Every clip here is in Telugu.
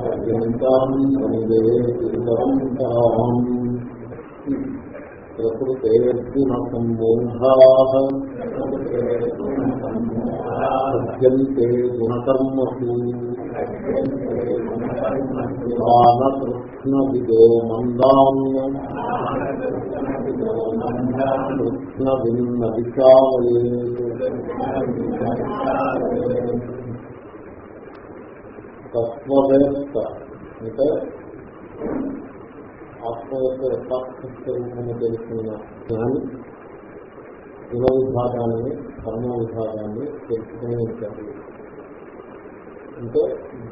పర్యంతం వందే తిరువంతాం ప్రకృతేర్గుణసంబోధాద్యంతే గుణకర్మసు కృష్ణవిదో మందాన్ కృష్ణవిన్న విచావే తత్వవేత్త. అంటే ఆత్మ యొక్క యథార్థ రూపము తెలిసిన జ్ఞాని గుణ విభాగాన్ని కర్మ విభాగాన్ని తెలుసుకుని ఉంటారు అంటే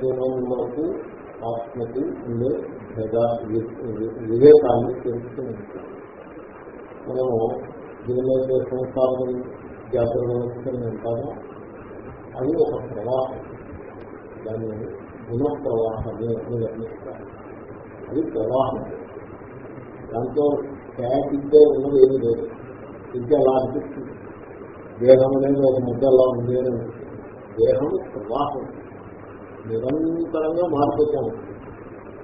గుణములకు ఆత్మకు ఉండే భేద వివేకాన్ని తెలుసుకుని ఉంటారు మనము దీనిలో సంసారం జాతర వ్యవస్థని అంటాము అది ఒక ప్రవాహం. దాన్ని గుణ ప్రవాహమే అని వర్ణిస్తారు అది ప్రవాహం. దాంట్లో స్టాటిక్గా ఉన్నది ఏమి లేదు. ఇంకా అలా అనిపిస్తుంది? దేహం అనేది ఒక ముద్ద అలా ఉంది అని దేహం ప్రవాహం. నిరంతరంగా మారిపోతాం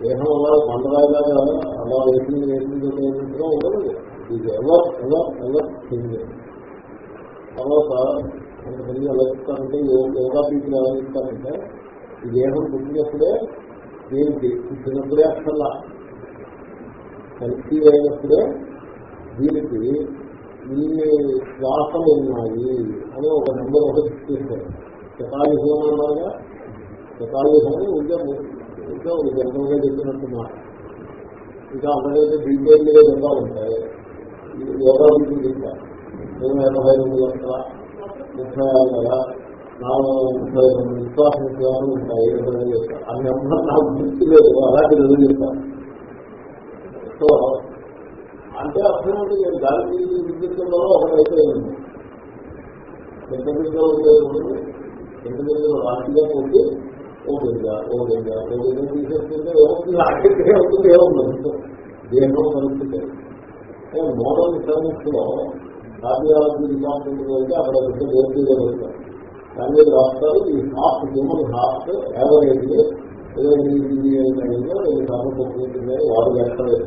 దేహం అలా బండరాయిలాగా అలా వేసింది వేసింది వేసినట్టుగా ఉండదు. ఇది ఎవర్ ఎవర్ ఎవర్ చేంజ్ తర్వాత కొంతమంది ఎలా ఇస్తారంటే యోగా పీపుల్ ఎలా ఇస్తారంటే ఈ దేహం పుట్టినప్పుడే దేనికి పుట్టినప్పుడే అసలు కలిసి అయినప్పుడే దీనికి ఇన్ని శ్వాసలు ఉన్నాయి అని ఒక నెంబర్ ఒకటి చేశారు. హోమం అన్నారుగా శతాయుహం హోమం ఇంకా ఒక జనరల్గా చెప్పినట్టున్నారు ఇంకా అందరైతే డీటెయిల్గా జెండా ఉంటాయి. యోగా వీటికి చెప్తారు నేను ఎనభై రెండు లక్షల ముప్పై ఆరు కదా ముప్పై రెండు విశ్వాస విషయాలు ఉంటాయి అన్ని అమ్మ నాకు గుర్తు లేదు అలాంటి నిజం చెప్తాను సో అంటే అర్థం ఏంటి నేను దాని విద్యుత్తుల్లో ఒకటైతే ఉంది ఎంత విద్యలో ఎంత విద్యలో రాశిగా పోతే ఓ విద్య ఓ తీసేస్తుంటే ఏమవుతుంది ఆసక్తి అవుతుంది ఏమవుతుంది దేహం పరిస్థితి మోడల్ సైన్స్లో కార్డియాలజీ డిపార్ట్మెంట్ వెళ్తే అక్కడ పెద్ద వేరుగా వెళ్తారు దాని మీద రాస్తారు. ఈ హాఫ్ హ్యూమన్ హాఫ్ యావరేజ్ సార్లు వారు వేస్తారు.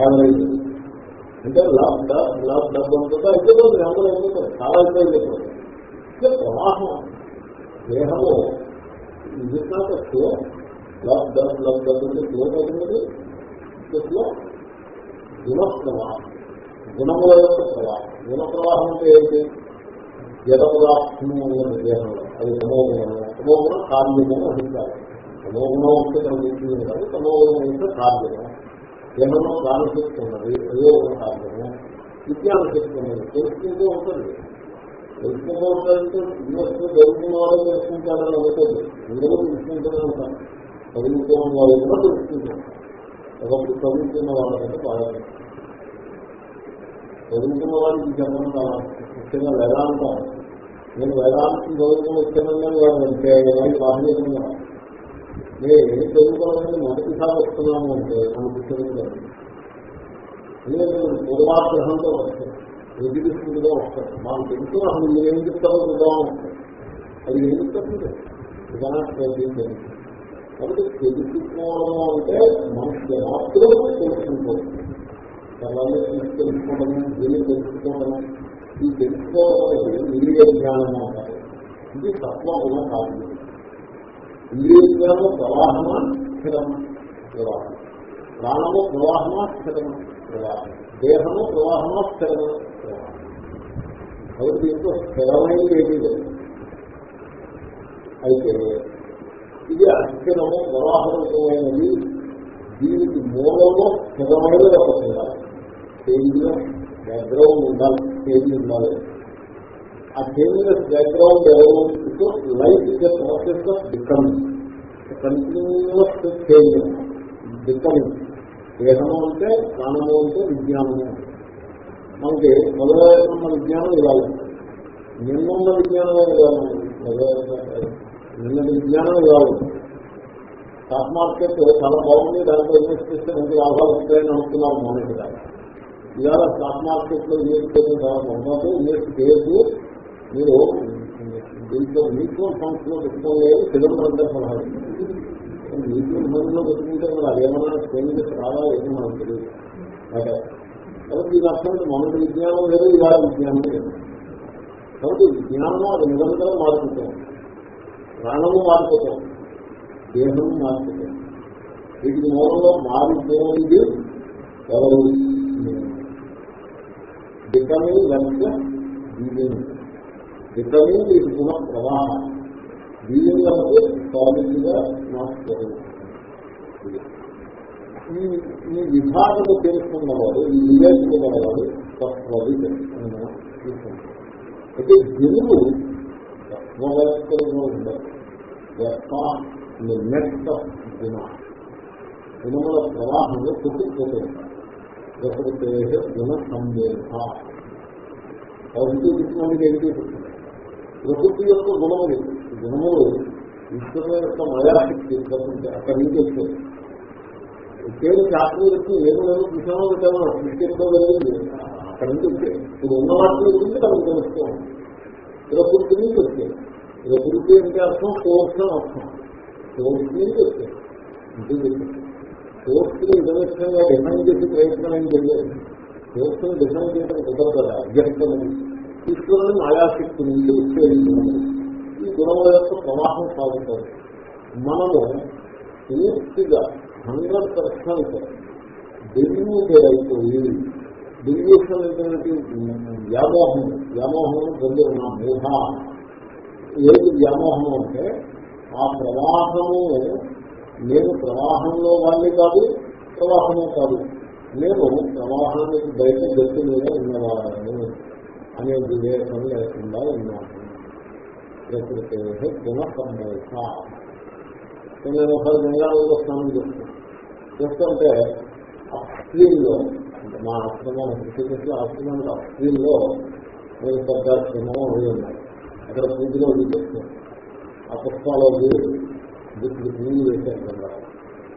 యావరేజ్ అంటే బ్లాక్ బ్లాక్ డబ్బు అంతా అయిపోతుంది నెంబర్ అయిపోతుంది చాలా అయిపోతుంది ప్రవాహం. దేహము ఇది not flow block dub block dub అంటే ఫ్లో అవుతున్నది ఫ్లో గుణ ప్రవాహం గుణముల యొక్క ప్రవాహం. గుణ ప్రవాహం అంటే ఏంటి? జడపదార్థము అనే అది తమోగుణము తమోగుణం కార్యము అభిప్రాయం తమోగుణం ఉంటే కనిపిస్తుంది కాదు తమోగుణం అంటే కార్యము దేహంలో ప్రాణశక్తి ఉన్నది. అదే ఒక కార్యము విజ్ఞానశక్తి ఉన్నది. తెలుసుకుంటూ ఉంటుంది. తెలుసుకుంటూ ఉంటారంటే యూనివర్సిటీ చదువుకున్న వాళ్ళు తెలుసుకుంటారని అనుకోదు. అందరూ తెలుసుకుంటూనే ఉంటారు చదువుకోని వాళ్ళు కూడా తెలుసుకుంటారు ఒకప్పుడు చదువుకున్న వాళ్ళకంటే బాగా చదువుకున్న వాడికి ముఖ్యంగా వేదాంతం నేను వేదాంతం చదువుకుని వచ్చానని వాడు అంటే వాడికి బాధ్యతంగా నేను ఏం చదువుకోవాలని మొదటిసారి వస్తున్నాను అంటే మన పుస్తకంలో ఎందుకంటే పూర్వాగ్రహంతో వస్తాయి ఎదిరిస్తుందిగా వస్తాయి మనం తెలుసు అసలు మీరు ఏం చెప్తారో చూద్దాం అది ఏం చెప్తుంది కాబట్టి తెలుసుకోవడం అంటే మనిషి మాత్రమే తెలుసుకుంటుంది సర్వాన్ని తెలుసుకోవడం దీన్ని తెలుసుకోవడం ఈ తెలుసుకోవడం ఇంద్రియ జ్ఞానం అంటారు ఇది తత్వగుణ కాదు. ఇంద్రియ జ్ఞానం ప్రవాహమా? స్థిరమ? ప్రవాహం. ప్రాణము ప్రవాహమా? స్థిరమ? ప్రవాహం. దేహము ప్రవాహమా? స్థిరమ? ప్రవాహం. కాబట్టి దీంట్లో స్థిరమైనది ఏమీ లేదు అయితే ఇది అస్థిరము ప్రవాహరూపమైనది దీనికి మూలంలో స్థిరమైన ఒక ఉండాలి బ్యాక్గ్రౌండ్ ఉండాలి చేంజ్ ఉండాలి? ఆ చేంజెస్ బ్యాక్గ్రౌండ్ ఎవరు life is process of becoming continuous change becoming దేహము అంటే ప్రాణము అంటే విజ్ఞానము. మనకి మొదలైన విజ్ఞానం ఇవ్వాలి నిన్నున్న విజ్ఞానం ఇవ్వాలి నిన్న విజ్ఞానం ఇవ్వాలి స్టాక్ మార్కెట్ చాలా బాగుంది దాంట్లో ఇన్వెస్ట్ చేస్తే మంచి లాభాలు వస్తాయని అనుకున్నారు దాన్ని ఇవాళ స్టాక్ మార్కెట్లో ఇన్వెస్ట్ చేయడం చాలా ఇన్వెస్ట్ చేయొద్దు మీరు దీంట్లో మ్యూచువల్ ఫండ్స్లో పెట్టుకోలేదు చిదంబరం సలహా మ్యూచువల్ ఫండ్లో పెట్టుకుంటే మరి అదేమన్నా చేంజెస్ రాదా ఏమో మనకు తెలియదు. కాబట్టి దీని అర్థం మొన్నటి విజ్ఞానం లేదు ఇవాళ విజ్ఞానం లేదు. కాబట్టి విజ్ఞానం అది నిరంతరం మారుతుంటాం ప్రాణము మారిపోతాం దేహము మారిపోతాం వీటికి మూలంలో మారిపోయింది ఎవరు? బికమింగ్ వర్క్ బీయింగ్ బికమింగ్ ఇది గుణ ప్రవాహం బీయింగ్ వరకు సాలిడ్గా మార్చుకోవాలి ఈ ఈ విభాగము తెలుసుకున్నవాడు ఈ వివేచనవాడు తత్వది అయితే గురువు తత్వవేత్తలుగా ఉండదు నెక్స్ట్ గుణ గుణముల ప్రవాహంలో కొట్టుకుపోతూ ప్రకృతే గుణ సందేహ పాజిటివ్ తీసుకున్నది నెగిటివ్ ప్రకృతి యొక్క గుణములు గుణములు ఈశ్వరుల యొక్క మయాశక్తి ప్రకృతి అక్కడి నుంచి వచ్చాయి కేవలం శాస్త్రీయులకి ఏదో లేదు కృష్ణలో పెట్టామో క్రిస్టియన్తో వెళ్ళింది అక్కడి నుంచి వచ్చాయి ఇప్పుడు ఉన్న వాటిని గురించి తనకు తెలుస్తూ ఉంది ప్రకృతి నుంచి వచ్చాయి ప్రకృతి అంటే అర్థం సోర్స్ అని అర్థం. సోర్స్ నుంచి వచ్చాయి ఇంటికి సోర్స్ని డిఫైన్ చేసి ప్రయత్నం ఏం చేయలేదు. సోర్స్ డిఫైన్ చేయడం కుదరదు కదా అభ్యర్థం తీసుకుని మాయాశక్తి నుంచి వచ్చేది ఈ గుణముల యొక్క ప్రవాహం సాగుతుంది. మనము పూర్తిగా హండ్రెడ్ పర్సెంట్ డెల్యూటెడ్ అయిపోయి డెల్యూషన్ అంటే వ్యామోహం వ్యామోహం పొంది ఉన్నాం మూఢ. ఏది వ్యామోహం అంటే ఆ ప్రవాహము నేను ప్రవాహంలో వాళ్ళే కాదు ప్రవాహమే కాదు. నేను ప్రవాహానికి బయట గట్టి మీద ఉన్నవాడను అనే వివేకం లేకుండా ఉన్నాను ప్రకృతి గుణ నేను ఒకసారి గంగాలో స్నానం చేస్తాను చేస్తుంటే అప్స్ట్రీమ్లో మా ఆశ్రమం శ్రీకృష్ణ ఆశ్రమానికి అప్స్ట్రీమ్లో నేను పెద్ద శ్రమం అక్కడ పూజలో చేస్తాను ఆ పుష్పాలు దీనికి వీటికి పూజలు వేశారు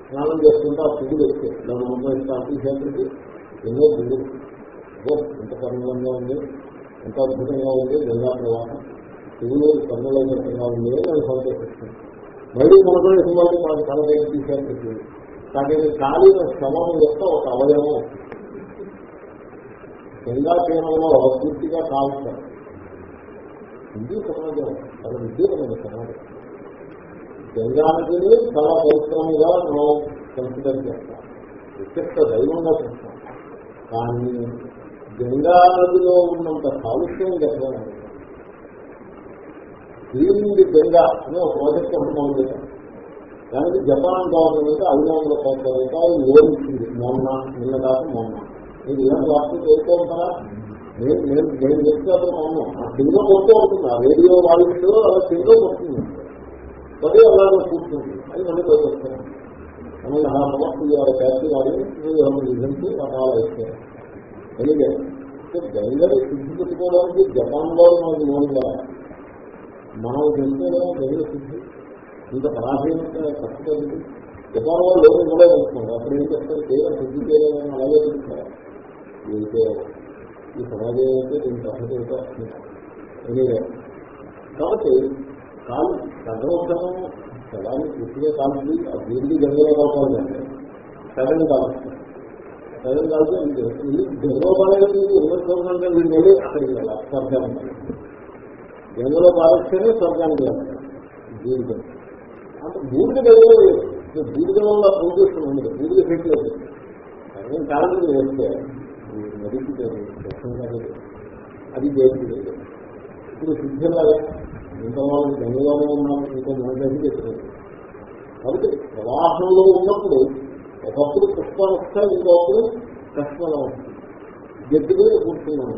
స్నానం చేసుకుంటే ఆ పువ్వులు వచ్చాయి దాని ముందు స్టార్టింగ్ ఎన్నో పువ్వులు. ఎంత కర్మంగా ఉంది ఎంత అద్భుతంగా ఉంది గంగా ప్రవాహం. పువ్వులు కర్మలంగా ఉంది అని సంతోషిస్తుంది మళ్ళీ కొనుగోలు సినిమాలు మాకు దగ్గర తీసేటట్టు కానీ కాలిన శ్రమం యొక్క ఒక అవయవం. గంగా తీరంలో పూర్తిగా కాల్చారు హిందూ సమాజం అది విద్యుతమైన సమాజం. గంగా చాలా పవిత్రంగా మనం కన్సిడర్ చేస్తాం. విశిష్ట దైవంగా చూస్తాం. కానీ గంగా నదిలో ఉన్నంత కాలుష్యం గట్రా క్లీనింగ్ గంగా అనే ఒక ప్రాజెక్ట్ ఉంటుంది దానికి జపాన్ గవర్నమెంట్ ఐదు వందల కోట్ల రూపాయలు లోన్ ఇచ్చింది మొన్న నిన్న దాకా మొన్న. మీరు ఏం రాష్ట్రం చేస్తూ ఉంటారా? నేను నేను నేను చెప్తాను అవును ఆ కింద కొడుతూ ఉంటుంది. ఆ రేడియో వాయిస్ అలా కింద వస్తుంది. అదే అలాగే కూర్చుంది అది మళ్ళీ పోయి వస్తాను మళ్ళీ ఆ సమస్య వారి ఫ్యాక్టరీ వాడిని నిజంతో రకాలు వేస్తారు ఎనివే గంగని శుద్ధి పెట్టుకోవడానికి జపాన్లో మనకి లోన్ మనం తెలుసుకోవడం గంగ శుద్ధి ఇంత పరాధీనత కష్టపడింది జపాన్ వాళ్ళు లోన్ కూడా తెలుసుకోండి అప్పుడు ఏం చేస్తారు కేవలం శుద్ధి చేయలేదని అలాగే తెలుస్తారు ఏంటో ఈ సమాజం అయితే దీని పద్ధతి అయితే వస్తుంది ఎనివే కాబట్టి కాలు సగవసరం సగాన్ని పూర్తిగా కాల్చి ఆ దేవుడి గంగలో కాపాలంటే సగం కాలుస్తారు సగం కాల్చి గంగోపాలకి ఉన్నటువంటి వీళ్ళు అక్కడికి వెళ్ళాలి స్వర్గానికి గంగలో పాలిస్తేనే స్వర్గానికి వెళ్తారు జీవితం. అంటే బూడిద గంగలో బూడిద వల్ల పూజిస్తుంది ఉండదు. బూడిద పెట్టలేదు సగం కాలం వేస్తే నదికి అది. దేనికి లేదు. ఇప్పుడు సిద్ధంగా ఇంత వాళ్ళు గంగలోనే ఉన్నాం ఇంకో మనకి చెప్పారు. కాబట్టి ప్రవాహంలో ఉన్నప్పుడు ఒకప్పుడు పుష్పాలు వస్తాయి ఇంకొకప్పుడు కష్టాలు వస్తాయి గట్టిగా మీద కూర్చున్నాను.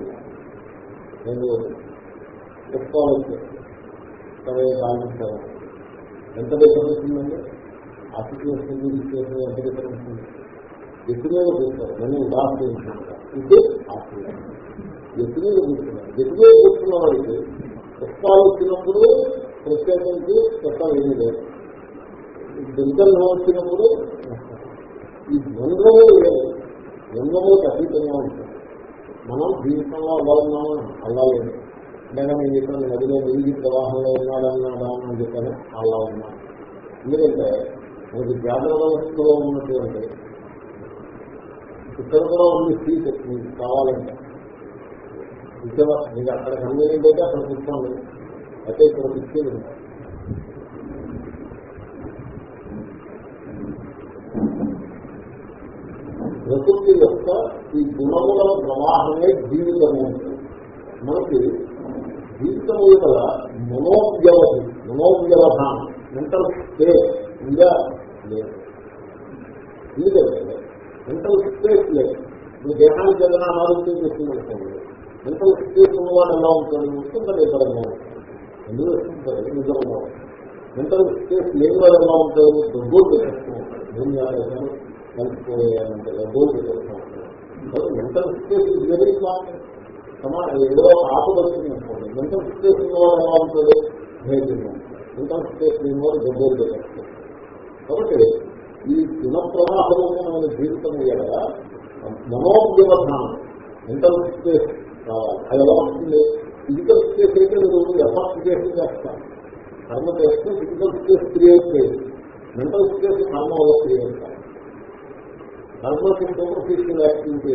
రెండు పుష్పాలు వచ్చాయి. సరే రాణిస్తారు ఎంత దగ్గర వస్తుందండి? అసిట్యూషన్ సిచ్యువేషన్ ఎంత దగ్గర వస్తుంది? ఎత్తు మీద కూర్చున్నారు నేను ఉదాహరించాను ఇది ఆశ్రయం ఎత్తు మీద కూర్చున్నారు ఎత్తు మీద కూర్చున్న వాళ్ళకి పుష్పాలు వచ్చినప్పుడు ప్రత్యేకించి పుస్తకం ఏమి లేదు. దుర్గంధం వచ్చినప్పుడు ఈ ద్వంద్వము లేదు ద్వంద్వము అతీతంగా ఉంటుంది మనం జీవితంలో అవ్వాలన్నామా? అలా లేదు లేదా నేను చెప్పాను నదిలో నీటి ప్రవాహంలో ఉన్నాడన్నాడా అని చెప్పాను అలా ఉన్నాను ఎందుకంటే మనకి జాగ్రత్త వ్యవస్థలో ఉన్నటువంటి ఇక్కడ కూడా ఉంది సీట్ మీకు కావాలంటే. ఇక్కడ మీకు అక్కడ కన్వీనియంట్ అయితే అక్కడ కూర్చోండి. అయితే ఇక్కడ కూర్చొని ప్రకృతి యొక్క ఈ గుణముల ప్రవాహమే జీవితము మనకి జీవితం యొక్క మనోవ్యవధి మనోవ్యవధానం మెంటల్ స్టేట్ ఉందా? లేదు. ఎందుకంటే మెంటల్ స్టేట్ లేదు. మీ దేహానికి ఏదైనా అనారోగ్యం చేస్తుందనుకోండి మెంటల్ సిచ్యువేషన్ వాడు ఎలా ఉంటాడు కొంత నిద్రంగా ఉంటాడు ఎందుకు వస్తుంటారు నిద్రంగా మెంటల్ సిచ్యువేషన్ లేని వాడు ఎలా ఉంటాడు డబ్బులు చేస్తూ ఉంటాడు నేను కలిసిపోయానంటే డబ్బులు చేస్తూ ఉంటాడు mental situation is very important సమాన ఏదో ఆపు అనుకోండి. మెంటల్ సిచ్యువేషన్ ఉన్నవాడు ఎలా ఉంటాడు భేదంగా మెంటల్ సిచ్యువేషన్ లేని వాడు డబ్బులు చేస్తారు కాబట్టి ఈ గుణ ప్రవాహమైన జీవితం మీద మనోవ్యవధానం మెంటల్ సిచ్యువేషన్ అది ఎలా వస్తుంది? ఫిజికల్ స్పేస్ అయితే నేను ఎఫర్ట్ చేసి చేస్తాను కర్మ చేస్తే ఫిజికల్ స్పేస్ క్రియేట్ చేయాలి మెంటల్ స్పేస్ కర్మ క్రియేట్ కాదు కర్మ సూపర్ఫిషియల్ యాక్టివిటీ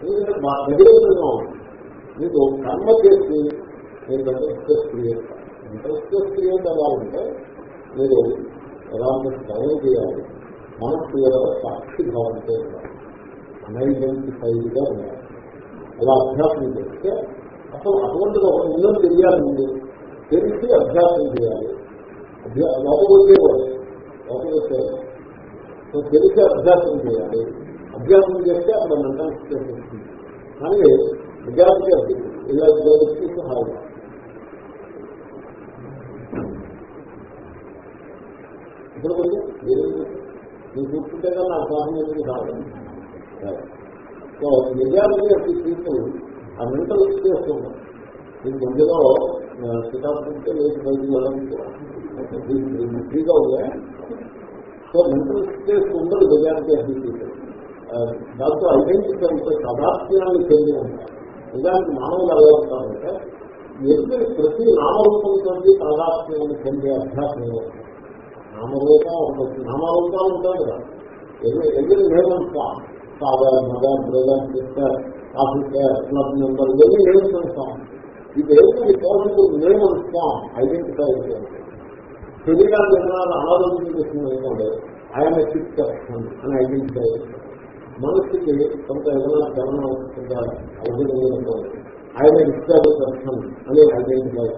ఎందుకంటే మా దగ్గర మీకు కర్మ చేసి నేను mental space create mental space create అవ్వాలంటే మీరు ఎలాంటి శ్రవణం చేయాలి. మనస్సు సాక్షి భావంతో ఉండాలి అనైడెంటిఫైడ్గా ఉండాలి. అలా అభ్యాసం చేస్తే అసలు అటువంటిది ఒక ఉందని తెలియాలండి తెలిసి అభ్యాసం చేయాలి. లోపగొట్టేవాడు లోపగొట్టేవాడు సో తెలిసి అభ్యాసం చేయాలి. అభ్యాసం చేస్తే అక్కడ మెంటల్ స్టేట్ వస్తుంది. కానీ విద్యార్థి అది ఇలా హాయిగా ఇక్కడ ఇప్పుడు మీరు చూసుకుంటే కానీ నా క్లాసం ఎందుకు కాదు. సో నిజానికి అసలు పీపుల్ ఆ మెంటల్ స్పేస్ ఉన్నాం మీకు మధ్యలో శ్రీకాకుళంటే లేదు బయటికి వెళ్ళడానికి ఫ్రీగా ఉందా. సో మెంటల్ స్పేస్ ఉండదు నిజానికి అసలు పీపుల్ దాంతో ఐడెంటిఫై పదార్థాన్ని చెంది ఉంటారు. నిజానికి మానవులు ఎలా ఉంటారంటే ఎందుకు ప్రతి నామరూపంతో పదార్థాన్ని చెందే అభ్యాసం నామరూపం ఒకటి నామరూపాలు ఉంటాయి కదా. ఎదురు nominal form father mother brother sister officer club member ఇవన్నీ నేమల్ ఫామ్ ఇది ఏది పాసిబుల్ నేమల్ ఫామ్ ఐడెంటిఫై శరీరాన్ని ఏమైనా అనారోగ్యం చేస్తుంది ఆయన సిక్ పర్సన్ అని ఐడెంటిఫై మనస్సుకి కొంత ఏదైనా చలనం అవసరం ఆయన ఇస్తారు పర్సన్ అని ఐడెంటిఫై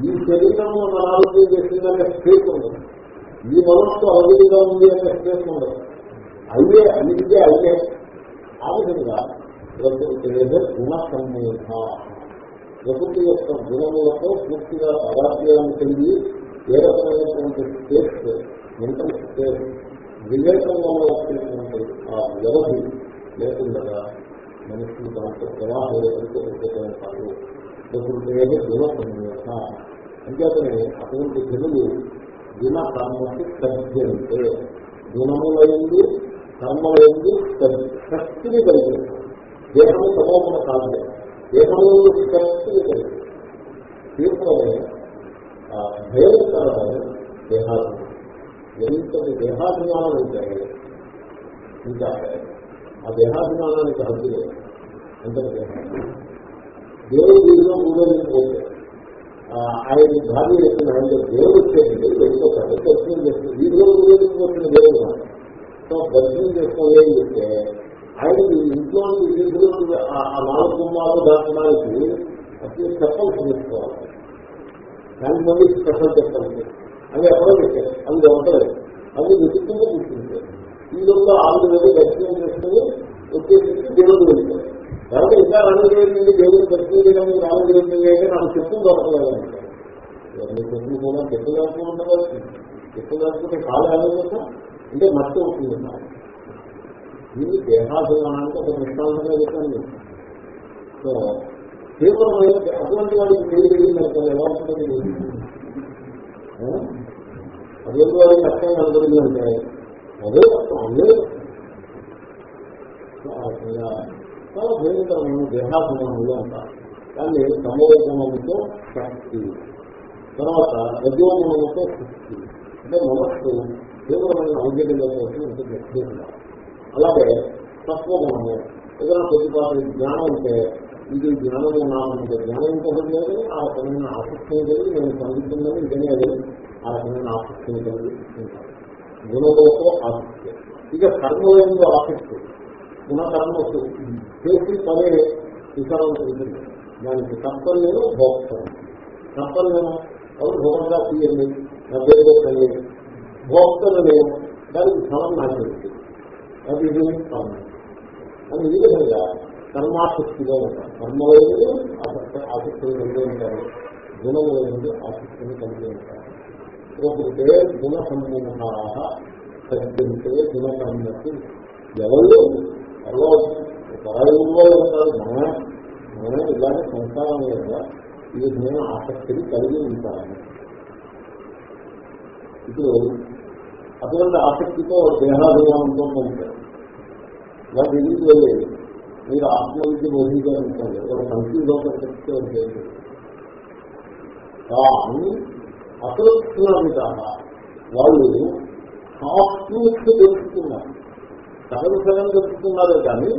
ఈ శరీరంలో అనారోగ్యం చేసిందనే స్పేస్ ఉండదు. ఈ మనస్సు అవధిగా ఉంది అనే స్పేస్ ఉండదు. అయ్యే అన్నిటికీ అయ్యే. ఆ విధంగా ప్రకృతి గుణ సమూహ ప్రకృతి యొక్క గుణములతో పూర్తిగా పదార్థాన్ని కలిగి ఏ రకమైనటువంటి స్పేస్ మెంటల్ స్పేస్ వివేకం వల్ల వచ్చేటువంటి ఆ వ్యవధి లేకుండా మనుషులు దాంట్లో ప్రవాహం ఎంతో కాదు. ప్రకృతి గుణ సమూహ అంచేతనే అటువంటి జనులు గుణ కర్మకి సజ్జంతే గుణములైంది కర్మలైంది శక్తిని కలిగి దేహము సమోహన కాదు. దేహంలో శక్తిని కలిగి తీవ్రమైన భయంకరమైన దేహాభిమానం. ఎంతటి దేహాభిమానం ఉంటాయి ఇంకా ఆ దేహాభిమానానికి హద్దు లేదు. ఎంతటి దేహాభిమానం దేవుడు దీనిలో పోతే ఆయన భార్య చెప్పిన ఆయన దేవుడు వచ్చేది వెళ్ళిపోతాడు దర్శనం చేస్తుంది వీధిలో ఊరేగించిపోతున్న దేవుడు సో దర్శనం చేసుకోలేని చెప్తే ఆయన ఇంట్లో ఇంట్లో ఆ నాలుగు కుమ్మాలు దాటడానికి అసలు చెప్పాల్సి తీసుకోవాలి దాని మళ్ళీ స్పెషల్ చెప్పాలి. అవి ఎవరో పెట్టారు అవి ఉండలేదు అవి వెతుక్కుంటూ కూర్చుంటారు ఈ లోపల ఆవిడ వెళ్ళి దర్శనం చేసుకుని వచ్చేసి దేవుడు వెళ్తారు కాబట్టి ఇంకా రాజకీయండి దేవుడు దర్శనం చేయడానికి రాజకీయం అంటే నాకు చెప్పు దొరకలేదు. చెప్పులు కూడా చెప్పు దాచుకుంటారు చెప్పు దాచుకుంటే కాదు ఆలోచన అంటే మట్టి అవుతుంది ఇది దేహాభిమానానికి ఒక దృష్టాంతంగా చెప్పండి. సో తీవ్రమైన అటువంటి వాడికి మీరు వెళ్ళిందంటే ఎలా ఉంటుంది అటువంటి వాడికి అర్థం కనబడింది అంటే అదే తత్వం అదే చాలా భయంకరమైన దేహాభిమానులు అంటారు దాన్ని సమోగుణంతో శక్తి తర్వాత రజోగుణంతో శక్తి అంటే మనస్సు తీవ్రమైన ఔద్యోగంలో ఉంటుంది అలాగే తత్వగుణము ఏదైనా కొద్దిపాటి జ్ఞానం ఉంటే ఇది జ్ఞానము నామంటే జ్ఞానం ఇంకొకటి లేదు ఆ రకమైన ఆసక్తి. కలిగి నేను సంగీతుందని ఇదనే లేదు ఆ రకమైన ఆసక్తి కలిగి ఉంటాను ఆసక్తి ఇక కర్మలంలో ఆసక్తి? గుణకర్మ చేసి పని విచారం ఉంటుంది దానికి కర్తవ్యం భోక్తం కర్తవ్యం ఎవరు భోగంగా తీయండి? నా పేరు పని భోక్తలు నేను దానికి ఫలం నాకు అది ఇది అని ఈ విధంగా కర్మాసక్తిగా ఉంటారు. కర్మలైనది ఆసక్తి ఆసక్తిని కలిగి ఉంటారు. గుణములైనది ఆసక్తిని కలిగి ఉంటారు. ఒకటే గుణ సంపూర్ణార గుణ గుణకర్మకి ఎవరు? ఎవరో పరాయుల్లో ఉంటారు మనం మనమే ఇలాంటి సంసారం మీద ఈ విధమైన ఆసక్తిని కలిగి ఉంటాము. ఇప్పుడు అటువంటి ఆసక్తితో దేహాభిమానంతో ఉంటారు వాటి ఇంటికి వెళ్ళేది మీరు ఆత్మవిద్య బోధించాలంటారు ఒక సంఖ్యలో చెప్తే ఉంటుంది కానీ అసలుక్షణ వాళ్ళు సాఫ్ట్నెస్ తెలుసుకున్నారు. సగం సగం తెలుసుకున్నారే కానీ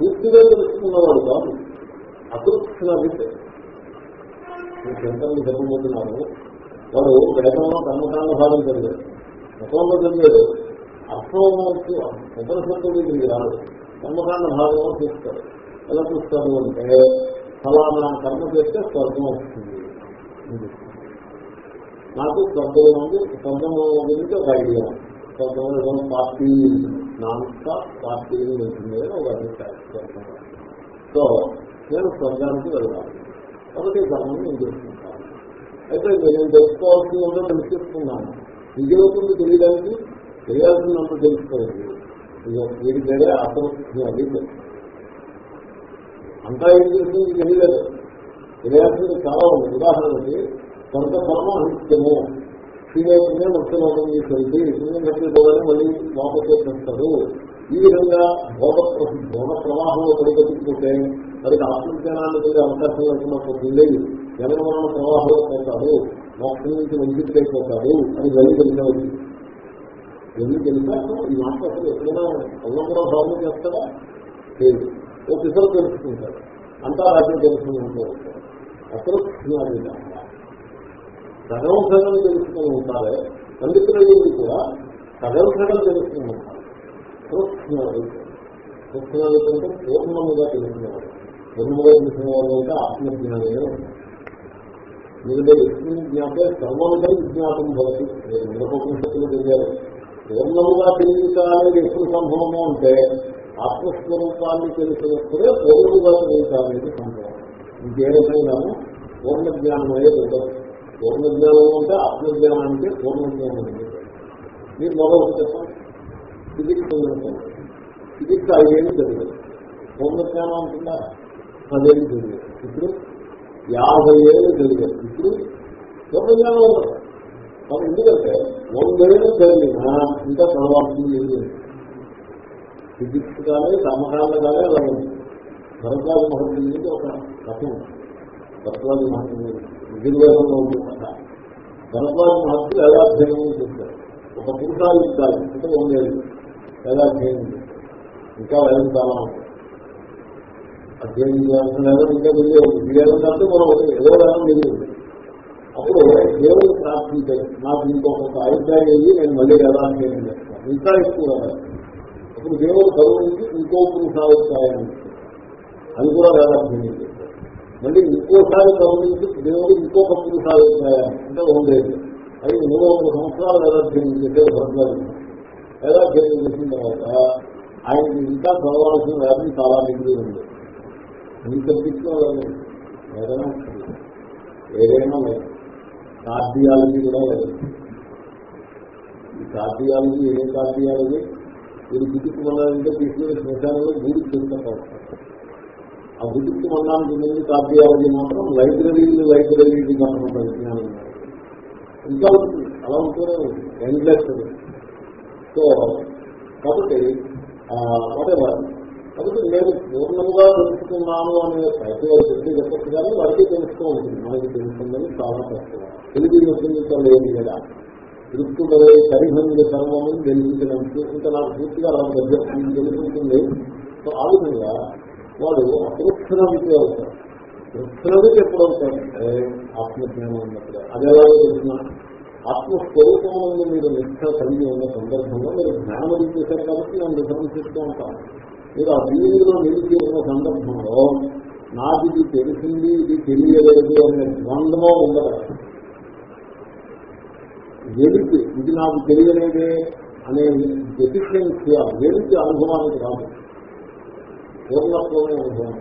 పూర్తిగా తెలుసుకున్నవాడు కాదు అసలుక్షణ విద్య సెంటర్లు చెప్పబోతున్నారు వాడు వేదంలో కర్మకాండ భావం జరిగారు ముఖంలో జరిగారు అర్థం ఉపనిషత్తులు ఇది రాదు కర్మకాండ భాగంలో చూస్తారు ఎలా చూస్తారు అంటే ఫలానా కర్మ చేస్తే స్వర్గం వస్తుంది. నాకు స్వర్గం ఉంది స్వర్గం గురించి ఒక ఐడియా. స్వర్గంలో పార్టీ. నాన్ స్టాప్ పార్టీ ఉంటుంది ఒక అభిప్రాయం. సో నేను స్వర్గానికి వెళ్ళాలి కాబట్టి ధర్మం నేను చేసుకుంటాను అయితే నేను తెలుసుకోవాల్సింది ఉందో తెలుసుకున్నాను విజయవుతుంది తెలియడానికి? తెలియాల్సినంత తెలుసుకోవాలి. వీడి పేరే అసలు అది అంతా ఏం చేస్తుంది తెలియలేదు. తెలియాల్సింది చాలా ఉంది. ఉదాహరణకి కొంత కర్మ అనిత్యము. శ్రీవేదనే ముఖ్యలోకం తీసుకెళ్తే పుణ్యం కట్టుకోవాలని మళ్ళీ వాపసు చేస్తాడు ఈ విధంగా భోగ భోగ ప్రవాహంలో పడిపెట్టుకుంటే మరి ఆత్మజ్ఞానాన్ని కలిగే అవకాశం లేకుండా పోతుంది. జనమరణ ప్రవాహంలో పోతాడు మోక్షం నుంచి వంచితులైపోతాడు అని వెళ్ళి తెలియదు ఎందుకు తెలుసా ఈ మాట అసలు ఎప్పుడైనా అల్లంలో భావన చేస్తాడా? లేదు. ఓ పిసరు తెలుసుకుంటాడు. అంతా రాజ్యం తెలుసుకుంటూ ఉంటాడు. అసలు సగం సగం తెలుసుకుని ఉంటారే పండితులయ్యేది కూడా సగం సగం తెలుసుకుని ఉంటారు. కృష్ణాలు అంటే పూర్ణముగా తెలుసుకునేవాడు. పూర్ణముగా తెలిసినవాడు అంటే ఆత్మజ్ఞానమే ఎందుకంటే విష్ణు జ్ఞాపే సర్వముగా విజ్ఞాపం భవతి. నిరపనిషత్తులు తెలియాలి. పూర్ణముగా తెలియటానికి ఎప్పుడు సంభవము అంటే ఆత్మస్వరూపాన్ని తెలిసినప్పుడే పూర్ణముగా తెలియటానికి సంభవం. ఇంకే రకంగాను పూర్ణ జ్ఞానం అనేది పూర్ణజ్ఞానం పూర్ణ జ్ఞానం అంటే ఆత్మజ్ఞానానికి పూర్ణ మీరు మొదలు చెప్పండి ఫిజిక్స్ ఫిజిక్స్ ఐదేళ్ళు తెలియదు పూర్ణ జ్ఞానం అంటుందా అదేమి తెలియదు ఇప్పుడు యాభై ఏళ్ళు తెలియదు ఇప్పుడు పూర్ణజ్ఞానం ఉండదు కాబట్టి ఎందుకంటే వందేళ్ళు జరిగినా ఇంకా చదవాల్సింది లేదు ఫిజిక్స్ కానీ కర్మకాండ కానీ అలా ఉంది భరద్వాజ మహర్షి ఒక రకం భరద్వాజ మహర్షి విజయవేదంలో ఉంది కథ మహర్షి వేదాధ్యయనం చేశారు ఒక పురుషాలు ఇస్తారు అంటే ఉండేది వేదాధ్యయనం ఇంకా వేదం చాలా ఉంటుంది అధ్యయనం చేయాల్సిన వేదం ఇంకా వెళ్ళే ఉంది వేదం కంటే మనం ఏదో వేదం వెళ్ళి ఉంది అప్పుడు దేవుడు ప్రార్థించారు నాకు ఇంకొక అభిప్రాయం అయ్యి నేను మళ్ళీ వేదాధ్యయనం చేస్తాను? ఇంకా ఎక్కువ అప్పుడు దేవుడు కరువునికి ఇంకో పురుషాభిప్రాయం అది కూడా వేదాధ్యయనం చేస్తారు మళ్ళీ ఇంకోసారి కరువునికి దేవుడు ఇంకొక పురుషాలు అంటే ఉండేది అది మూడు వందల సంవత్సరాలు వేదాధ్యయనం చేసే భరద్వాజు వేదాధ్యయనం చేసిన తర్వాత ఆయనకి ఇంకా చదవాల్సిన వ్యాధి చాలా డిగ్రీ ఉంది. ఈ సబ్జెక్ట్లో ఏదైనా ఏదైనా లేదు. కార్డియాలజీ కూడా లేదు. ఈ కార్డియాలజీ ఏ కార్డియాలజీ? వీడు గుడికి మన్నాలంటే తీసుకుని శ్మశానంలో గుడికి తెలుసుకోవాలి ఆ గుడికి మన్నానికి ముందు కార్డియాలజీ మాత్రం లైబ్రరీలు లైబ్రరీలు మాత్రం పరిజ్ఞానం ఇంకా ఉంటుంది. అలా ఉంటూనే ఉంది ఎండ్లెస్ సో కాబట్టి వాటెవర్ కాబట్టి నేను పూర్ణంగా తెలుసుకున్నాను అనే ప్రతి వారు చెప్పి చెప్పచ్చు కానీ వారికి తెలుస్తూ ఉంటుంది. మనకి తెలుస్తుందని చాలా తక్కువ. తెలుగు చెప్పింది లేదు కదా. తృప్తుడవే సరిహంది సర్వము తెలిసించినందుకు ఇంకా నాకు పూర్తిగా అలా దగ్గర తెలుసుకుంటుంది సో ఆ విధంగా వాడు అకృష్ణ విద్య అవుతారు కృష్ణుడికి ఎప్పుడు అవుతాడంటే ఆత్మజ్ఞానం ఉన్నప్పుడు. అది ఎలా తెలిసిన ఆత్మస్వరూపం మీరు నిష్ట కలిగి ఉన్న సందర్భంలో మీరు జ్ఞానం చేశారు కాబట్టి నేను డిఫరెన్స్ ఉంటాను మీరు ఆ వీధిలో నిలిచి ఉన్న సందర్భంలో నాకు ఇది తెలిసింది ఇది తెలియలేదు అనే ద్వంద్వమో ఉండదు. వెలికి ఇది నాకు తెలియలేదే అనే డెఫిషియన్సీ ఆ వెలికి అనుభవానికి రాదు. పూర్ణత్వమే అనుభవం.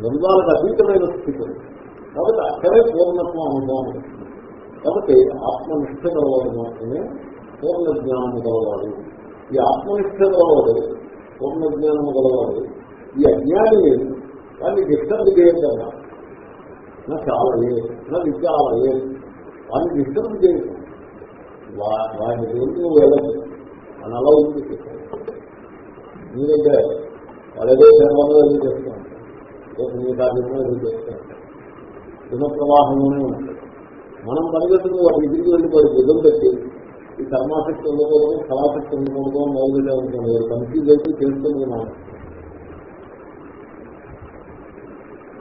ద్వంద్వాలకు అతీతమైన స్థితి. కాబట్టి అక్కడే పూర్ణత్వం అనుభవం. కాబట్టి ఆత్మనిష్ట గలవాడు మాత్రమే పూర్ణ జ్ఞానము గలవాడు ఈ ఆత్మనిష్ట గలవాడు పూర్ణ జ్ఞానము గలవాడు ఈ అజ్ఞాని దాన్ని డిస్టర్బ్ చేయకుండా నా చాలయే నా విచాలయే వాడిని డిస్టర్బ్ చేయకుండా వాడి గురించి నువ్వు వెళ్ళదు అని అలా ఉంది ఎందుకంటే వాళ్ళేదో సేవలో ఏదో చేస్తూ ఉంటారు మీ కార్యక్రమం ఏదో చేస్తూ ఉంటారు దిన ప్రవాహంలోనే ఉంటారు మనం పరిగెత్తుకుని వాటి ఇంటికి వెళ్ళిపోయి యుద్ధం పెట్టి ఈ కర్మాశక్తి ఉండకూడదు కళాశక్తి ఉండకూడదు మొదలుగా ఉంటుంది కన్ఫ్యూజ్ అయితే చేస్తుంది మనం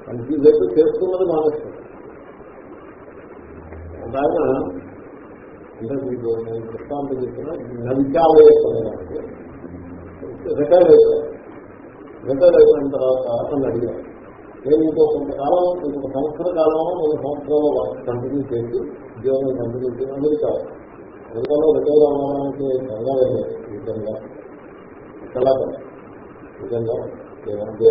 కన్ఫ్యూజ్ అయితే చేస్తున్నది మానేస్తుంది ఒక ఆయన అంటే మీకు నేను దృష్టాంతం చెప్తున్నా నవిచాలయ రిటైర్ అయిపోయారు రిటైర్ అయిపోయిన తర్వాత అతను అడిగాను నేను ఇంకో కొంతకాలం ఇంకొక సంవత్సర కాలం నేను సంవత్సరాలు కంటిన్యూ చేసి ఉద్యోగం కంటిన్యూ చేసి అమెరికా. అమెరికాలో రిటైర్ అవ్వడానికి త్వరగా వెళ్ళలేదు నిజంగా చాలా నిజంగా ఏమంటే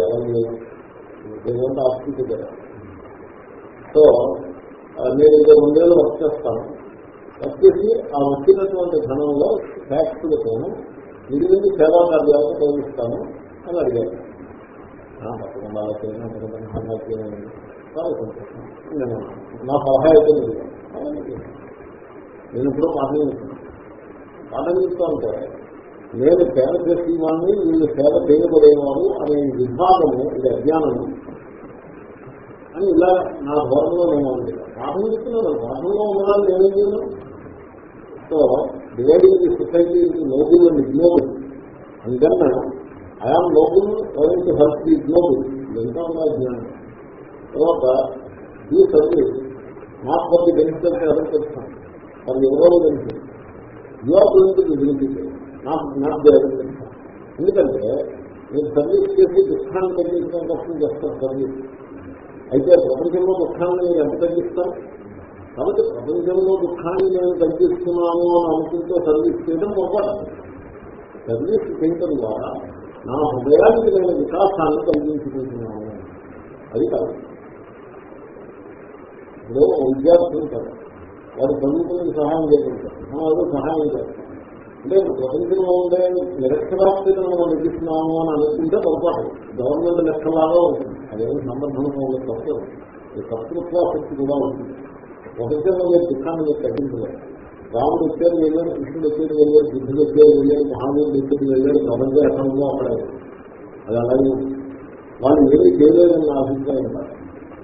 ఏమంటే ఆస్తి కదా సో నేను ఇంకా రెండేళ్ళు వర్క్ చేస్తాను. వర్క్ చేసి ఆ వచ్చినటువంటి ధనంలో ట్యాక్స్లతోనూ మిగిలింది సేవా కార్యాలకు తొలగిస్తాను అని అడిగాను తప్పకుండా అలా చేయను అంతకంటే చేయను చాలా సంతోషం నేను నా సలహా అయితే మీరు నేను ఇప్పుడు మాట్లాడుతున్నాను చెప్తున్నాను పాఠం ఉంటే నేను సేవ చేసే వాడిని వీళ్ళు సేవ చేయబడేవారు అనే విభాగము ఇది అజ్ఞానము అని ఇలా నా ధోరణిలో నేను ఉంది పాఠం చెప్తున్నాను పాఠంలో ఉండడానికి ఏమేం చేయను so dividing the society noble and ignoble అందుకన్నా I'm noble to help the ignoble ఇదంతా కూడా జ్ఞానం తర్వాత ఈ service not for the benefit ఎవరు చెప్తాను అది ఎవరో benefit your are benefit not not the ఎవరు ఎందుకంటే మీరు సర్వీస్ చేసి దుఃఖాన్ని తగ్గించడం కోసం చేస్తారు సర్వీస్. అయితే ప్రపంచంలో దుఃఖాన్ని మీరు ఎంత తగ్గిస్తారు కాబట్టి ప్రపంచంలో దుఃఖాన్ని నేను తగ్గిస్తున్నాను అని అనుకుంటే సర్వీస్ చేయడం గొప్ప సర్వీస్ చేయటం ద్వారా నా హృదయానికి నేను వికాసాన్ని కలిగించుకుంటున్నాను. అది కాదు. ఇప్పుడు విద్యార్థి ఉంటారు వారు చదువుకుని సహాయం చేస్తుంటారు. మనం ఏదో సహాయం చేస్తాం అంటే ప్రపంచంలో ఉండే నిరక్షరాస్యతను మనం లెక్కిస్తున్నాము అని అనుకుంటే పొరపాటు. గవర్నమెంట్ లెక్కలాగా ఉంటుంది. అదేమి సంబంధంగా ఉండే తప్పు. ఈ కర్తృత్వాసక్తి కూడా ఉంటుంది. ప్రపంచంలో మీరు దుఃఖాన్ని మీరు తగ్గించలేదు రాముడు వచ్చారు వెళ్ళాడు కృష్ణుడు వచ్చేది వెళ్ళాడు బుద్ధుడు వచ్చేది వెళ్ళాడు మహావీరుడు వచ్చేది వెళ్ళాడు ప్రపంచం ఎక్కడ ఉందో అక్కడ. అది అలాగే వాళ్ళు ఏమీ చేయలేదని నా అభిప్రాయం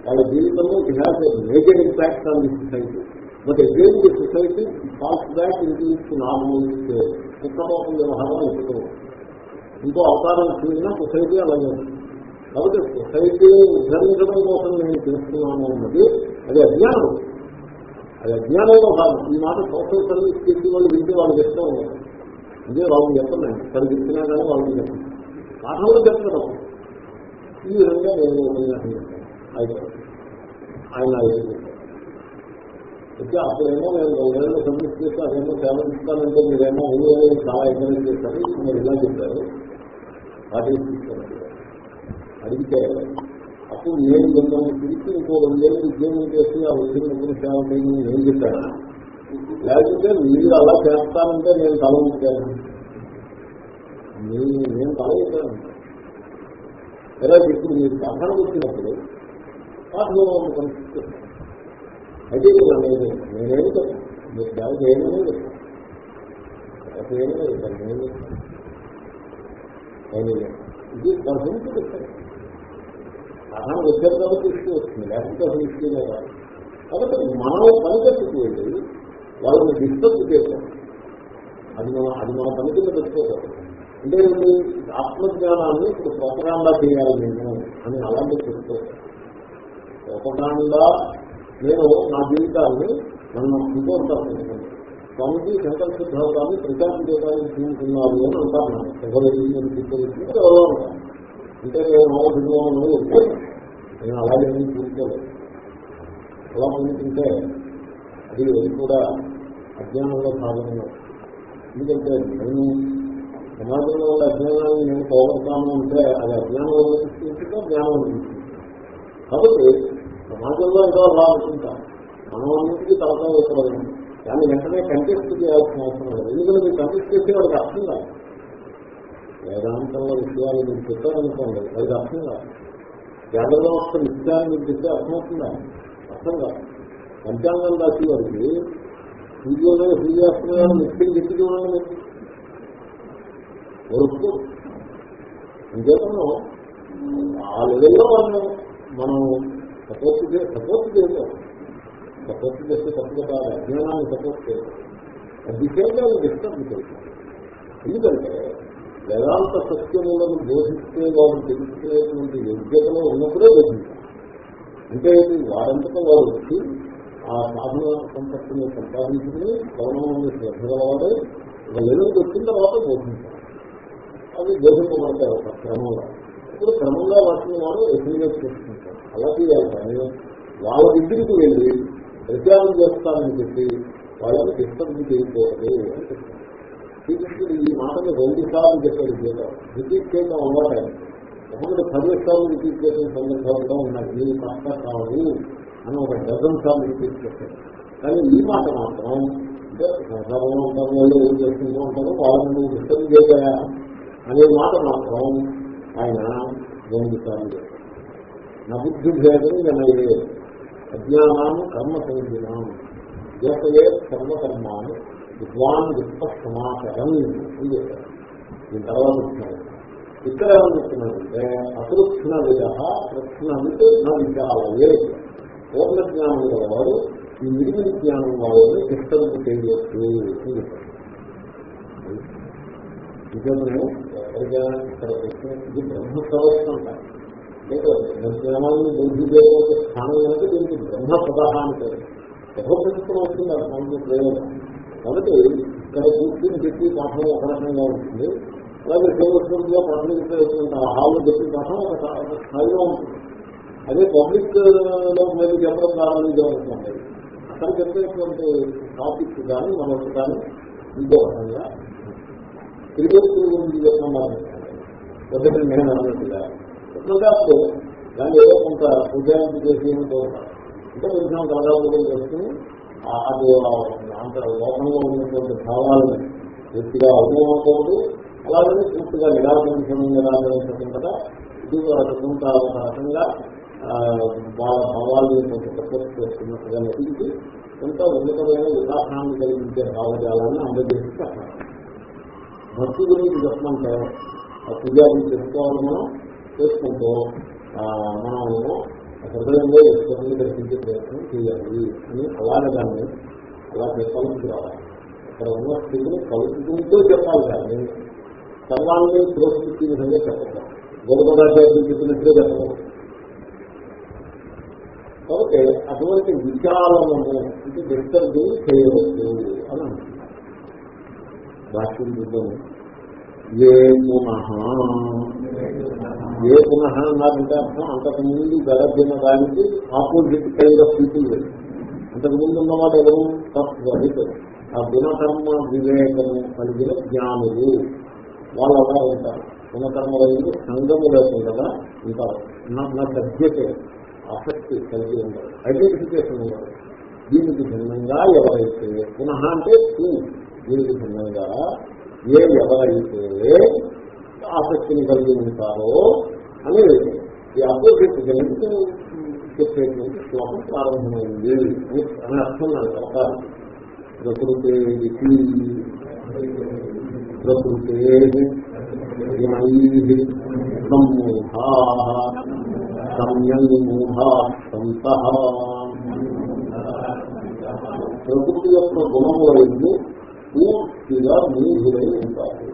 వాళ్ళ జీవితంలో it has major impact on the society but again the society fast back increase normal కుక్కలోకం వ్యవహారం ఇప్పుడు ఇంకో అవతారం చూసినా సొసైటీ అలాగే కాబట్టి సొసైటీ ఉద్ధరించడం కోసం నేను చేస్తున్నాను అన్నది అది అజ్ఞానం. అది అజ్ఞానంలో కాదు. ఈ మాట సోషల్ సర్వీస్ చేసి వాళ్ళు వింటే వాళ్ళు ఇష్టం ఉన్నారు అంటే వాళ్ళకి చెప్పలేదు సరి చెప్తున్నా కానీ వాళ్ళకి చెప్పండి పాఠంలో చెప్తున్నాం ఈ విధంగా నేను ఉపన్యాసం చెప్తాను. ఆయన అయితే అప్పుడేమో నేను రెండేళ్ళు సబ్మిట్ చేస్తే అదేమో సేవ ఇస్తానంటే మీరేమో మూడు వేలు చాలా ఎంకరేజ్ చేస్తారు మీరు ఇలా చెప్పారు. వాటి అడిగితే అప్పుడు నేను మిమ్మల్ని పిలిచి ఇంకో రెండేళ్ళు ఉద్యోగం చేసి ఆ ఉద్యోగం సేవ చేయమని నేను చెప్పాను? లేకపోతే మీరు అలా చేస్తానంటే నేను తల ఉంటాను నేను నేను తల ఉంటాను ఎలా ఇప్పుడు మీరు సాధన వచ్చినప్పుడు పాఠభూమి పరిస్థితి అయితే నేను నేనేమి చెప్తాను మీరు దానికి ఏమనే చెప్పాను ఏమనే చెప్తాను నేను ఇది పర్సెంట్ చెప్తాను సాధన దగ్గర కాబట్టి ఇష్యూ వస్తుంది లేకపోతే అసలు ఇష్యూనే కాదు. కాబట్టి మనం పనికట్టుకు వెళ్ళి వాళ్ళని డిస్టర్బ్ చేస్తాం అది మనం అది మన పని కింద పెట్టుకోకూడదు అంటే ఏంటి ఆత్మజ్ఞానాన్ని ఇప్పుడు ప్రొపగాండా చేయాలి నేను అని అలాంటి పెట్టుకోకూడదు ప్రొపగాండా నేను నా జీవితాన్ని నన్ను ఇంకోటాను స్వామికి శంకర సిద్ధాంతాన్ని ప్రచారం చేయడానికి చూస్తున్నారు అని అంటారు. నాకు ఎవరు ఎవరో అంటారు. అంటే నేను నోటిలోనూ నేను అలాగే చూసుకోలేదు ఎలా పొందుతుంటే అది అది కూడా అజ్ఞానంలో భాగంగా ఎందుకంటే నేను సమాజంలో ఉన్న అజ్ఞానాన్ని నేను పోగొడతాను అంటే అది అజ్ఞానంలో వల్ల జ్ఞానం అనిపిస్తుంది కాబట్టి సమాజంలో ఏదో అలా అనుకుంటాం. మనం అన్నింటికి తలకాయ వేసుకోవాలి దాన్ని వెంటనే కంటెస్ట్ చేయాల్సిన అవసరం లేదు. ఎందుకంటే మీరు కంటెస్ట్ చేస్తే వాడికి అర్థం కాదు. వేదాంతంలో విషయాలు మీరు చెప్పారనుకోండి అది అర్థం కాదు. జాగ్రత్త వస్తే నిత్యాన్ని మీరు చెప్తే అర్థమవుతుందా అర్థం కాదు. పంచాంగం రాసి వారికి సూర్యోదయ సూర్యాస్తమయాలు నిత్యం చెప్పి చూడండి మీరు. వరకు. అంచేతను ఆ లెవెల్లో మనం మనం సపోర్ట్ చే సపోర్ట్ చేయలేము సపోర్ట్ చేస్తే తప్పుగా కాదు అజ్ఞానాన్ని సపోర్ట్ చేయలేదు అధికంగా డిస్టర్బ్ చేస్తాం. ఎందుకంటే వేదాంత సత్యములను బోధిస్తే వాళ్ళు తెలుసుకునేటువంటి యోగ్యతలో ఉన్నప్పుడే బోధించాలి అంటే వారంతటా వారు వచ్చి ఆ సాధన సంపత్తిని సంపాదించుకుని గౌరవాన్ని శ్రద్ధగలవాడే లెవెల్కి వచ్చిన తర్వాత బోధించాలి అది బోధింపబడతారు ఒక క్రమంలో. ఇప్పుడు క్రమంగా వాటిని వారు ఎస్టిమేట్ చేసుకుంటారు. అలా చేయాలి కానీ వాళ్ళ దగ్గరికి వెళ్ళి ప్రచారం చేస్తానని చెప్పి వాళ్ళని డిస్టర్బ్ చేయకూడదు అని చెప్తారు. శ్రీకృష్ణుడు ఈ మాటలు రెండు సార్లు చెప్పాడు చేయడం రిపీట్ చేయడం అవ్వాలి. ఒకటి పది సార్లు రిపీట్ చేసిన సందర్భాలుగా ఉన్నాయి మీరు కష్ట కావాలి అని ఒక డజన్ సార్లు రిపీట్ చేశాడు. కానీ ఈ మాట మాత్రం అంటే సంసారంలో ఉంటారు వాళ్ళు ఏం చేసుకుంటూ ఉంటారు వాళ్ళని నువ్వు డిస్టర్బ్ చేయగా అనే మాట మాత్రం ఆయన రెండు సార్లు చెప్పారు నా బుద్ధి భేదం వినయే. అజ్ఞానాన్ని కర్మ సంజ్ఞానం జసయే సర్వకర్మాన్ని. విద్వాన్ విత్త సమాచారం అని చెప్పారు. దీని తర్వాత వచ్చినాడు ఇక్కడ ఏమని చెప్తున్నాడంటే అతృక్షణ విధ ప్రశ్నవిత్ నా విచారయే పూర్ణ జ్ఞానం గలవాడు ఈ మిగిలిన జ్ఞానం వాళ్ళని డిస్టర్బ్ చేయవచ్చు అని చెప్పారు. నిజమే ఎక్కడిగా ఇక్కడ ప్రశ్న ఇది బ్రహ్మ సదస్సు అంటారు లేదు జ్ఞానాన్ని బుద్ధి చేయకపోతే స్థానం కనుక దీనికి బ్రహ్మ పదాహ అంటే యథోపరిస్థితులు వస్తుంది ఆ స్థానంలో ప్రయోజనం. కాబట్టి ఇక్కడ కూర్చుని చెప్పి పాఠం ఒక రకంగా ఉంటుంది. అలాగే దేవస్థానంలో పబ్లిక్ హాల్లో చెప్పిన పాఠం ఒక స్థాయిలో ఉంటుంది. అదే పబ్లిక్లో మీద చెప్పడం ప్రారంభించవలసింది అక్కడ చెప్పేటువంటి టాపిక్ కానీ మనకు కానీ ఇంకో రకంగా తిరుపతి గురించి చెప్తున్నారు ఒకటి నేను అన్నట్టుగా. అప్పుడు దాన్ని ఏదో కొంత ఉదయం చేసి ఉంటారు ఇంకా కొంచెం దాదాపు చేసుకుని అది అంత లోకంలో ఉన్నటువంటి భావాలను పూర్తిగా అవసరమవుతూ అలాగే పూర్తిగా నిరాకరించడం నిరాకరించడం కదా. ఇది కొంత ఒక రకంగా వాళ్ళ భావాలను కొంచెం సపోర్ట్ చేస్తున్నట్టుగా నటించి ఎంతో ఉన్నతమైన వికాసాన్ని కలిగించే భావజాలాన్ని అందజేసి చెప్పాలి భక్తి గురించి చెప్పమంటే ఆ పూజారి చేసుకోవాలి మనం చేసుకుంటూ మనము హృదయంలో ఈశ్వరుని దర్శించే ప్రయత్నం చేయాలి అని అలానే దాన్ని అలా చెప్పాల్సి రావాలి. అక్కడ ఉన్న స్థితిని కలుపుకుంటూ చెప్పాలి కానీ సర్వాన్ని ప్రోత్సహించే విధంగా చెప్పాలి గౌరవాచార్యులు చెప్పినట్లే చెప్పాలి కాబట్టి అటువంటి విచారము ఇది డిస్టర్బ్ చేయవచ్చు అని అంటున్నారు. భాష్యం చూద్దాము ఏ పునః? ఏ పునః అన్నారంటే అర్థం అంతకు ముందు గడపిన దానికి ఆపోజిట్ కైండ్ ఆఫ్ పీపుల్ లేదు. అంతకు ముందు ఉన్నవాడు ఎవరు? తత్వహితులు ఆ గుణకర్మ వివేకము కలిగిన జ్ఞానులు. వాళ్ళు అలా ఉంటారు. గుణకర్మ వైపు సంగము లేకుండా ఉంటారు. నా సభ్యతే ఆసక్తి కలిగి ఉండదు ఐడెంటిఫికేషన్ ఉండదు. దీనికి భిన్నంగా ఎవరైతే పునః అంటే దీనికి భిన్నంగా ఏ ఎవరైతే ఆసక్తిని కలిగి ఉంటారో అని ఈ అపోజిట్ జయంతి చెప్పేటువంటి శ్లోకం ప్రారంభమైంది అని అర్థం నాకు చెప్పాలి. ప్రకృతి ప్రకృతే సమ్మూఢా సంయమూఢా సంత. ప్రకృతి యొక్క గుణములైంది పూర్తిగా మూఢులై ఉంటారు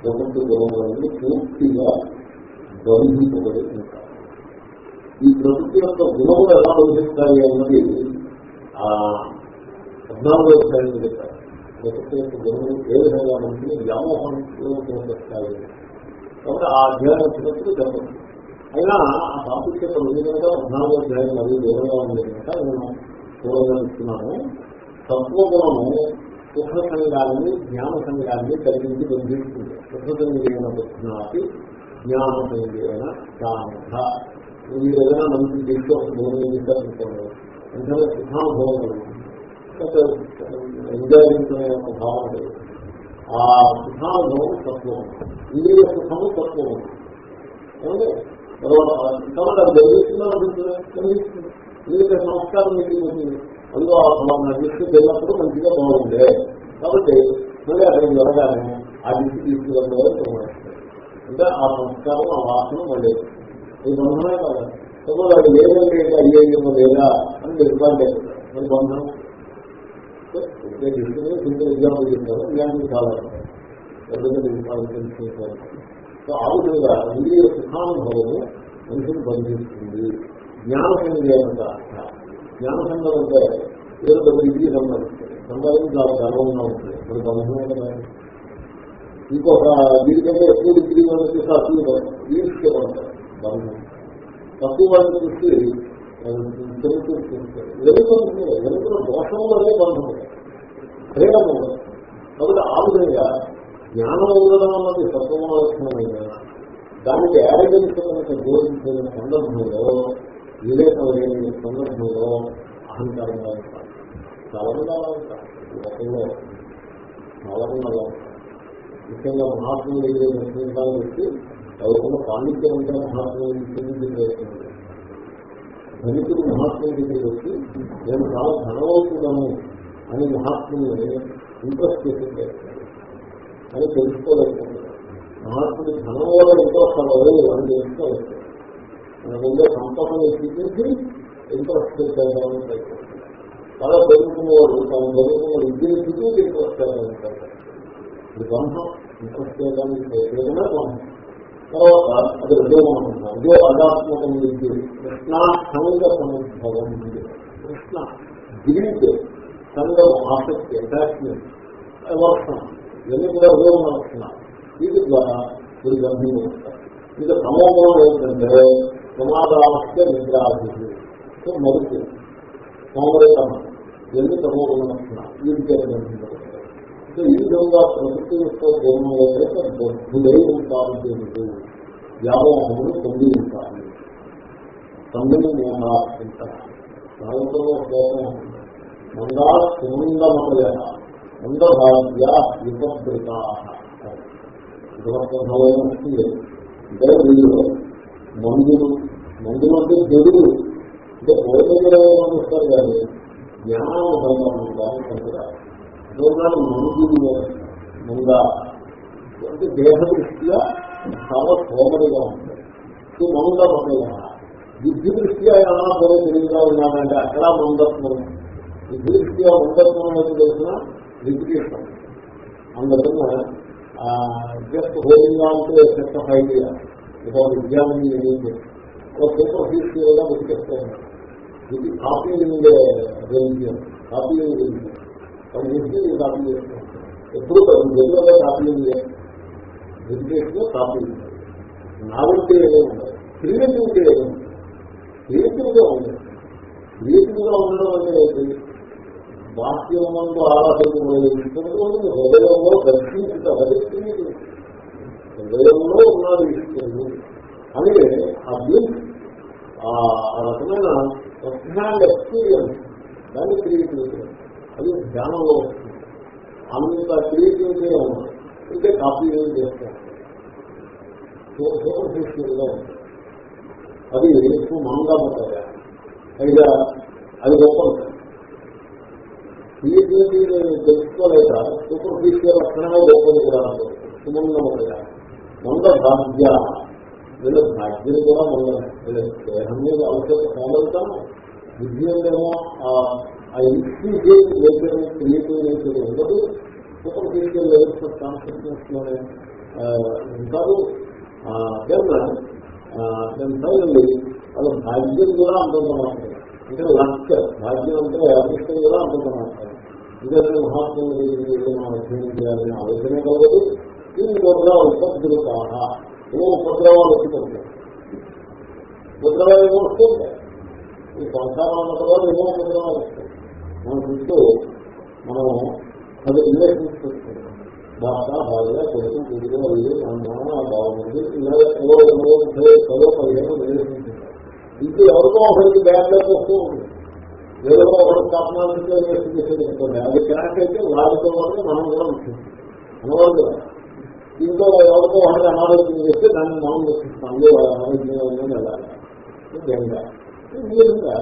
ప్రకృతి గుణములను పూర్తిగా బంధింపబడి ఉంటారు ఈ ప్రకృతి యొక్క గుణములు ఎలా బంధిస్తాయి అన్నది ఆ పద్నాలుగో అధ్యాయంలో చెప్పారు. ప్రకృతి యొక్క గుణములు ఏ విధంగా మంది వ్యామోహంలో వస్తాయి కాబట్టి ఆ అధ్యాయం వచ్చినప్పుడు చెప్పండి. అయినా ఆ టాపిక్ యొక్క విధంగా పద్నాలుగో అధ్యాయం మరియు దూరంగా ఉంది కనుక నేను దూరంగా ఇస్తున్నాను తత్వగుణము సుఖ సంఘాన్ని జ్ఞాన సంఘాన్ని కలిగించి బంధిస్తుంది సుఖ సంఘైన బుద్ధినాటి జ్ఞాన సంఘైన కామధ మీరు ఏదైనా మంచి దీంట్లో భోజనం చేశారనుకోండి వెంటనే సుఖానుభవం ఎంజాయ్ ఎంజాయ్మెంట్ భావన ఆ సుఖానుభవం తత్వం ఇంద్రియ సుఖము తత్వం ఏమంటే తర్వాత అది జరిగిస్తుందా అనిపిస్తుంది? ఎందుకంటే సంస్కారం మీకు ఉంటుంది అందులో ఆ ఫలానా దిక్కు వెళ్ళినప్పుడు మంచిగా బాగుండే. కాబట్టి మళ్ళీ అక్కడికి వెళ్ళగానే ఆ దిక్కు తీసుకువెళ్ళే అంటే ఆ సంస్కారం ఆ వాసన మళ్ళీ ఇది బంధమే కదా. సపోజ్ అది లేదా అయ్యేమో లేదా అని నిర్మాణం మరి బంధం తీసుకుని సింపుల్ ఎగ్జాంపుల్ చెప్తాను. ఇలాంటివి చాలా సో ఆ విధంగా ఇంద్రియ సుఖానుభవము మనిషిని బంధిస్తుంది. జ్ఞాన సంగీత జ్ఞాన సంఘం అంటే ఏదో ఇంద్రియ సంబంధం. సంపాదిస్తుంది చాలా గర్వంగా ఉంటుంది. ఇప్పుడు బంధమే కదా ఇంకొక దీనికంటే ఎక్కువ డిగ్రీ వాళ్ళకి అసలు ఈడ్చుకే పడతారు బంధం తక్కువ వాళ్ళని చూసి తెలుసుకుంటారు వెలుగుతుంది వెలుగుతున్న దోషంలోనే బంధం ప్రేమ కాబట్టి ఆ విధంగా జ్ఞానం ఉండడం అన్నది సత్వమైన దానికి యారగెన్స్ బోధించిన సందర్భంలో వివేకమైన సందర్భంలో అహంకారంగా ఉంటారు చాలా అలా ఉంటారు. ఈ రకంలో అలా ఉంటారు ముఖ్యంగా మహాత్ములు దగ్గర దర్శించడానికి వచ్చి ఎవరికైనా పాండిత్యం ఉంటే మహాత్ములు చెందించి ప్రయత్నం ధనికుడు మహాత్ముల దగ్గరికి వచ్చి నేను చాలా ధనవంతుడను అని మహాత్ముల్ని ఇంట్రెస్ట్ చేసి ప్రయత్నం అని తెలుసుకోలేకపోతున్నాను మహాత్ముడి ధనం వల్ల ఇంట్రెస్ట్ అవ్వదు అని తెలుసుకోలేదు మన ముందే సంపదను ఎక్కించి ఇంట్రెస్ట్ చేసేదాన్ని ప్రయత్నం. చాలా చదువుకున్న వాళ్ళు తాను విద్యను చుట్టూ ఇంట్రెస్ట్ వస్తారు ఇది బంధం ఇంట్రెస్ట్ ప్రయత్నమే బంధం తర్వాత అది రెండో మనం అదో అదాత్మకం విద్య కృష్ణ సంఘ సముద్భవం కృష్ణ గిరితే సంఘం ఆసక్తి అటాచ్మెంట్ వర్షం ఇవన్నీ కూడా ఉదయం లక్షణాలు వీటి ద్వారా మీరు గంభీరం వస్తారు ఇక ఏంటంటే ప్రమాదావస్థ నిద్రాధి సో మరుపు. సోమరితనం ఇవన్నీ సమోగుణ లక్షణాలు వీటికే గంభీరం సో ఈ విధంగా ప్రకృతి యొక్క గుణంలో బుద్ధులై ఉంటారు వ్యామోహములు పొంది ఉంటారు. తొమ్మిది మోహార్పించారు మందా సుమందమయ మందభాగ్య విపద్రుత అంటే. వీళ్ళు మందులు మందులు అంటే చెడులు అంటే భోజనం కానీ జ్ఞానం సంబంధించాలని మందులు ముంద అంటే దేహ దృష్ట్యా చాలా సోమరిగా ఉంటాయి సో మంద మొదల బుద్ధి దృష్ట్యా ఏమన్నా పొరే తెలివిగా ఉన్నానంటే అక్కడ మందత్వం బుద్ధి దృష్ట్యా మందత్వం అనేది తెలిసిన? రిపిటేషన్. అందుకన్నా జస్ట్ హోలింగ్గా ఉంటే సెట్ ఆఫ్ ఐడియా. ఒక విజ్ఞానం ఒక పేపర్ తీసుకుగా బతికేస్తాను ఇది కాపీయింగ్ రిలీజియన్ కాపీయింగ్ రిలీజియన్ అది చేసి కాపీ చేస్తాం ఎప్పుడు రెగ్యులర్గా కాపీయింగ్ ఎడ్యుకేషన్ కాపీయింగ్ నావెల్టీ ఏదో ఉండదు క్రియేటివిటీ ఏదో ఉండదు క్రియేటివ్గా ఉండదు క్రియేటివ్గా ఉండడం అనేది బాహ్యమందు ఆరాధించబడే హృదయంలో దర్శించుట హృదయంలో ఉన్నది. ఇస్తుంది అని ఆ ఆ రకమైన పర్సనల్ ఎక్స్పీరియన్స్ దాన్ని క్రియేటివిటీ అది ధ్యానంలో వస్తుంది. అంత క్రియేటివిటీ ఉన్నది ఇంకా కాపీ ఏం చేస్తాం? గా ఉంటుంది అది ఎక్కువ మంగా ఉంటుంది పైగా అది గొప్ప ఉంటుంది క్రియేటివిటీ తెలుసుకోలేక సూపర్ఫిషియల్ లక్షణమే గొప్పది కూడా సుమందముగా మంద భాగ్య వీళ్ళు భాగ్యం కూడా మొదలనే వీళ్ళ దేహం మీద అవసరం కాగలుగుతాము విద్యేమో ఆ ఇన్స్టిట్యూట్ నేచర్ క్రియేటివ్ నేచర్ ఉండదు. సూపర్ ఫిజికల్ లెవెల్స్ ఆఫ్ కాన్షియస్నెస్లోనే ఉంటారు దెన్ దెన్ వాళ్ళ భాగ్యం కూడా అంతంత మాత్రమే. అంటే లక్ష భాగ్యం అంటే అదృష్టం కూడా అంతంత మాత్రమే. ఇదే మహాత్ములు మనం అధ్యయనం చేయాలనే ఆలోచనే కలగదు. దీన్ని కూడా ఉపద్రుతాహ. ఏమో ఉపద్రవాలు వచ్చి పడతాయి ఉపద్రవాలు ఏమో వస్తుంటాయి ఈ సంసారం అన్న తర్వాత ఏమో ఉపద్రవాలు వస్తాయి. మన చుట్టూ మనం అది రిలేషన్స్ పెట్టుకుంటాం భాష భార్య కొడుకు కూతురు అల్లు నాన్న బాగుంది. ఇలా ఏవో ఏవో ముప్పై పదో పదిహేను రిలేషన్స్ ఉంటాయి ఇది ఎవరికో ఒకరికి బ్యాడ్ లైఫ్ వస్తూ ఉంటుంది. ఏదో ఒకటి తాపమానంతో చేసేది అది క్రాక్ అయితే వాళ్ళతో మనం కూడా ఉంటుంది. అనవద్దు దీంతో ఎవరితో ఒకటి అనారోగ్యం చేస్తే దాన్ని మనం రక్షిస్తాం అనారోగ్యం వెళ్ళాలి ఈ విధంగా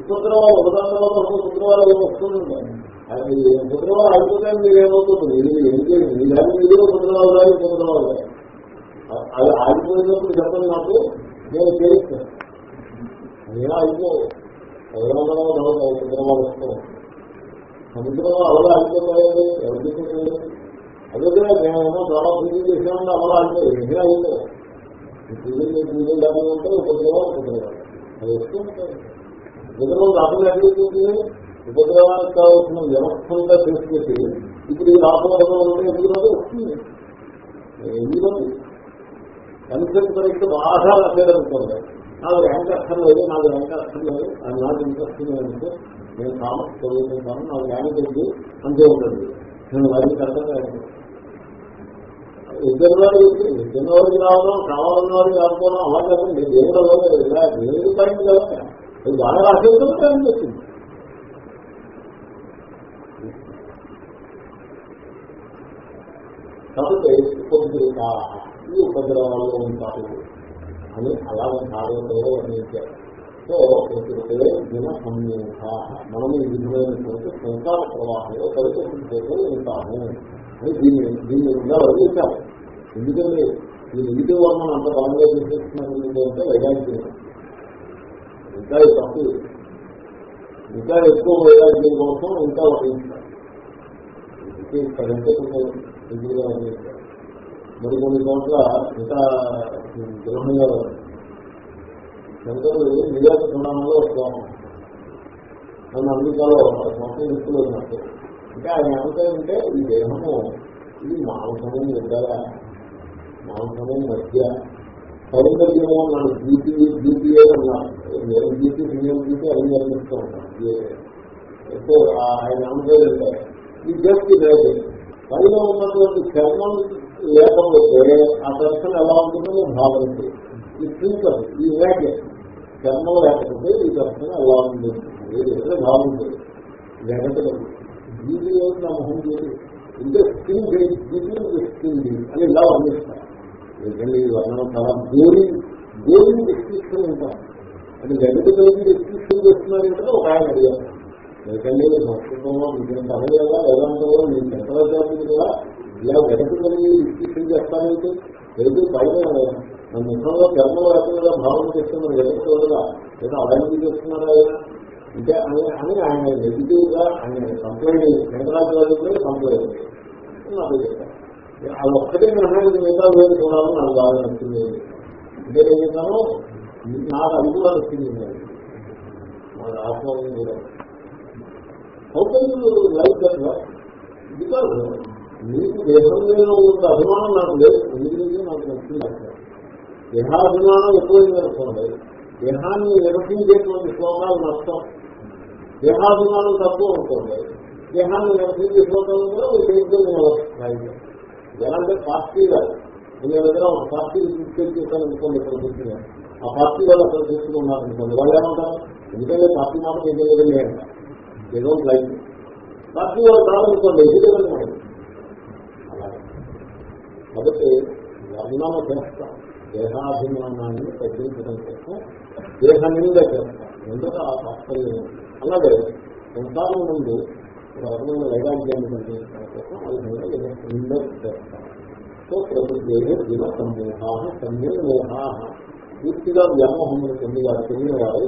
ఉపద్రవాలు ఒకదాని తర్వాత ఉపద్రవాలు ఏమి వస్తుందండి అది ఉపద్రవాలు అయిపోతే మీరు ఏమవుతుంది? ఇది ఏం చేయండి మీ దాని మీరు ఉపద్రవాలు కానీ ఉపద్రవాలు కానీ అది ఆగిపోయినప్పుడు చెప్పండి నాకు నేను చేయిస్తాను. నేను అయిపో. సముద్రంలో ఉపద్రవాలు వస్తూ సముద్రంలో అలా ఆగిపోతాయి ఎవరికి అదే నేనేమో చాలా పూజలు చేసామంటే అమలు అంటే ఏమీ అయిందో పూజలు పూజలు లేకుండా ఉంటే ఉపద్రవాలు ఉపద్రవాలు అది వస్తూ ఉంటాయి ఉపద్రవం రాకుండా ఎక్కడికి ఉపద్రవానికి కావాల్సిన వ్యవస్థంగా తీసుకెట్టి ఇప్పుడు ఈ రాకపోవడం ఉంటే ఎందుకు వస్తుంది. ఎందుకు కన్సెప్ట్ పరీక్ష బాగా రసేదనుకోండి. నాకు ర్యాంక్ అర్థం లేదు నాకు ర్యాంక్ అర్థం లేదు అది నాకు ఇంట్రెస్ట్ లేదంటే నేను కామర్స్ చదువుకుంటాను నాకు ర్యాంక్ ఉంది అంతే ఉంటుంది. నేను వారికి అర్థం కాదు ఇద్దరు వారికి ఇద్దరు రావడం కావాలన్నది కాకపోవడం రాకపోవడం అలా కాదండి దేవుడు ఇలా దేవుడి పైన కదా. అది బాగా రాసేది టైం వచ్చింది. కాబట్టి ఉపద్రవ ఈ ఉపద్రవాల్లో ఉంటారు అని అలా భాగంలో వర్ణించారు సో ప్రకృతే గుణ మనం ఈ విధమైనటువంటి సంసార ప్రవాహంలో పరిస్థితులతో ఉంటాము అని దీన్ని దీన్ని ఇంకా వర్ణించాలి ఎందుకంటే ఈ నెగిటివ్ వర్ణం అంత బలంగా చేసేస్తున్నారు అంటే వైరాగ్యం. ఇంకా తప్పు. ఇంకా ఎక్కువ వైరాగ్యం కోసం ఇంకా వర్ణించాలి ఇక్కడంటే కొంచెం మరి కొన్ని చోట్ల ఇంకా దృఢంగా శంకరుడు నిజాత పురాణంలో శ్లోకం నన్ను అమెరికాలో మొత్తం వ్యక్తులు ఉన్నట్టు. అంటే ఆయన ఏమంటారంటే ఈ దేహము ఇది మాంసము ఉండాలా మాంసము మధ్య సౌందర్యము నన్ను బ్యూటీ బ్యూటీ ఉన్నాను నేను బ్యూటీ ఫిజియల్ బ్యూటీ అవి నిర్మిస్తూ ఉంటాను సో ఆయన ఏమంటారంటే ఈ జస్ట్ లేదు. పైన ఉన్నటువంటి చర్మం లేకపోతే ఆ దర్శనం ఎలా ఉంటుందో నేను భావన ఈ సింపుల్ ఈ ఇమాజిన్ చర్మం లేకపోతే ఈ దర్శనం ఎలా ఉంది. ఏదైతే బాగుంటుంది లేకపోతే జీవి నా మొహం చేసి ఇంటే స్కిన్ జీవి స్కిన్ అని ఇలా వర్ణిస్తాను ఎందుకంటే ఈ వర్ణం చాలా గోరింగ్ గోరింగ్ డిస్క్రిప్షన్ ఉంటాను అది జగతికి డిస్క్రిప్షన్ చేస్తున్నారంటే ఒక ఆయన అడిగారు. ఎందుకంటే సంస్కృతంలో విజయం సమయంగా వేదాంతంలో నేను శంకరాచార్యులు ఇలా వెనక్కి కలిగి డిస్క్రిప్షన్ చేస్తానంటే వెళ్తూ బయట మన ముఖంలో చర్మం రకంగా భావన చేస్తున్న వెనక్కి లేదా అలాగే చేస్తున్నారా అంటే అని అని ఆయన నెగిటివ్గా ఆయన కంప్లైంట్ శంకరాచార్యులు కంప్లైంట్ నాకు చెప్పారు అది ఒక్కటే మినహాయించి మిగతా వేరు చూడాలని నాకు బాగా నచ్చింది. అంటే ఏం చేశాను నాకు అది కూడా నచ్చింది నాకు ఆత్మని కూడా. అవుతుంది లైఫ్ కదా బికాజ్ నీకు దేశం మీద ఉన్న అభిమానం నాకు లేదు. ఎందుకంటే నాకు నచ్చింది అక్కడ. దేహాభిమానం ఎక్కువైంది అనుకోండి. దేహాన్ని నిరసించేటువంటి శ్లోకాలు నష్టం. దేహాభిమానం తక్కువ ఉంటుంది దేహాన్ని నిరసించే శ్లోకాలు కూడా దేశం ఎలాంటి పార్టీ కాదు. నేను దగ్గర ఒక పార్టీ తీసుకెళ్ళి అనుకోండి ఇక్కడ కూర్చుని. ఆ పార్టీ వాళ్ళు అక్కడ తీసుకున్నారు అనుకోండి. వాళ్ళు ఏమంటారు? ఎందుకంటే పార్టీ మాట ఏం తెలియదు ఏదో లైఫ్ పార్టీ వాళ్ళు కావాలనుకోండి ఎదుగుదల కాబట్టి అభిమానం చేస్తాం దేహాభిమానాన్ని తగ్గించడం కోసం దేహ నింద చేస్తారు ఎందుకు ఆ తాత్పర్యం అలాగే సంసారం ముందు ఒక రకమైన వైరాగ్యాన్ని కల్పించడం కోసం ఆ విధంగా నింద చేస్తారు. సో ప్రకృతి దిన సమూహా సన్నిమోహా పూర్తిగా వ్యామోహమును పొందివారు చెందిన వారు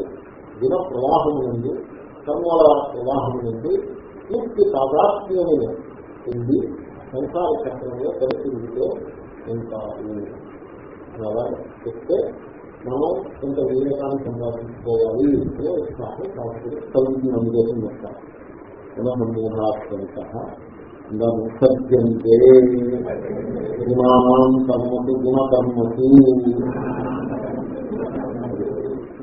గుణ నుండి కర్మల ప్రవాహం నుండి పూర్తి సాధాత్మ్యమైన పొంది సంసార చక్రంలో పరిస్థితిలో ఉంటారు. అలా చెప్తే మనం కొంత వివేకాన్ని సంపాదించుకోవాలి అనే ఉత్సాహం కాబట్టి అందుకోసం అనుభవం చేస్తారు గుణసమూహాత్మక విసర్జంతే గుణానాం కర్మసు గుణకర్మసు.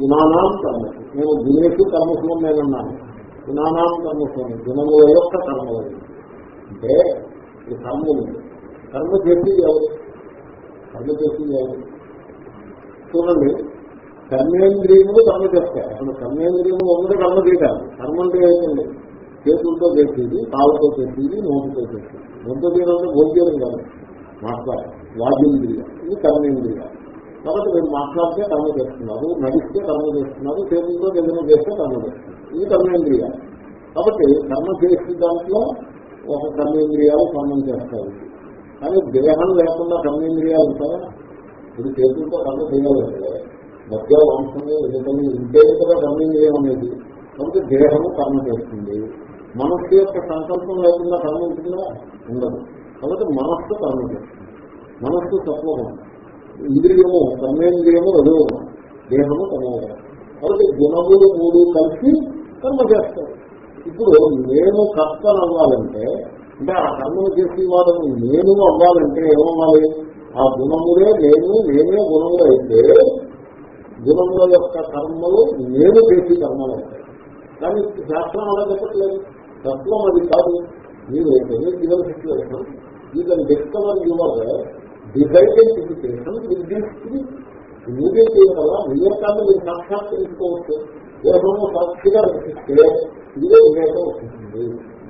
గుణానాం కర్మసు. నేను గుణేసి కర్మసు నేనన్నాను గుణానాం కర్మసు గుణముల యొక్క కర్మలు అంటే ఈ కర్మలు. కర్మ చేసి ఎవరు? కర్మ చేస్తుంది చూడండి కర్మేంద్రియములు కర్మ చేస్తాయి. అసలు కర్మేంద్రియములు ఒకటి కర్మ చేయటాలి కర్మ అంటే ఏంటండి? చేతులతో చేసేది కాళ్ళతో చేసేది నోటితో చేసేది. నోటితో చేయడం భోజనం కాదు. మాట్లాడాలి వాజేంద్రియ ఇది కర్మేంద్రియ. కాబట్టి మీరు మాట్లాడితే కర్మ చేస్తున్నారు నడిస్తే కర్మ చేస్తున్నారు చేతులతో ఏదైనా చేస్తే కర్మ చేస్తున్నారు. ఇది కర్మేంద్రియ. కాబట్టి కర్మ చేసే దాంట్లో ఒక కర్మేంద్రియాలు కర్మం చేస్తారు. కానీ దేహం లేకుండా కర్మేంద్రియాలు ఉంటాయా? ఇది చేతులతో కర్మ చేయాలంటే మధ్య వంశము ఎదుటని ఇంటే కదా కర్మేంద్రియం అనేది. కాబట్టి దేహము కర్మ చేస్తుంది మనస్సు యొక్క సంకల్పం లేకుండా కర్మ ఉంటుందా ఉండదు. కాబట్టి మనస్సు కర్మ చేస్తుంది మనస్సు తత్వము. ఇంద్రియము కర్మేంద్రియము రజోగుణం. దేహము తమోగుణం కాబట్టి గుణములు మూడు కలిసి కర్మ చేస్తారు ఇప్పుడు నేను కర్తనవ్వాలంటే అంటే ఆ కర్మను చేసే వాళ్ళని నేను అవ్వాలంటే ఏమవ్వాలి? ఆ గుణములే నేను నేనే గుణములు అయితే గుణముల యొక్క కర్మలు నేను చేసి కర్మలు అవుతాయి. కానీ శాస్త్రం అలా చెప్పట్లేదు. తత్వం అది కాదు. మీరు given situation you can discover your disidentification with these three immediate చేయడం వల్ల వివేకాన్ని మీరు సాక్షాత్కరించుకోవచ్చు దేహము సాక్షిగా రక్షిస్తే ఇదే వివేకం వస్తుంది.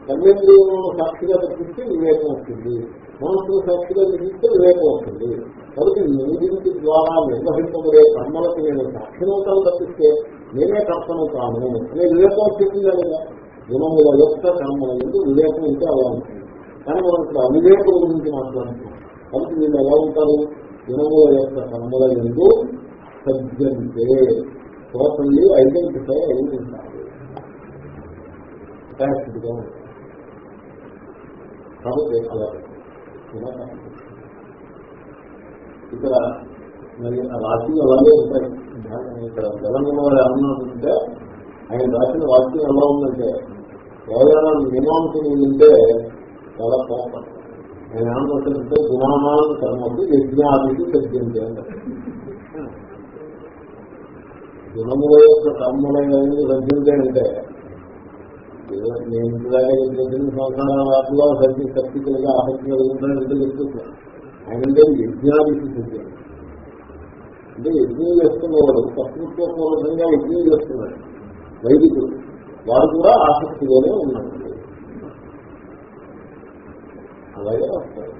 కర్మేంద్రియంలో సాక్షిగా తప్పిస్తే వివేకం వస్తుంది. మనస్సును సాక్షిగా తప్పిస్తే వివేకం వస్తుంది. కాబట్టి మూడింటి ద్వారా నిర్వహించబడే కర్మలకు నేను సాక్షినవుతాను తప్పిస్తే నేనే కర్తను కాను. అనే వివేకం వచ్చేసిందా లేదా? గుణముల యొక్క కర్మల ఎందుకు వివేకం ఉంటే అలా ఉంటుంది. కానీ మనం ఇప్పుడు అవివేకం గురించి మాట్లాడుతున్నాం. కాబట్టి వీళ్ళు ఎలా ఉంటారు? గుణముల యొక్క కర్మల ఎందు సజ్జంతే టోటల్లీ ఐడెంటిఫై అయి ఉంటారు. అటాచ్డ్గా ఉంటారు కాబట్టి అలా ఇక్కడ మరి రాశి అలాగే ఉంటాయి. ఇక్కడ తెలంగాణ ఏమన్నా ఆయన రాసిన వాక్యం ఎలా ఉందంటే ఎవరైనా మీమాంసలు ఉంటే చాలా కోపం. ఆయన ఏమనుకుంటుంటే గుణామాన్ కర్మకు యజ్ఞానికి తగ్గింది గుణముల యొక్క కర్మలైన తగ్గిందే నేను ఇంటిదాకా చెప్పిన సంవత్సరాల వాటిలో శక్తి శక్తి కలిగి ఆసక్తి కలుగుతానంటే చెప్తున్నాను ఆయన అంటే యజ్ఞాదికి తగ్గింది అంటే యజ్ఞం చేస్తున్నవాడు ప్రకృతిపూర్వకంగా యజ్ఞం చేస్తున్నాడు వైదికుడు వాడు కూడా ఆసక్తిలోనే ఉన్నాడు అలాగే వస్తాడు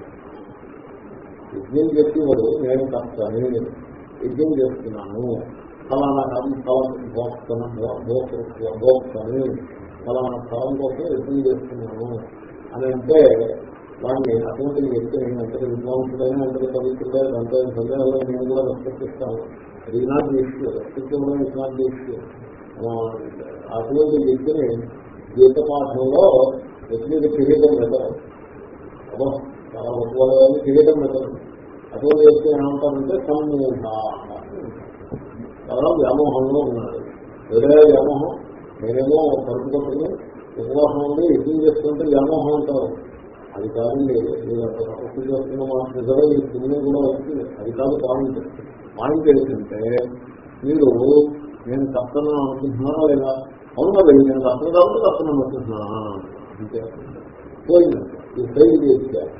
యజ్ఞం చెప్పేవాడు నేను కష్టాన్ని యజ్ఞం చేస్తున్నాను ఫలానా కాదు ఫలం భోక్తను భోక్తని ఫలానా ఫలం కోసం యజ్ఞం చేస్తున్నాను అని అంటే వాడిని అటువంటి వ్యక్తి నేను ఎంత విద్వాంసుడైనా ఎంత పవిత్రుడైనా అంత సందేహాల్లో నేను కూడా రెస్పెక్టిస్తాను అది not issue respect is not issue అటువంటి వ్యక్తిని గీత పాఠంలో వ్యక్తికి కిరీటం పెట్టరు చాలా గొప్పవాళ్ళు కిరీటం పెట్టరు అటువంటి వ్యక్తి ఏమంటారంటే సమూహ చాలా వ్యామోహంలో ఉన్నాడు. వేరే వ్యామోహం. నేనేమో కడుపు కొట్టుకుని ఉపవాసం ఉండి యజ్ఞం చేస్తుంటే వ్యామోహం ఉంటారు అది కాదండి నేను అక్కడ చేస్తున్న మా నిజమే ఈ పుణ్యం కూడా వచ్చింది అది కాదు పాయింట్. పాయింట్ ఏంటంటే మీరు నేను తప్పను అనుకుంటున్నానా లేదా? అవును కదా నేను కర్తను కాబట్టి కర్తను అనుకుంటున్నానా? అంతే ఈ సైడ్ చేశారు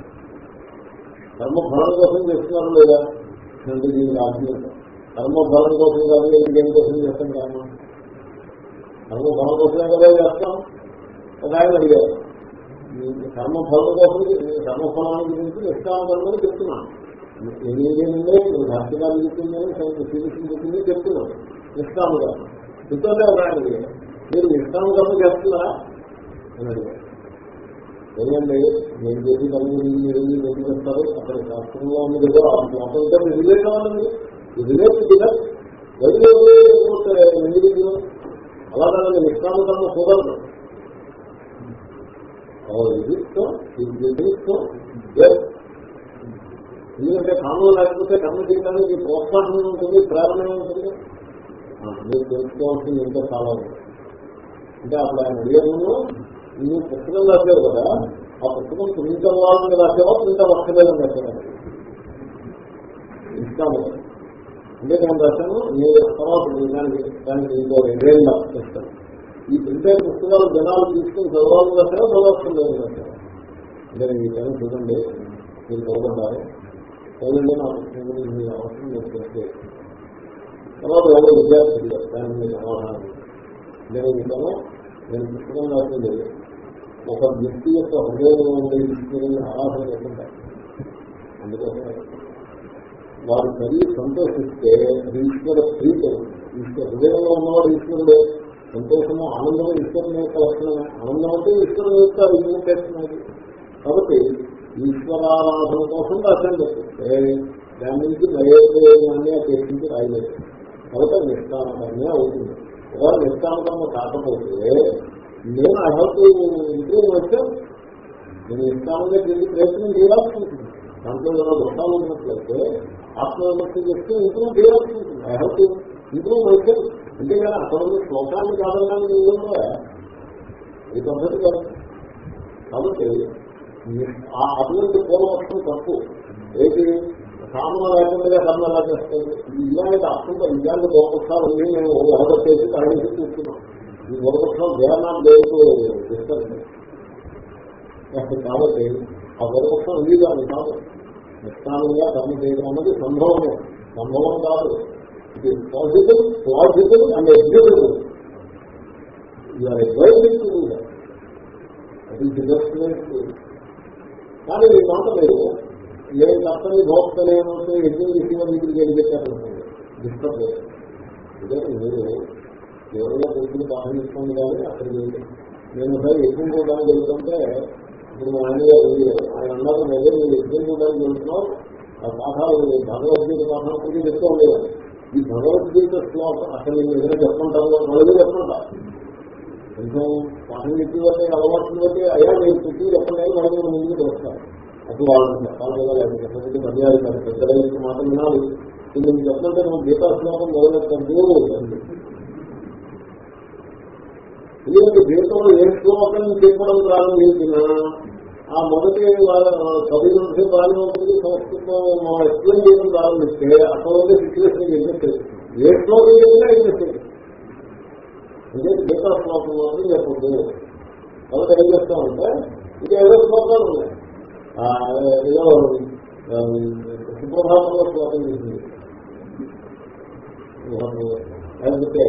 కర్మఫలం కోసం చేస్తున్నారు లేదా? అంటే దీనికి ఆజ్ఞ కర్మఫలం కోసం కాదు ఇంకేం కోసం చేస్తాం కర్మ? కర్మ ఫలం కోసమే కదా చేస్తాం ఒక ఆయన అడిగారు కర్మ ఫలం కోసం కర్మ ఫలానికి గురించి నిష్కామకర్మని చెప్తున్నాను. ఎనిమిది భాష్యకాలు చెప్పిందని శ్రీకృష్ణ చెప్పింది చెప్తున్నాను. నిష్కామ కర్మ చెప్తుంటే రాండి మీరు నిష్కామ కర్మ చేస్తున్నారా? అని అడిగారు. ఏంటండి నేను చేసి కలిగి గురించి మీరు ఎందుకు చేస్తారు? అక్కడ శాస్త్రంలో ఉంది కదా అక్కడ మీరు రిలేట్ అవ్వండి రిలేట్ దిగా ఎందుకు అలాగే నిష్కామ కర్మ కుదరదు ఎందుకంటే కామం లేకపోతే కర్మ చేయడానికి ప్రోత్సాహం ఉంటుంది ప్రేరణ ఉంటుంది. మీరు తెలుసుకోవాల్సింది ఇంకా చాలా ఉంది. అంటే అప్పుడు ఆయన అడిగాను నువ్వు పుస్తకం రాసావు కదా ఆ పుస్తకం ప్రింటర్ వాళ్ళని రాసావా ప్రింటర్ వస్తలేదని రాసావా ఇస్తాము అంటే నేను రాశాను నేను తర్వాత దానికి దానికి ఇంకో రెండేళ్ళ చేస్తాను ఈ ప్రింటర్ పుస్తకాలు జనాలు తీసుకుని చదవాలని రాసావా చదవక్కర్లేదు రాసావా అంటే నేను ఈ చూడండి. మీరు చదవబడ్డారు. చదవండి నా పుస్తకం గురించి మీ అవసరం నేను చేస్తే. తర్వాత ఎవరో విద్యార్థులు దానికి మీ సమాధానం నేను మీకను నేను పుస్తకం రాసింది ఒక వ్యక్తి యొక్క హృదయంలో ఉండే ఈశ్వరుని ఆరాధన లేకుండా. అందుకోసం వారు చదివి సంతోషిస్తే అది ఈశ్వర ప్రీతి. ఈశ్వర హృదయంలో ఉన్నవాడు ఈశ్వరుడే. సంతోషము ఆనందము ఈశ్వరుని యొక్క లక్షణమే. ఆనందం అంటే ఈశ్వరుని యొక్క ఇంప్లికేషన్ కాబట్టి ఈశ్వరారాధన కోసం రాశాను చెప్తే దాని నుంచి నైవేద్యాన్ని అపేక్షించి రాయలేదు. కాబట్టి నిష్కామకరమే అవుతుంది. ఒకవేళ నిష్కామకర్మ కాకపోతే నేను ఐ హెవ్ టు ఇంప్రూవ్ వచ్చాను. నేను నిష్కామంగా తిరిగి ప్రయత్నం చేయాల్సి ఉంటుంది. దాంట్లో ఏదైనా దృష్టాలు ఉన్నట్లయితే ఆత్మవిమర్శ చేస్తే ఇంప్రూవ్ చేయాల్సి ఉంటుంది. ఐ హెవ్ టు ఇంప్రూవ్ అయితే అంటే అంతేగాని అక్కడ ఉన్న శ్లోకాన్ని కాదనడానికి ఉందా ఈ పద్ధతి కాదు. కాబట్టి అటువంటి పూర్వపక్షం తప్పు. ఏది? కామన లేకుండా కర్మ ఎలా చేస్తుంది? ఇలాంటి అర్థంతో ఇలాంటి పూర్వపక్షాలు ఉంది మేము వరదట్టేసి తరలించి చూస్తున్నాం ఈ పూర్వపక్షం వేరణాలు లేదు. డిస్కషన్ కాబట్టి ఆ పూర్వపక్షం ఉంది కాదు. కాబట్టి నిష్కామంగా కర్మ చేయడం అన్నది సంభవమే. సంభవం కాదు. ఇది పాజిటివ్ పాజిటివ్ అండ్ ఎగ్జిబుల్ యూఆర్ ఎడ్వైజింగ్ టు అది కానీ మీ మాట లేదు. నేను కర్తని భోక్తలేను యజ్ఞం విషయంలో మీకు ఏం చెప్పారనుకోండి డిస్టర్బ్ లేదు మీరు కేవలంగా కొడుకుని పాఠం ఇస్తుంది కానీ అక్కడ నేను ఒకసారి యజ్ఞం చూడడానికి వెళ్తుంటే ఇప్పుడు మా నాన్నగారు ఆయన అన్నారు నేను మీరు యజ్ఞం చూడడానికి వెళ్తున్నాం ఆ పాఠాలు భగవద్గీత పాఠాలు కూడా చెప్తూ ఉండేవారు ఈ భగవద్గీత శ్లోకం అసలు ఏదైనా చెప్పుకుంటాను నలుగురు చెప్పుకుంటా కొంచెం పాఠం చెప్పి బట్టి అలవాట్లు బట్టి అయ్యా మీరు చెప్పి చెప్పండి నలుగురు ముందుకు వస్తారు. అప్పుడు వాళ్ళు చెప్పాలి కదా లేకపోతే మర్యాద పెద్దల పెద్దలకి మాట వినాలి. నేను చెప్పంటే నువ్వు గీతా శ్లోకం మొదలెట్టండి ఎందుకంటే గీతంలో ఏ శ్లోకం చెప్పడం ప్రారంభించినా ఆ మొదటి పది నుంచి బాగానే ఉంటుంది సంస్కృతం మా ఎక్స్ప్లెయిన్ చేయడం ప్రారంభిస్తే అక్కడ ఉండే సిచ్యువేషన్ ఇన్వెస్ట్ ఏ శ్లోకం చేసినా ఇన్వెస్ట్ అంటే గీతా శ్లోకం మాత్రం చెప్పద్దు. కాబట్టి ఏం చేస్తామంటే ఇంకా ఏదో శ్లోకాలు ఉన్నాయి. ఏదో శుభభావంలో శ్లోకం చేసింది. లేకపోతే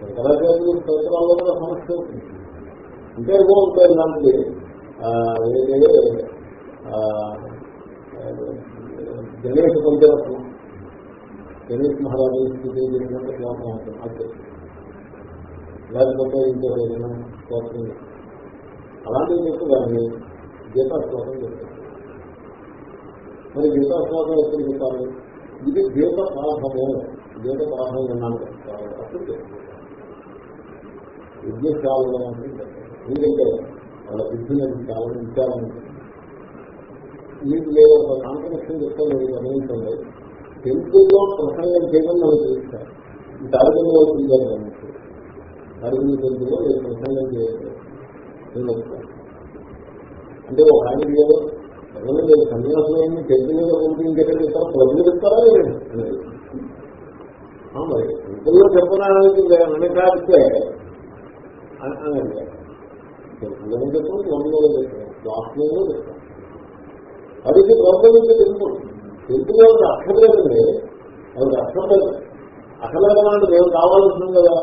శంకరాచార్యులు క్షేత్రాల్లో కూడా సమస్య అవుతుంది అంటే ఏమో ఉంటాయి ఇలాంటిది ఏదే గణేష్ పంచరత్నం గణేష్ మహారాజు స్థితి చేసినట్టు శ్లోకం ఉంటుంది అది లేకపోతే ఇంకో ఏదైనా శ్లోకం అలాంటివి చెప్పు కానీ గీతా శ్లోకం చెప్తారు మరి గీతా శ్లోకం ఎప్పుడు చెప్తారు ఇది గీత పాఠము గీత పాఠం విన్నాను. అప్పుడు చెప్తాను విద్య విద్యశాలలో ఎందుకంటే వాళ్ళ విద్యను చాలా విచారం మీకు లేదు ఒక కాంట్రడిక్షన్ చెప్తే మీరు గమనించండి టెంపుల్లో ప్రసంగం చేయడం నాకు తెలుస్తారు ఈ తారకంలో పిల్లలు గమనించారు అరుగులు టెంపుల్లో నేను ప్రసంగం చేయలేదు నేను అంటే ఒక ఆయన లేదు ఎవరు లేదు సన్యాసులు టెంపుల్ మీద ఉంటే ఇంకెక్కడ ఇస్తారా ప్రజలు ఇస్తారా మరి టెంపుల్లో చెప్పడానికి వెనకాడితే అని టెంపుల్లో చెప్పండి వందలో చెప్పాను క్లాస్లో చెప్తాను అది ప్రాబ్లం అయితే టెంపుల్ టెంపుల్ వాళ్ళకి అక్కర్లేదండి వాళ్ళకి అక్కర్లేదు అక్కర్లేదన్నట్టు మేము కావాల్సింది కదా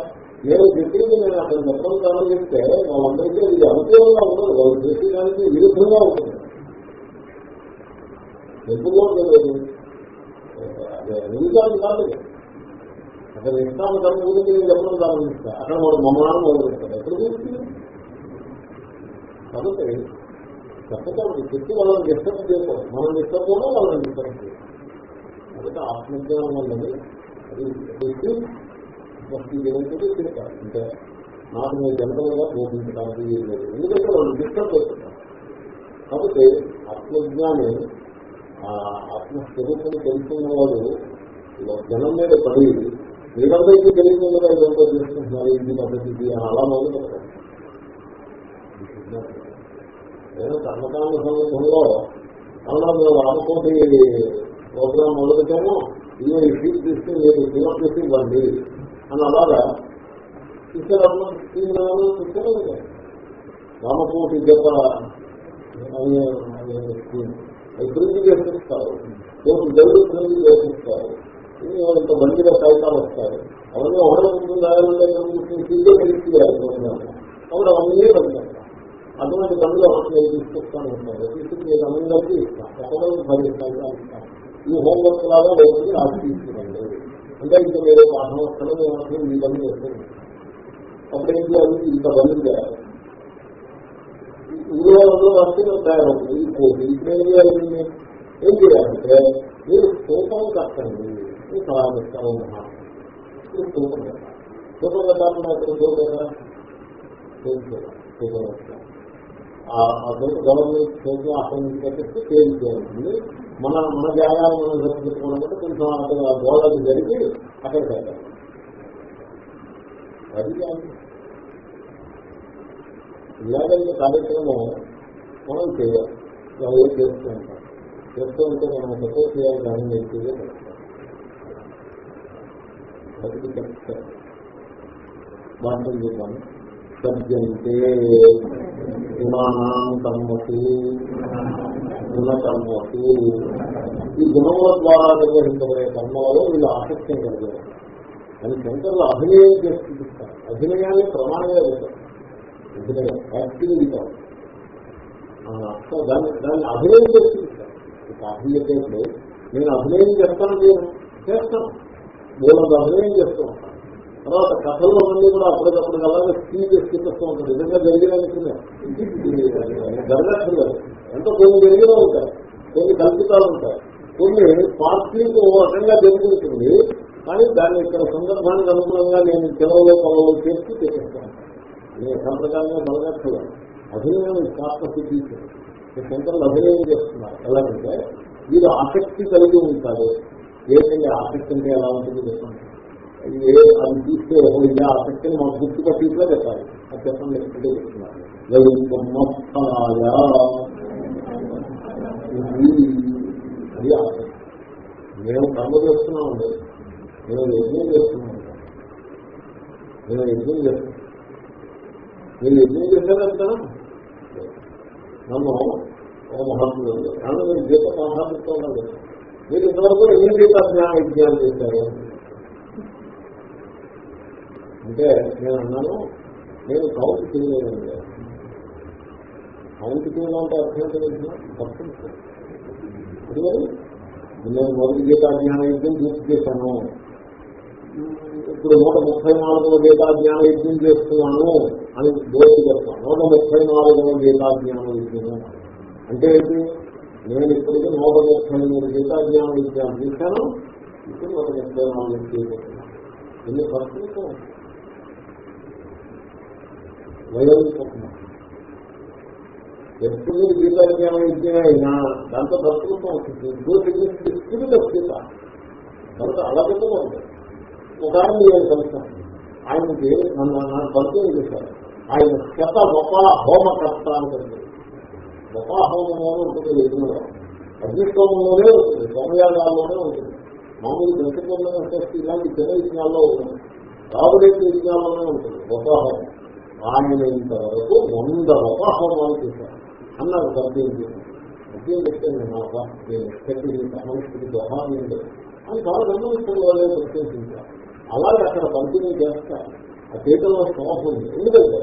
నేను చెప్పింది నేను అక్కడ చెప్పడం కావాలని చెప్తే వాళ్ళందరికీ ఇది అనుకూలంగా ఉండదు వాళ్ళు చేసేదానికి విరుద్ధంగా ఉంటుంది టెంపుల్లో లేదు అదే నిజాలు కాదు. అక్కడ ఇస్తాను దాని ఊరికి నేను చెప్పడం దాని ఇస్తా అక్కడ వాడు మమ్మల్ని మొదలు ఎక్కడ గురించి కాబట్టి చెప్పకూడదు చెప్పి వాళ్ళని డిస్టర్బ్ చేయకూడదు. మనం డిస్టర్బ్ కూడా వాళ్ళని డిస్టర్బ్ చేయాలి కాబట్టి ఆత్మజ్ఞానం అన్నది అది తిరుగుతారు అంటే నాకు మీరు జనరల్గా బోధించడానికి లేదు. ఎందుకంటే వాళ్ళు డిస్టర్బ్ అవుతున్నారు కాబట్టి ఆత్మజ్ఞాని ఆత్మస్వరూపం తెలుసుకున్న వాడు జనం మీద పడి మీరందరికీ తెలియకుండా ఇదంతా చేసుకుంటున్నారు ఇది పద్ధతి ఇది అని అలా మొదలు పెట్టారు నేను కర్మకాండ సందర్భంలో అలా మేము రామకోటి ప్రోగ్రామ్ మొదలుపెట్టాము ఇదిగో ఈ ఫీజు తీసుకుని మీరు ఫిలప్ చేసి ఇవ్వండి అని అలాగా ఇచ్చారు రామకోటి జప అవి ప్రింట్ చేసిస్తారు కోటి జల్లు ప్రింట్ చేసిస్తారు ఇంత బండిగా సైతాలు వస్తాయి అవన్నీ ఒకటి ఉంటుంది సీట్లో అప్పుడు అవన్నీ పడతాయి అటువంటి పనులు ఒకటి నేను తీసుకొస్తాను ఉంటాను తీసుకుని నేను అందరికీ ఇస్తాను. ఒకరు పది కాగితాలు ఇస్తాను. ఈ హోంవర్క్ లాగా లేదు నాకు తీసుకురండి. అంటే ఇంకా మీరు పాఠం వస్తాను నేను అసలు ఈ బండి చేస్తాను. అప్పుడేం చేయాలి ఇంత బండి చేయాలి. ఊళ్ళో వస్తే తయారవుతుంది. ఈ పోటీ ఇప్పుడు ఏం చేయాలి ఏం చేయాలంటే మీరు స్తూపం కట్టండి. ఈ ప్రారంభిస్తాను మీరు స్తూపం కట్టాలి స్తూపం కట్టాలంటే అక్కడ చూడలేదా గవర్నమెంట్ చేసి మన మన వ్యాయామం మనం జరుపుకోవడం అంటే కొంచెం అక్కడ గోడలు జరిగి అక్కడ పెట్టాలి అది ఇలాగైతే కార్యక్రమం మనం చేయాలి ఎవరు చేస్తూ ఉంటాం చేస్తూ ఉంటే మనం సపోర్ట్ చేయాలి కానీ నేను చేయలేదు అది కరెక్ట్ వాటిని చెప్పాను సజ్జంతే గుణానాం కర్మసు గుణకర్మసు ఈ గుణముల ద్వారా నిర్వహించబడే కర్మలలో వీళ్ళు ఆసక్తి కలిగారు అని శంకర్లు అభినయం చేసి చూపిస్తారు అభినయాన్ని ప్రమాణంగా చేస్తారు అభినయం యాక్టివిటీ కాదు దాన్ని దాన్ని అభినయం చేసి చూపిస్తారు ఇక అభినయతే నేను అభినయం చేస్తాను నేను చేస్తాను నేను అభినయం చేస్తూ ఉంటాను తర్వాత కథల్లో అన్నీ కూడా అప్పటికప్పుడు అలాగే స్పీడ్ చూపిస్తూ ఉంటుంది నిజంగా జరిగినట్టునే జరగట్లేదు. ఎంతో కొన్ని జరిగినా ఉంటాయి. కొన్ని కల్పితాలు ఉంటాయి. కొన్ని పార్టీకి ఓ రకంగా జరుగుతుంది. కానీ దాన్ని ఇక్కడ సందర్భానికి అనుగుణంగా నేను చెలవులో పొలంలో చేస్తూ చేసేస్తాను. నేను సంప్రదాయంగా జరగట్లేదు అభినయం శాస్త్ర స్థితి శంకరులు అభినయం చేస్తున్నారు. ఎలాగంటే వీరు ఆసక్తి కలిగి ఉంటారు. ఏంటంటే ఆసక్తి అంటే ఎలా ఉంటుంది చెప్పండి. ఏ అది చూస్తే ఇది ఆసక్తిని మాకు గుర్తుపట్టిట్లో చెప్పాలి. అది చెప్పండి ఎక్కడే చెప్తున్నారు అది ఆసక్తి. మేము కర్మ చేస్తున్నామండి మేము యజ్ఞం చేస్తున్నాం. మేము యజ్ఞం చేస్తున్నాం. మీరు యజ్ఞం చేశారంటారా నన్ను ఒక మహాత్ముడు కానీ నేను గీత మహాత్ముతో ఉన్నాను మీరు ఇంతవరకు ఎన్ని గీత జ్ఞాన యజ్ఞాలు చేశారు? అంటే నేను అన్నాను నేను కౌంట్ చేయలేదండి కౌంట్ చేయడం అర్థం తెలిసిన తప్పు. నేను మొదటి గీతాజ్ఞాన యజ్ఞం పూర్తి చేశాను. ఇప్పుడు నూట ముప్పై నాలుగవ గీతాజ్ఞాన యజ్ఞం చేస్తున్నాను అని దోషి చెప్తాను. నూట ముప్పై నాలుగవ గీతాజ్ఞాన యజ్ఞం అంటే ఏంటి? నేను ఇప్పటికీ నూట ముప్పై గీతాజ్ఞానం గీతాజ్ఞాన యజ్ఞాలు ఇప్పుడు ఒక ముప్పై చేయబోతున్నాను. ఎన్ని పరిస్థితులు వైవిధ్యం ఎప్పుడు గీతాజ్ఞానం యజ్ఞమే అయినా దాంతో భక్తులతో వస్తుంది దూరం గీత కాబట్టి అలా చెప్పకూడదు. ఒక ఆయన నేను కలిసాను ఆయనకి నన్ను నన్ను పరిచయం చేశారు. ఆయన శత గొప్ప హోమకర్త అంటే గొప్ప ఉంటుంది. యజ్ఞంలో అగ్నిష్టోమంలోనే ఉంటుంది సోమయాగాల్లోనే ఉంటుంది. మామూలు దశకంలో ఇలాంటి చిన్న యజ్ఞాల్లో ఉంటుంది. రాబడే యజ్ఞాల్లోనే ఉంటుంది. గొప్ప హోమం వరకు వంద ఉపహోమాలు చేశారు. అన్నారు సత్యం చేశారు సత్యం చెప్తే నేను నేను ఎక్స్పెక్ట్ సమస్యకి దోహాన్ని అని చాలా గమనిస్తున్న వాళ్ళే ప్రత్యేకించారు. అలాగే అక్కడ పంపిణీ చేస్తారు. ఆ చేతిలో శోభ ఉంది. ఎందుకంటే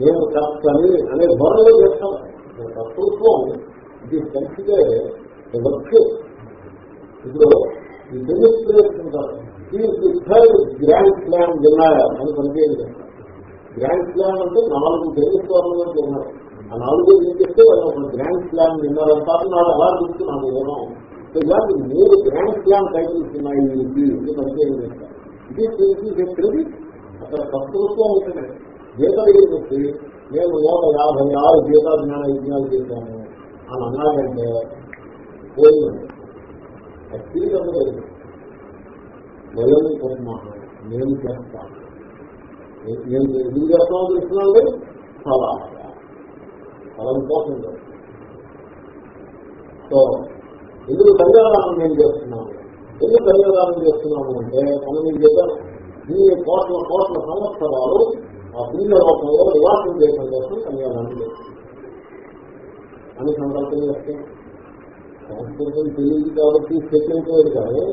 నేను కర్తని అనే ధోరణిలో చేస్తాను. కర్తృత్వం ఇది కలిసితే వర్క్. ఇప్పుడు ఈ టెన్నిస్ ప్లేయర్స్ ఉంటారు గ్రాండ్ స్లామ్ విన్నారు అని పనిచేయండి గ్రాండ్ స్లామ్ అంటే నాలుగు టెన్నిస్ ఉన్నారు ఆ నాలుగు ఏం చేస్తే వాళ్ళు గ్రాండ్ స్లామ్ విన్నారంటారు నాకు అలా చూస్తున్నాను ఏమో ఇలాంటి మూడు గ్రాండ్ స్లామ్ టైటిల్స్ ఉన్నాయి ఇది పనిచేయండి ఇది క్రెడిట్ అక్కడ సంస్కృతం ఉంటుంది గీత దగ్గరికి నేను నూట యాభై ఆరు గీతా జ్ఞాన యజ్ఞాలు చేశాను. అని అన్నాడంటే పోయింది అది తిరిగి వయం కర్మ నేను చేస్తాను నేను ఎందుకు చేస్తామో తెలుస్తున్నాను చాలా ఫలం కోసం సో ఎందుకు కన్యాదానం నేను చేస్తున్నాను? ఎందుకు కన్యాదానం చేస్తున్నాను అంటే మనం మీకు చెప్పాను ఈ కోట్ల కోట్ల సంవత్సరాలు ఆ పుణ్య రూపంలో నివాసం చేయడం కోసం కన్యాదానం చేస్తుంది అని సంకల్పం చేస్తే సంస్కృతం తెలియదు కాబట్టి స్టేట్మెంట్ కానీ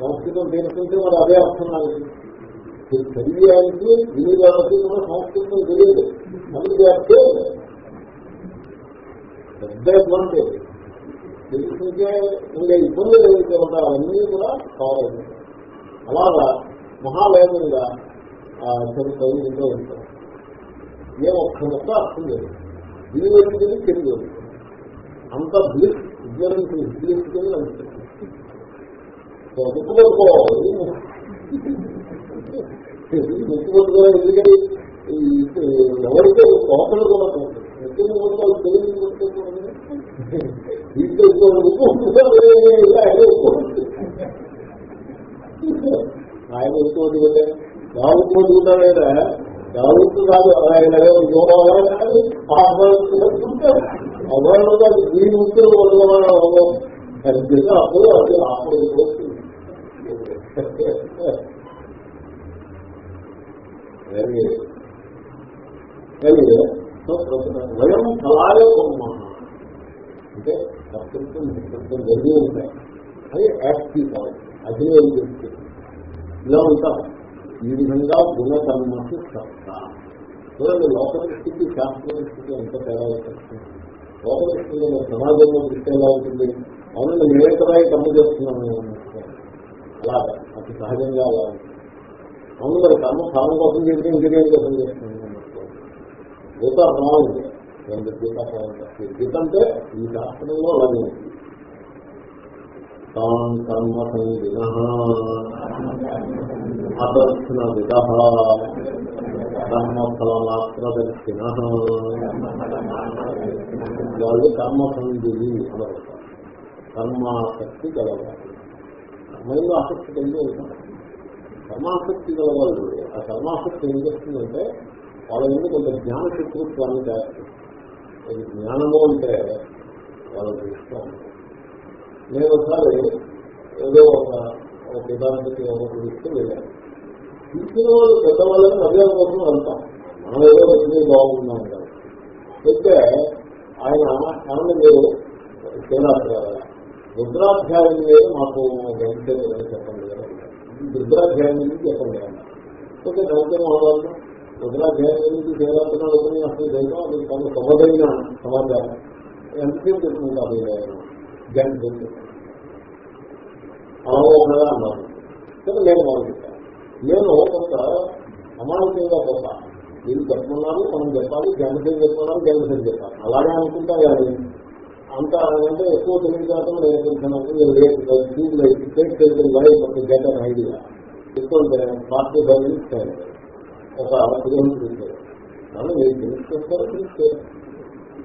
సంస్కృతం తెలుసుకుంటే మరి అదే అర్థం నాకు చదివేయానికి విని కాబట్టి కూడా సంస్కృతం తెలియదు. మళ్ళీ చేస్తే పెద్ద అడ్వాంటేజ్. తెలుసుకుంటే ఉండే ఇబ్బందులు ఏదైతే ఉంటారో అవన్నీ కూడా కావాలి. అలాగా మహావేగంగా చదువుతూ ఉంటాం. ఏ ఒక్క మొక్క అర్థం లేదు. దీని వెళ్ళి తెలియదు అంత బ్లిస్ ఇగ్నరెన్స్ బ్లిస్ కింద అనిపిస్తుంది. సో ముక్కుపట్టుకోవాలి ముక్కుపట్టుకోవాలి ఎందుకంటే ఎవరితో కోపలు కూడా ఎక్కడ ముక్కులు ఆయన ఇంకోటి దావుతో చూడలేదా దావుతూ కాదు ఆయన అవ్వడం కాదు ఈ ఉత్తరం వదలడం అది అప్పుడు అది అప్పుడు వయం ఫలాలే కుర్మ అంటే కర్తృత్వం కర్తృత్వం జరిగి ఉంటాయి. అది యాక్టివ్ కావాలి అభినయం చేస్తుంది ఇలా ఉంటారు ఈ విధంగా గుణకర్మకు సత్తా చూడండి లోక దృష్టికి శాస్త్ర దృష్టికి ఎంత తేడా లోక దృష్టిలో సమాజంలో దృష్టి ఎలా ఉంటుంది? అవునండి నేనే కదా కర్మ చేస్తున్నాను అలా అతి సహజంగా అలా అవును మరి కర్మ ఫలం కోసం చేస్తే ఇంజనీర్ కోసం చేస్తున్నాను గీత బాగుంది రెండు గీత బాగుంది గీత అంటే ఈ శాస్త్రంలో అలాగే తాం కర్మ సంగిన అదర్శన విధ కర్మఫలమాత్రదర్శిన వాళ్ళు కర్మసంధులు అనవచ్చు కర్మాసక్తి గలవాళ్ళు కర్మంలో ఆసక్తి కలిగి ఉంటారు కర్మాసక్తి గలవాళ్ళు ఆ కర్మాసక్తి ఏం చేస్తుందంటే వాళ్ళ ముందు కొంత జ్ఞాన శత్రుత్వాన్ని చేస్తుంది. జ్ఞానము అంటే వాళ్ళకి ఇష్టం నేను ఒకసారి ఏదో ఒక ఒక ఉదాహరణకి వెళ్ళాను ఇచ్చిన వాళ్ళు పెద్దవాళ్ళని మర్యాద కోసం వెళ్తాం. మనం ఏదో వచ్చింది బాగుంటున్నాం కదా. అయితే ఆయన ఏమన్నా మీరు శ్రీనాథ్ రుద్రాధ్యాయం మీద మాకు చెప్పండి కదా. రుద్రాధ్యాయం గురించి చెప్పండి కదా ఓకే దాంతో మహారాజు. రుద్రాధ్యాయం గురించి శ్రీనాథ్ అసలు చేయడం అది చాలా సమదైన సమాచారం. ఎంతసేపు చెప్పుకుంటారు గంట అలవోకగా అన్నారు కానీ నేను మనం చెప్పాను నేను కొంత అమాయకంగా పోతా నేను చెప్పమన్నారు మనం చెప్పాలి గంటసేపు చెప్పుకున్నారు గంటసేపు చెప్పాలి. అలాగే అనుకుంటా కానీ అంత అంటే ఎక్కువ తెలియజేయడం నేను తెలిసినప్పుడు నేను లేదు లైఫ్ గెట్ అన్ ఐడియా ఎక్కువ పార్టీ ఫైవ్ మినిట్స్ ఒక కిలోమీటర్ ఇచ్చారు కానీ మీరు తెలుసుకొస్తారు తెలుసుకోరు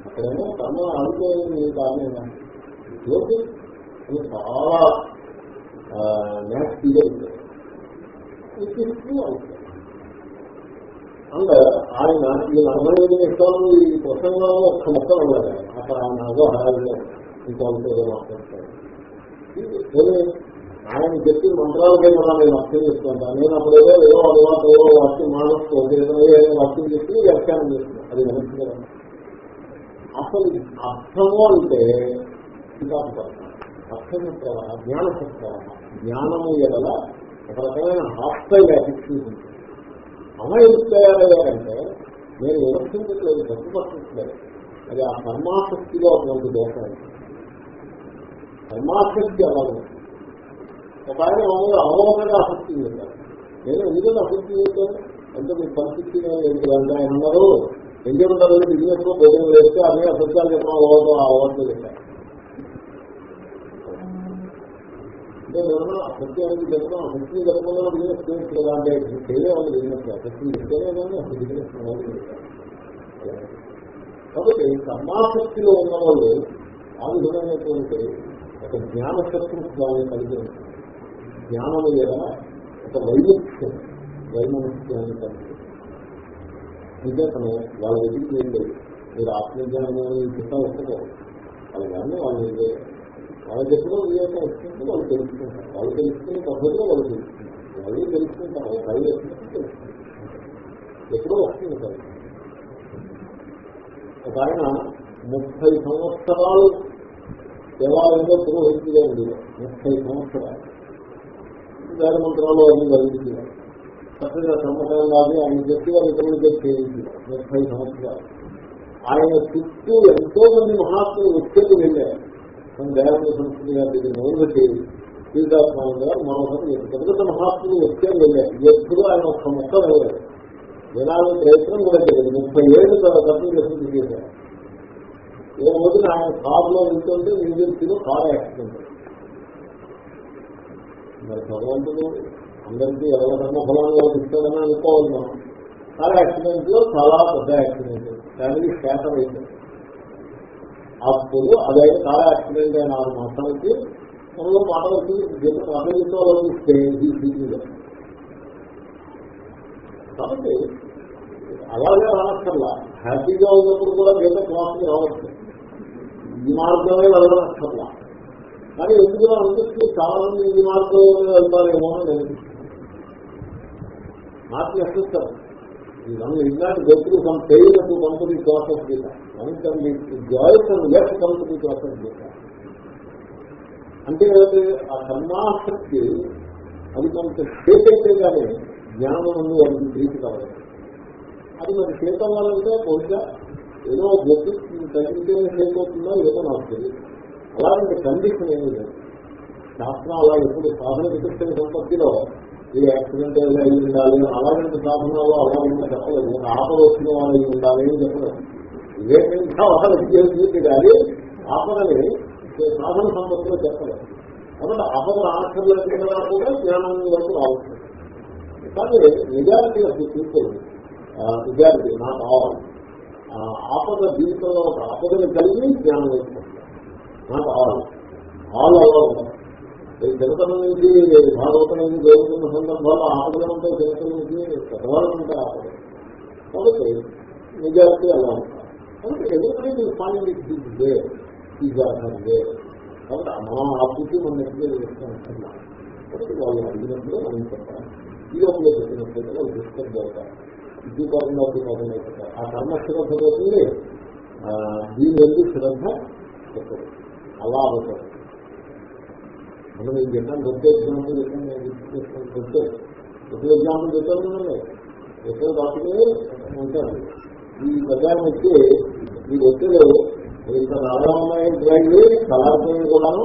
అక్కడేమో తమ అనుకోలేదు మీ కారణంగా జ్యోతి అది చాలా న్యాక్టిగా ఉంటుంది. అండ్ ఆయన ఈ నలభై ఐదు నిమిషాలు ఈ ప్రసంగంలో ఒక్క మొత్తం ఉన్నారు అక్కడ ఆయన నాగో హడాలి ఇంకొంత ఏదో మాట్లాడతారు. ఆయన చెప్పి మంత్రాలకే మనం నేను అర్థం చేసుకుంటాను నేను అప్పుడు ఏదో ఏదో అలవాట ఏదో వాక్యం మానసు ఏదో వాక్యం చెప్పి వ్యాఖ్యానం చేస్తున్నాను అది మంచిది అసలు అర్థము అంటే అర్థం జ్ఞాన జ్ఞానము ఎడల ఒక రకమైన హాస్టల్ యాటిట్యూడ్ ఉంటుంది అమ్మాయిలు తయారయ్యారంటే నేను విమర్శించట్లేదు తప్పుపట్టట్లేదు అది ఆ కర్మాసక్తిలో అటువంటి దోషం కర్మాసక్తి అలాగే ఒక ఆయన మామూలు అవగాహనగా ఆసక్తి ఉంటారు నేను ఎందుకంటే ఆసక్తి ఉంటాను అంటే మీ పరిస్థితి ఏంటి అంటే ఆయన ఉన్నారు ఎందుకు ఉంటారు బిజినెస్లో భోజనం వేస్తే అన్ని అసత్యాలు చెప్పడం అవ్వదు ఆ అవ్వట్లేదు చెప్పారు అంటే నేను అసత్యానికి చెప్పడం అసత్యం చెప్పకుండా బిజినెస్ చేయొచ్చు కదా అంటే చేయలేదు బిజినెస్ అసత్యం ఇస్తేనే కానీ అసలు బిజినెస్ కాబట్టి కర్మాసక్తిలో ఉన్న వాళ్ళు ఆ విధమైనటువంటి ఒక జ్ఞాన శత్రుత్వాన్ని కలిగి ఉంటారు. జ్ఞానం లేదా ఒక వైముఖ్యం వైమనస్యాన్ని కలిగి అంతేతను వాళ్ళ దగ్గరికి వెళ్ళి మీరు ఆత్మజ్ఞానం చిత్తం వస్తున్నారు వాళ్ళు కానీ వాళ్ళు ఏం లేదు వివేకం వస్తుంది వాళ్ళు తెలుసుకుంటారు. వాళ్ళు తెలుసుకునే పద్ధతిలో వాళ్ళు తెలుసుకుంటారు. వాళ్ళు తెలుసుకుంటారు. ఒక ఐదు తెలుసుకుంటారు. ఎప్పుడో వస్తుంది కదా ఒక ఆయన ముప్పై సంవత్సరాలు దేవాలయంలో పురోహితుగా ఉంది ముప్పై సంవత్సరాలు. వేద మంత్రాలు అన్ని కలిగింది చక్కగా సంవత్సరం కాదు ఆయన చెప్పి వాళ్ళు ఇతరులు చేయించి ముప్పై సంవత్సరాలు. ఆయన చుట్టూ ఎంతో మంది మహాత్ములు వచ్చేది వెళ్ళారు. మన దయానంద సంస్కృతి గారి దగ్గర మొదలుపెట్టి శ్రీదాస్వామి గారు మరొకటి పెద్ద పెద్ద మహాత్ములు వచ్చేది వెళ్ళారు. ఎప్పుడు ఆయన ఒక్క మొక్క వెళ్ళారు వినాలని ప్రయత్నం కూడా చేయలేదు. ముప్పై ఏళ్ళు తన తప్పని చేసింది చేశారు ఏ రోజున ఆయన కారులో వెళ్తుంటే న్యూజెర్సీలో కారు యాక్సిడెంట్ మరి భగవంతుడు అందరికీ ఎవరికన్నా ఫలాన్ని వాళ్ళకి ఇస్తాడని అనుకోవాలి మనం. కారు యాక్సిడెంట్లో చాలా పెద్ద యాక్సిడెంట్. ఫ్యామిలీ స్టాటర్ అయింది అప్పుడు అదైతే కారు యాక్సిడెంట్ అయిన ఆరు మాసాలకి మనలో మాటలకి అభివృద్ధితో ఇస్తే కాబట్టి అలాగే రానక్కర్లా. హ్యాపీగా ఉన్నప్పుడు కూడా గీత క్లాస్కి రావచ్చు. ఈ మార్గమే వెళ్ళనక్కర్లా. కానీ ఎందుకు అనిపిస్తుంది చాలా మంది ఈ మార్గంలో వెళ్తారేమో అని నేను నాకు నచ్చిస్తారు మనం ఇలాంటి గొప్పలు some pain to company process Gita one can be joys and less company process Gita అంటే ఆ కర్మాసక్తి అది కొంత షేప్ అయితే కానీ జ్ఞానం నుండి వారికి ప్రీతి కావాలి అది మరి షేప్ అవ్వాలంటే బహుశా ఏదో గొప్ప తగ్గితే షేప్ అవుతుందో ఏదో నాకు తెలియదు. అలాంటి కండిషన్ ఏమి లేదు. శాస్త్రం అలా ఎప్పుడు సాధన విశిష్ట సంపత్తిలో ఈ యాక్సిడెంట్ అయి ఉండాలి అలాంటి సాధనలో అలాగే చెప్పలేదు ఒక ఆపద వచ్చిన వాళ్ళు ఉండాలి అని చెప్పలేదు వివేకంగా వాళ్ళకి చేసి కానీ ఆపదని సాధన సంపత్తిలో చెప్పలేదు. కాబట్టి ఆపద ఆశ్చర్యం కూడా జ్ఞానం వరకు రావచ్చు. కానీ నిజానికి అసలు పీపుల్ నిజానికి నాట్ కావాలి ఆపద జీవితంలో ఒక ఆపదని కలిగి జ్ఞానం వేసుకుంటారు నాకు ఆల్ ఆల్ అలా ఉంటారు జనతనం నుంచి భాగవతం నుంచి జరుగుతున్న సందర్భాల్లో ఆపదలు ఉంటాయి జనతనం నుంచి పెద్దవాళ్ళు ఆపద. కాబట్టి మెజారిటీ అలా ఉంటారు కాబట్టి ఎవరికైనా ఫైండ్ ఇట్ ఈజ్ కాబట్టి మా ఆకృతి మన నెట్గా చేస్తాం కాబట్టి వాళ్ళు అడిగినప్పుడు మనం చెప్పాలి. ఈ లోపల చెప్పినట్లయితే వాళ్ళు డిస్టర్బ్ అవుతారు ఇది కాకుండా అది కాకుండా ఆ కర్మ శ్రద్ధ పోతుంది. దీని ఎందుకు శ్రద్ధ చెప్పదు అలా అవుతారు అసలు నేను చెప్పాను గొప్ప ఎగ్జాంపుల్ చెప్పాను గొప్ప గొప్ప ఎగ్జాంపుల్ చెప్పాను ఎక్కడ రాసుకుని ఉంటాను ఈ ప్రజాన్ని వచ్చి ఈ వచ్చేది ఇంత రాధామయ డ్రైవ్ కళార్థం కూడాను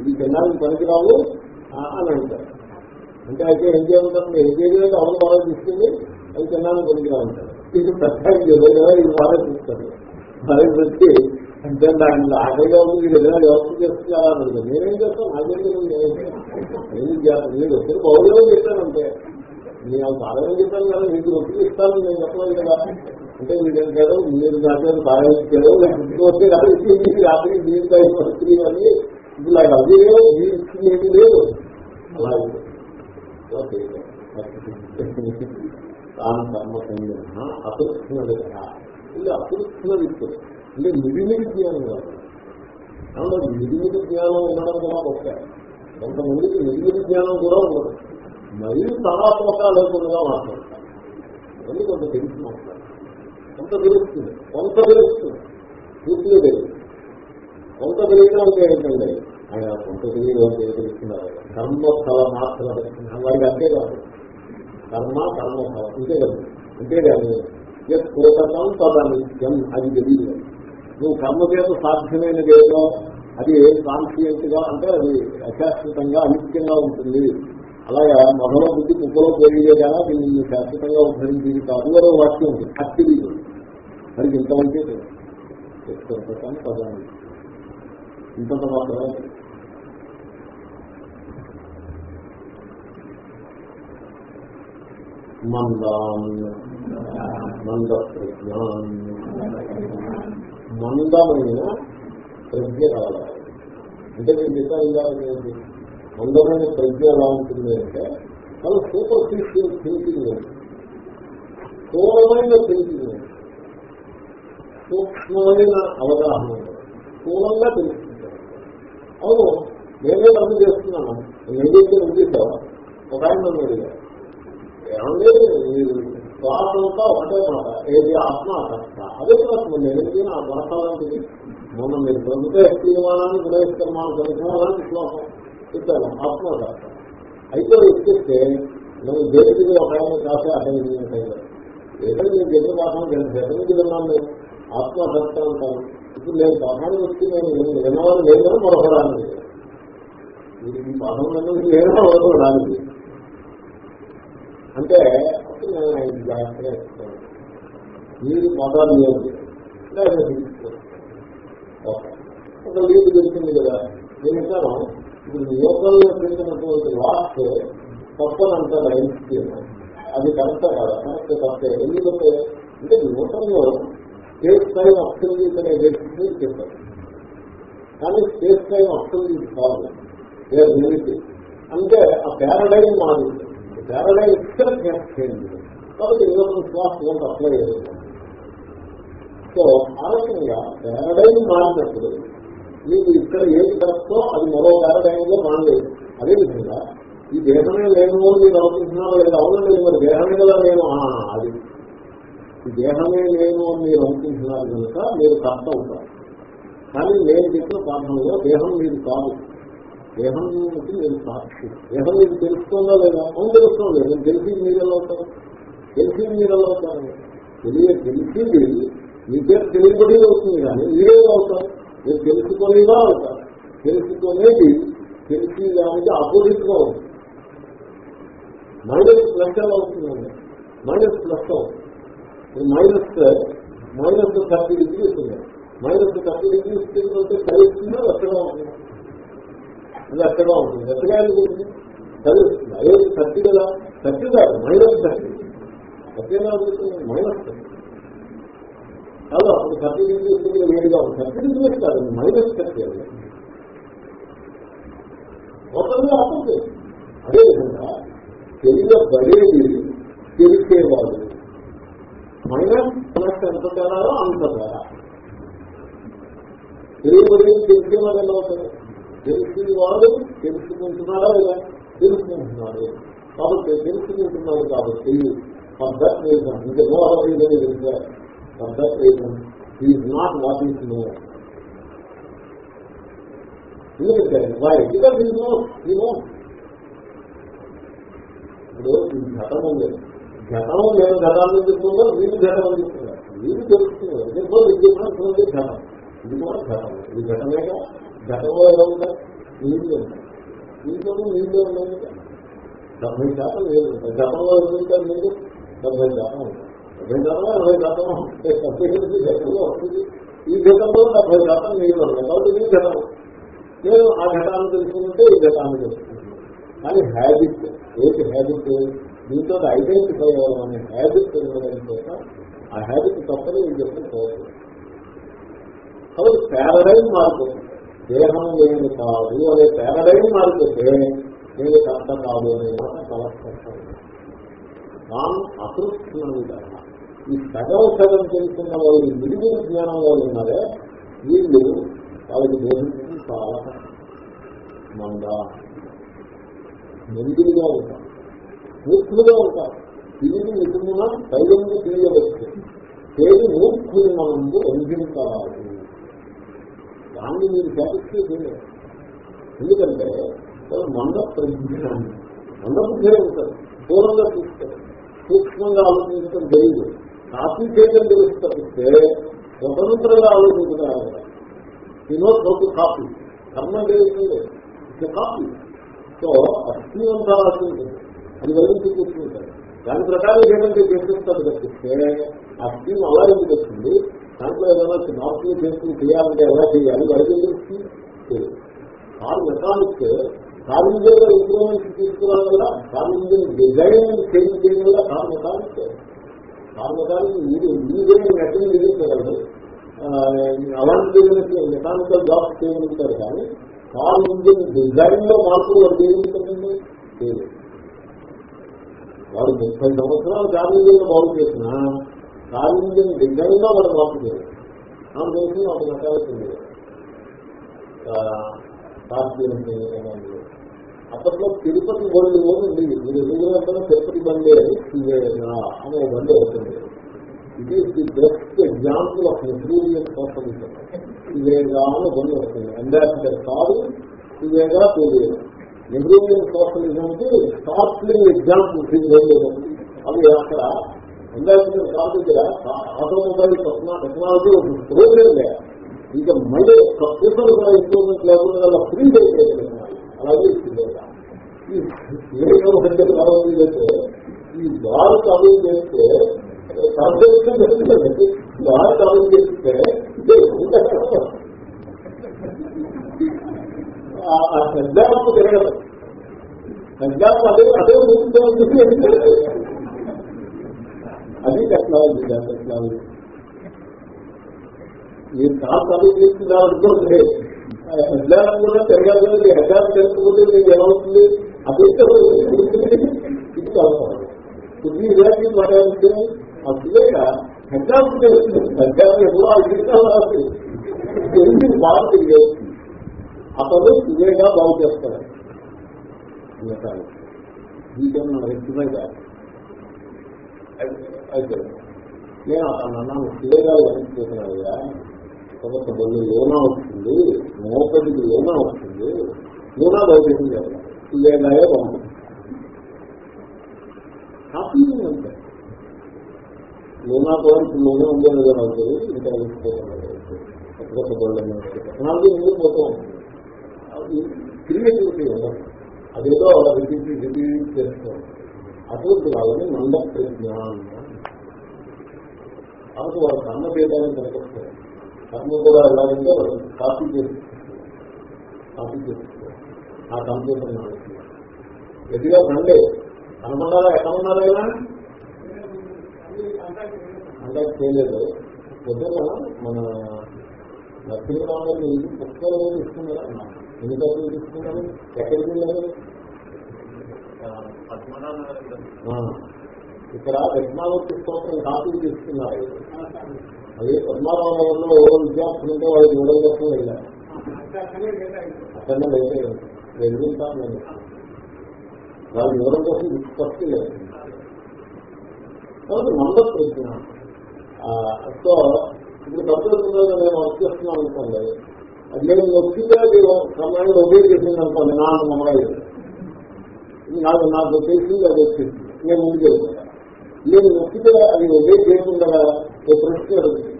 ఇది తినడానికి పనికిరావు అని అంటారు. అంటే అయితే ఏం చేయాలంటే ఏం చేయాలి అవును బాగా తీసుకుంది అది తినడానికి పనికిరావు అంటారు. ఇది ప్రత్యేకం ఇది బాగా చూస్తారు. బాగా వచ్చి అంటే దాని ఆకలిగా ఉంది మీరు ఏదైనా వ్యవస్థ చేస్తున్నారా నేనేం చేస్తాను? నాకేం చేస్తాను? మీరు ఒత్తిడి బౌల్లో చెప్పానంటే నేను బాగా చెప్పాను కదా మీకు ఒత్తిడి ఇస్తాను నేను చెప్పలేదు కదా. అంటే మీరేం కాదు మీరు నాకే బాగా ఇచ్చారు రాత్రి రాత్రి దీనిపై స్త్రీ అని ఇలా అది లేదు మీరు ఇచ్చింది లేదు. అలాగే తాను కర్మ సంయమ అసృష్ణ ఇది అసృష్ణ వ్యక్తులు అంటే మిడిమిడి జ్ఞానం కాదు. కాబట్టి మిడిమిడి జ్ఞానం ఉండడం కూడా గొప్ప కొంతమందికి మిడిమిడి జ్ఞానం కూడా ఉండదు. మరీ సమాత్మక లేకుండా మాట్లాడతారు. అవన్నీ కొంత తెలిసి మాట్లాడతారు. కొంత తెలుస్తుంది. కొంత తెలుస్తుంది. పూర్తిగా తెలుస్తుంది కొంత తెలియడం అంటే ఏంటంటే ఆయన కొంత తెలియదు అంటే తెలుస్తున్నారు? కర్మ మాత్రం వారికి అంతే కాదు. కర్మ కర్మ అంతే కదా. అంతే కాదు. పూర్వకం తదనిత్యం అది తెలియదు. నువ్వు కర్మ చేత సాధ్యమైనది ఏదో అది కాన్ఫిడెంట్గా అంటే అది అశాశ్వతంగా అనిత్యంగా ఉంటుంది. అలాగే మొదల బుద్ధి కుప్పలో పోయేదే కానీ దీన్ని శాశ్వతంగా ఉద్ధరించేది కాదు వేరే వాక్యం ఉంది అక్టివి మరి ఇంతమంది చెప్తాను పదాన్ని ఇంతంత మాత్రమే మందాన్ మంద ప్రజ్ఞాన్ మందమైన ప్రజ్ఞ కావాలి అంటే నేను చెప్పాను మందమైన ప్రజ్ఞ ఎలా ఉంటుంది అంటే చాలా సూపర్ఫిషియల్ థింకింగ్ స్థూలమైన థింకింగ్ సూక్ష్మమైన అవగాహన స్థూలంగా తెలుసుకుంటారు. అవును నేనే రద్దు చేస్తున్నాను. ఏదైతే ఉంది చేసావా ఒక ఆయన నన్ను అడిగారు. ఏమంటే మీరు శ్వాస ఒకటే మాట. ఏది ఆత్మ అసత్త అదే ప్రశ్న. నేనేది నా మనసాలంటిది మొన్న మీరు ప్రభుత్వ తీర్మానాన్ని గుణేశ్వరమాన సంఖ్యాలని శ్లోకం చెప్పాను ఆత్మ అసత్త అయితే ఎక్కిస్తే నేను దేనికి ఒక ఆయన కాసే అర్థం ఏదో నేను చెప్పిన పాఠం ఎక్కడికి విన్నాను నేను అసత్త అంటాను ఇప్పుడు నేను పాఠాన్ని వచ్చి నేను వినవాళ్ళు లేదని మరొకడానికి ఈ పాఠం లేదో మరొకడానికి అంటే అప్పుడు నేను ఐదు జాగ్రత్తగా ఇస్తాను మీరు పదాలు లేదు లేదా ఒక లీడ్ దొరికింది కదా. నేను ఇస్తాను ఇప్పుడు యోగంలో పెట్టినటువంటి వాక్ తప్పనంటారు ఐన్స్టీన్ అది కరెక్ట్ కాదా కరెక్ట్ కరెక్టే ఎందుకంటే అంటే న్యూటన్లో స్టేట్ టైం అప్సల్యూట్ అనే వ్యక్తిని చెప్పారు. కానీ స్టేట్ టైం అప్సల్యూట్ కాదు. రిలేటివ్ అంటే ఆ పారడైమ్ మారింది పారడైమ్ ఇక్కడ చేంజ్ కాబట్టి ఏదో శ్వాస వన్ అప్లై అయ్యేది సో ఆ రకంగా పారడైమ్ మారినప్పుడు మీకు ఇక్కడ ఏది కరెక్టో అది మరో పారడైమ్లో మారలేదు. అదేవిధంగా ఈ దేహమే లేను మీరు అనుకుంటున్నారో లేదా అవునండి మరి దేహమే కదా నేను? అది. ఈ దేహమే లేను అని మీరు అనుకుంటున్నారు కనుక మీరు కర్త ఉంటారు కానీ నేను చెప్పిన పాఠంలో దేహం మీరు కాదు. దేహం మీరు సాక్షి దేహం మీకు తెలుస్తుందా లేదా అవును తెలుస్తుంది నేను తెలిసింది మీరు ఎలా అవుతాను తెలిసింది మీరు ఎలా అవుతాను తెలియ తెలిసింది మీకే తెలియబడి అవుతుంది కానీ మీరే అవుతారు? నేను తెలుసుకునేగా అవుతారు. తెలుసుకునేది తెలిసి దానికి అపోజిట్గా ఉంది మైనస్ ప్లస్ ఎలా అవుతుందండి మైనస్ ప్లస్ అవుతుంది మైనస్ మైనస్ థర్టీ డిగ్రీ వస్తుంది మైనస్ థర్టీ డిగ్రీ వస్తే కలిస్తుందో ఎక్కడా ఉంటుంది అది ఎక్కడా ఉంటుంది. ఎక్కడా ఉంటుంది? కలిస్తుంది అదే థర్టీ కదా. థర్టీ కాదు మైనస్ థర్టీ ఎక్కడా ఉంటుంది? మైనస్ థర్టీ కాదు అప్పుడు థర్టీ డిగ్రీ వస్తుంది వేడిగా ఉంది థర్టీ డిగ్రీస్ కాదు మైనస్ థర్టీ అది. మొత్తంగా అప్పుడు అదేవిధంగా తెలియబడేది తెలిసేవాడు. మైనస్ ప్లస్ ఎంత తేడాలో అంత తేడా తెలియబడేది తెలిసేవాడు ఎలా అవుతుంది అవుతాడు తెలిసేవాడు తెలుసుకుంటున్నాడా లేదా? తెలుసుకుంటున్నాడు. కాబట్టి తెలుసుకుంటున్నాడు కాబట్టి పద్ధతి రీజన్ ఇంకా నో రీజన్ పద్ధతి reason is not what is no ఎందుకంటే వై బికాస్ నో నో ఇప్పుడు ఈ ఘటన ఉంది. ఘటన నేను ఘటాన్ని చెప్తుందో వీళ్ళు ఘటం చెప్తున్నారు వీళ్ళు తెలుస్తున్నారు దీంట్లో విద్యుత్ ఘటం ఇది కూడా ఘటన. ఇది ఘటనేగా ఘటంలో ఎలా ఉంటాయి నీళ్ళు ఉంటాయి దీంట్లో నీళ్ళు ఉన్నాయి. డెబ్బై శాతం నీళ్ళు ఉంటాయి గతంలో ఎవరు ఉంటారు నీళ్ళు డెబ్బై శాతం ఉంటాయి డెబ్బై శాతం అరవై శాతం డెబ్బై ఎనిమిది ఘటంలో వస్తుంది ఈ ఘటంలో డెబ్బై శాతం నీళ్ళు ఉన్నాయి. కాబట్టి ఈ ఘటం నేను ఆ ఘటాన్ని తెలుసుకుంటే ఈ ఘటాన్ని తెలుసుకుంటాను కానీ హ్యాబిట్ ఏంటి హ్యాబిట్ దీంతో ఐడెంటిఫై అవ్వాలనే హ్యాబిట్ ఉండడం కోసం ఆ హ్యాబిట్ తప్పని నేను చెప్పుకోవచ్చు కాబట్టి పారడైజ్ మారిపోతుంది. దేహం నేను కాదు అనే పేరడైన మారిపోతే నేను కర్త కాదు అనే మాట చాలా స్పష్టం నాన్ అకృష్ణంగా ఈ సగం సగం తెలుసుకున్న వాళ్ళు విడిగి జ్ఞానం వాళ్ళు ఉన్నారే వీళ్ళు వాళ్ళకి బోధించడం చాలా మంద. మెందులుగా ఉంటారు. మూర్ఖులుగా ఉంటారు. తిరిగి నిపుణుల తైలంగా తెలియవచ్చు తేలి మూర్ఖులు మనందు అందించాలి దాన్ని మీరు సాటిస్ఫై చేయలేదు. ఎందుకంటే మంద ప్రజ్ఞాన్ని మంద బుద్ధే ఉంటారు దూరంగా చూస్తారు. సూక్ష్మంగా ఆలోచించడం తెలియదు కాఫీ చేయడం తెలుస్తే స్వతంత్రంగా ఆలోచించడం ఈ నోట్ హౌ టు కాఫీ కర్మ అంటే ఇట్స్ కాపీ. సో అస్థి అంతా రాసి అది వెళ్ళి కూర్చుంటారు. దాని ప్రకారం ఏదంటే చేసేస్తారు తప్పిస్తే ఆ స్కీమ్ అలా ఎందుకు వచ్చింది? దాంట్లో ఏదైనా నాట్లు చేసుకుని చేయాలంటే ఎలా చేయాలి? వాడికి తెలుస్తుంది తెలియదు. కారు మెకానిక్ కారు ఇంజిన్లో ఇంప్రూవ్మెంట్స్ తీసుకురావడం వల్ల కారు ఇంజన్ డిజైన్ చేంజ్ చేయడం వల్ల కారు మెకానిక్ కారు మెకానిక్ మీరు మీరే ఎక్కడ నిలిపగలరు అలాంటి మెకానికల్ జాబ్స్ చేయగలుగుతారు కానీ కారు ఇంజన్ డిజైన్లో మార్పులు వాడు చేయగలుగుతారండి చేయలేదు ముప్పై సంవత్సరాలు కారు ఇంజన్ బాగు చేసినా కారు దగ్గరగా మనం లో వాడు మార్పు చేయలేదు తెలిసి ఒక మెకానిక్ అప్పట్లో తిరుపతి బండి ఉంది మీరు ఎదుగుతున్న తిరుపతి బండి శివేనా అనే బండి అవుతుంది ఇది the best example of material socialism ఇవేగా అని బండి వస్తుంది అంబాసిడర్ కాదు ఇవేగా తెలియదు. మెటీరియల్ సోషలిజం కి స్టార్ట్లింగ్ ఎగ్జాంపుల్ అవి అక్కడ అంబాసిడర్ కాదు. దగ్గర ఆటోమొబైల్ టెక్నాలజీ ఒక ప్రోగ్రామ్ లేదు ఇంకా మళ్ళీ ప్రొఫెసర్ కూడా ఇంప్రూవ్మెంట్ లేకుండా అలా ఫ్రీ అయిపోయింది అలాగే ఇస్తుంది ఈ ఏదో పెద్ద చేస్తే ఈ దారి కాదు కాదు చేస్తే ఆ పెద్దాపు తిరగదు. పెద్దాపు అదే అదే అది టెక్నాలజీ టెక్నాలజీ మీరు చాలా చదువు తీసుకున్నారు అనుకోండి హెడ్లాన్ కూడా మీ హెడ్లాన్ తెలుసుకుంటే మీకు ఏమవుతుంది? అది ఇది కావాలి ఇది ఇలాంటి మాట్లాడితే ఆ పిల్లగా తెలుస్తుంది ఎప్పుడో అది కావాలి తెలిసి బాగా తిరిగేది అతను ఇదేగా బాగు చేస్తాడు. వీటిని రెక్టిఫై కాదు అయితే నేను అతను అన్నాను క్లియర్గా వెనక్కి చేసినాయ్యా కాబట్టి కొన్ని లోనా వస్తుంది? మోపదికి లోనా వస్తుంది? లోనా దౌర్జన్యం చేయాలి ఇదేగాయే బాగుంటుంది హ్యాపీ అంటే లోనా కూడా లోనే ఉందో లేదో నాకు ఇంకా కొత్త బోర్డు టెక్నాలజీ ముందుకు పోతూ క్రియేటివిటీ ఉండదు అదేదో అలా రిపీట్ రిపీట్ చేస్తాం అటువంటి వాళ్ళని మంద ప్రజ్ఞానం కాబట్టి వారు కర్మ చేయడానికి కనిపిస్తారు కర్మ కూడా కాపీ చేస్తారు కాపీ చేస్తారు ఆ కంప్యూటర్ గట్టిగా రండి కనపడాలా ఎక్కడ ఉన్నారైనా అంటే చేయలేదు. పొద్దున మన నరసింహరావు ఇంటి పుస్తకాలు ఇస్తున్నారా ఎన్ని డబ్బులు తీసుకున్నారు? ఎక్కడికి వెళ్ళారు? ఇక్కడ టెక్నాలజీ స్తోత్రం కాపీ తీసుకున్నారు అదే పద్మారావులో విద్యార్థులతో వాళ్ళు మూడో కోసం వెళ్ళారు. అక్కడ లేదు వెళ్తాను నేను. వాళ్ళు వివరం కోసం ఫస్ట్ లేదు కాబట్టి మంద ప్రశ్న సో ఇప్పుడు కంప్యూటర్ నేను వర్క్ చేస్తున్నాను అనుకోండి. అది నేను నొప్పిగా సమయంలో ఒబే చేసింది అనుకోండి. నా అమ్మాయి నాకు నాకు తెలిసింది అది వచ్చింది నేను ముందుకు వెళ్తాను నేను నొప్పితే అది ఒకే చేయకుండా ఓ ప్రశ్న అడుగుతుంది.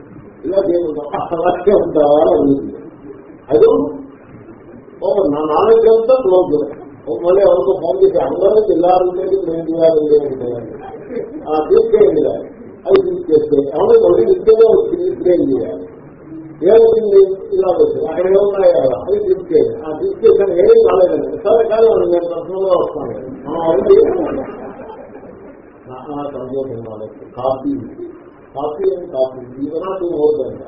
ఇలా చేయకుండా అలాగే ఉంటావా అడుగుతుంది. అదో ఓ నా నాలెడ్జ్ అంతా క్లోజ్. మళ్ళీ ఎవరికో ఫోన్ చేసి అందరూ జిల్లాలు నేను చేయాలి? తీసుకెళ్ళి అది తీసుకేస్తే ఎవరు మళ్ళీ విద్యలో తీసుకేం చేయాలి. ఏమవుతుంది? ఇలా వచ్చింది అక్కడ ఏమున్నాయో? అది తీసుకెళ్ళి ఆ తీసుకెళ్ళి ఏం కాలేదండి. సరే కానీ నేను ప్రశ్నలో వస్తాను. సంతోషం కాఫీ. కాఫీ అని కాఫీ. ఈవెనా టూ ఓర్దంట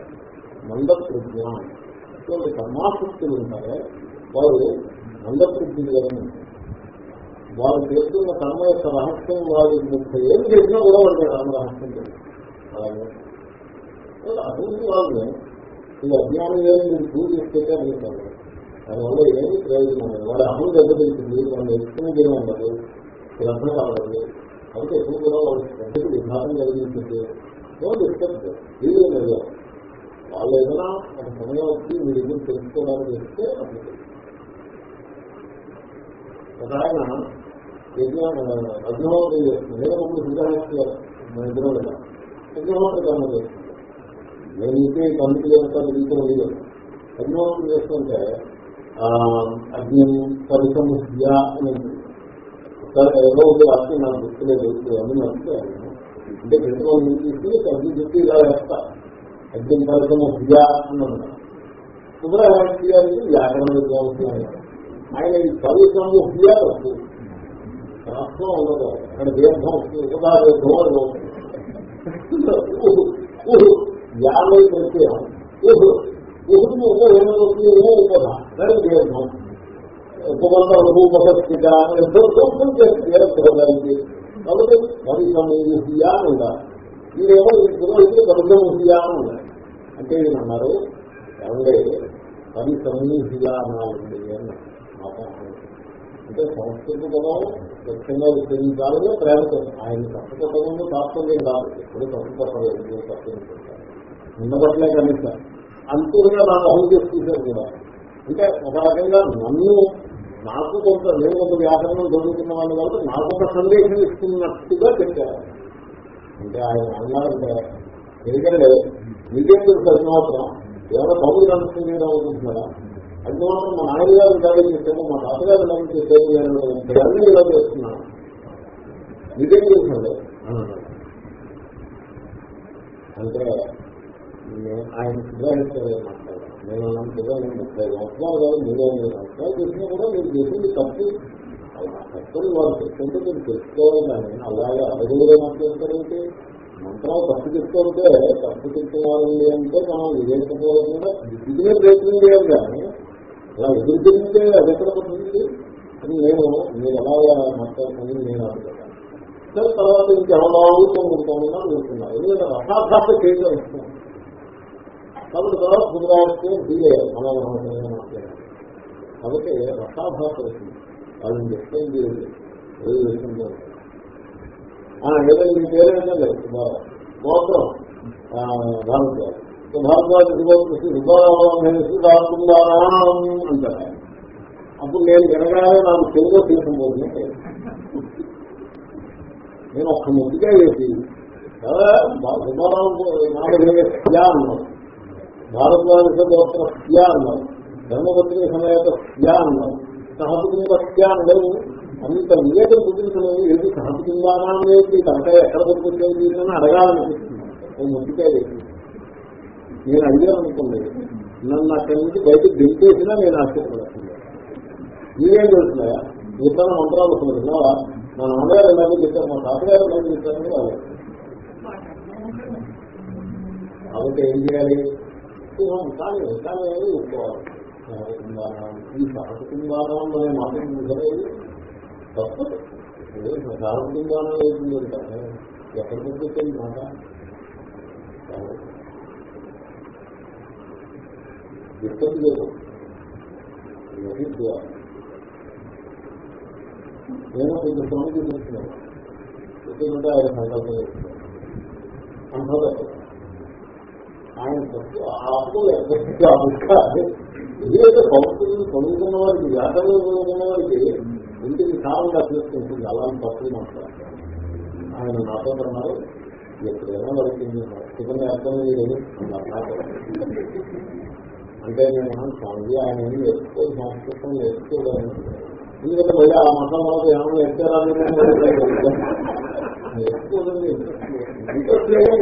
మంద ప్రజ్ఞ ఇటువంటి కర్మాసక్తులు ఉంటారే వారు మంద ప్రజ్ఞలు కదా వారు చేస్తున్న కర్మ యొక్క రహస్యం వారు ముప్పై ఏం చేసినా కూడా వాళ్ళు కర్మ రహస్యం అలాగే. అటువంటి వాళ్ళు ఈ అజ్ఞానం ఏమి మీరు ప్రూవ్ చేస్తే అనుకుంటారు దానివల్ల ఏమి ప్రయోజనం లేదు. వాడి అమలు దెబ్బతింటుంది వాళ్ళు ఎక్స్ప్లెయిన్ ఉండదు. శ్రద్ధ కావాలి కాబట్టి ఎప్పుడు కూడా వాళ్ళకి శ్రద్ధకు విధానం కలిగించింది వీళ్ళు లేదు వాళ్ళు ఏదైనా ఒక సమయం వచ్చి మీ దగ్గర తెలుసుకోవడానికి వస్తే అప్పుడు ఒక ఆయన అగ్నిహోత్రం చేస్తుంది. నేను ముందు మన ఇద్దరు అగ్నిహోత్ర చేస్తుంది. నేను ఇంకే లేదు. అగ్నిహోత్రం చేస్తుంటే అగ్ని పరిసముద్య అని దానికి ఏదో ఉంది రాత్రి నాకు గుర్తులేదు దొరుకుతుంది మర్చిపోయాను అంటే పెట్టుకోవాలి నేను తీసుకుని అగ్ని చెప్పి ఇలా వేస్తా అగ్ని పరిసముద్య అని అన్నారు సుబ్రహ్మణ్య వ్యాకరణ విద్వాంసులు ఆయన ఈ పరిసముద్య వస్తుంది రాష్ట్రం ఉండదు. అక్కడ దీర్ఘం వస్తుంది. ఉపదార్థం అది యాభై ప్రత్యయం ఊహు ఊహుని ఉప ఏమవుతుంది ఏమో దానికి దీర్ఘం ఉపమంత ఉపబంధ ఉపస్థిత చేస్తుంది కాబట్టి పరిసమూహియా అని ఉండాలి. మీరేమో పురోహితులు పరిసమూహియా అని ఉండాలి. అంటే ఈయన అన్నారు ఏమంటే పరిసమూహియా అనాలండి అని అంటే సంస్కృత పదం ముఖ్యంగా విస్తరించాలని ప్రేమతో ఆయన సంస్కృత పదంలో తాత్పర్యం కాదు. ఎప్పుడు సంస్కృత పదం తప్పించారు ఉన్నపట్లే కనుక అంతగా నాకు అమలు చేసుకుంటారు కూడా. అంటే ఒక రకంగా నన్ను నాకు కొంత నేను ఒక వ్యాకరణం చదువుతున్న వాళ్ళు కాబట్టి నాకు ఒక సందేశం ఇస్తున్నట్టుగా చెప్పారు. అంటే ఆయన అన్నారంటే ఎందుకంటే మీకేం తెలుసు మాత్రం ఏమైనా కబురు కనుక్కుంటే అనుకుంటున్నారా అంటే మాత్రం మా నాన్నగారు ఇలాగే చేశాము మా తాతగారు ఇలాగే చేశారు అన్ని ఇలా చేస్తున్నాను మీకేం తెలుసండి అంటే ఆయన సిద్ధాంతాలు మాట్లాడారు? నేను అన్నట్టుగా నేను ముప్పై సంవత్సరాలు కాదు మూడు వందల సంవత్సరాలు చేసినా కూడా మీరు చేసింది తప్పు తప్పుని వారు చెప్తుంటే మీరు తెలుసుకోవాలి కానీ అలాగే అడుగులో మాట్లాడతారంటే మంత్రాలు తప్పు చెప్తుంటే తప్పు చెప్తున్నారు అంటే మనం వివేకపూర్వకంగా ఇదిగే ప్రయత్నం చేయాలి కానీ అలా ఎదురు తిరిగితే అది ఎక్కడ పడుతుంది అని నేను మీరు ఎలాగా మాట్లాడుతుంది నేను అనుకుంటాను సరే తర్వాత ఇంకెవరో ఉంటామన్నా అనుకుంటున్నారు ఎందుకంటే రసాభాష చేయడం ఇష్టం కాబట్టి తర్వాత పునరావృత్తి డీలే మనం కాబట్టి రసాభాష వచ్చింది వాళ్ళని ఎక్స్ప్లెయిన్ చేయాలి ఏదో మీ పేరేంటండి గోత్రం భారద్వాజ్. భారద్వాజ్ రుబారాం అంటారు. అప్పుడు నేను వినగానే నాకు తెలుగు తీసుకుపోతుంది నేను ఒక్క ముద్దుగా వేసి రుబారాం నాలుగు అన్నాను భారద్వాజ గోత్ర స్యా అన్నారు ధర్మపత్రిక సమేత స్యా అన్నారు సహకుటుంబ స్యా అనలేవు అంత వివేకం చూపించలేదు ఏది సహకుటుంబానాన్ని తనకాయ ఎక్కడ పడుతుంది అని అడగాలనిపిస్తుంది. ముద్దుకాయ నేను అడిగానుకోండి నన్ను అక్కడి నుంచి బయటకు దింపేసినా నేను ఆశ్చర్యపడుతుంది మీరేం తెలుస్తున్నాయా మిగతా మంత్రాలు వస్తున్నావా మా నాన్నగారు ఎలాగో చెప్పారు. మా తాతగారు ఎలాగో చెప్పారని వాళ్ళు కాబట్టి ఏం చేయాలి? కానీ కానీ ఒప్పుకోవాలి ఈ సహకుటుంబానం అనే మాట సరేది తప్పు. సహకుటుంబానం అవుతుంది అంటే. ఎక్కడ పంపించండి మాట. ఇబ్బంది లేదు నేను కొంచెం సమయం చూపిస్తున్నాను ఎందుకంటే ఆయన సంకల్పం చేస్తున్నాను అనుభవం. ఆయన ఏదైతే భక్తులు చదువుకున్న వారికి వ్యాకరణ చదువుకున్న వారికి ఇంటికి కారణంగా చేసుకుంటుంది అలాంటి భక్తులు మాట్లాడతారు ఆయన నాతో అన్నారు ఎప్పుడైనా వారికి అర్థం లేదు అంటే నేను స్వామి ఆయన ఏం నేర్చుకోవాలి సంస్కృతం నేర్చుకోలేను ఎందుకంటే మళ్ళీ ఆ మతం వల్ల ఏమైనా ఎత్తారా నేర్చుకోదండి ఇంట్రెస్ట్ లేదో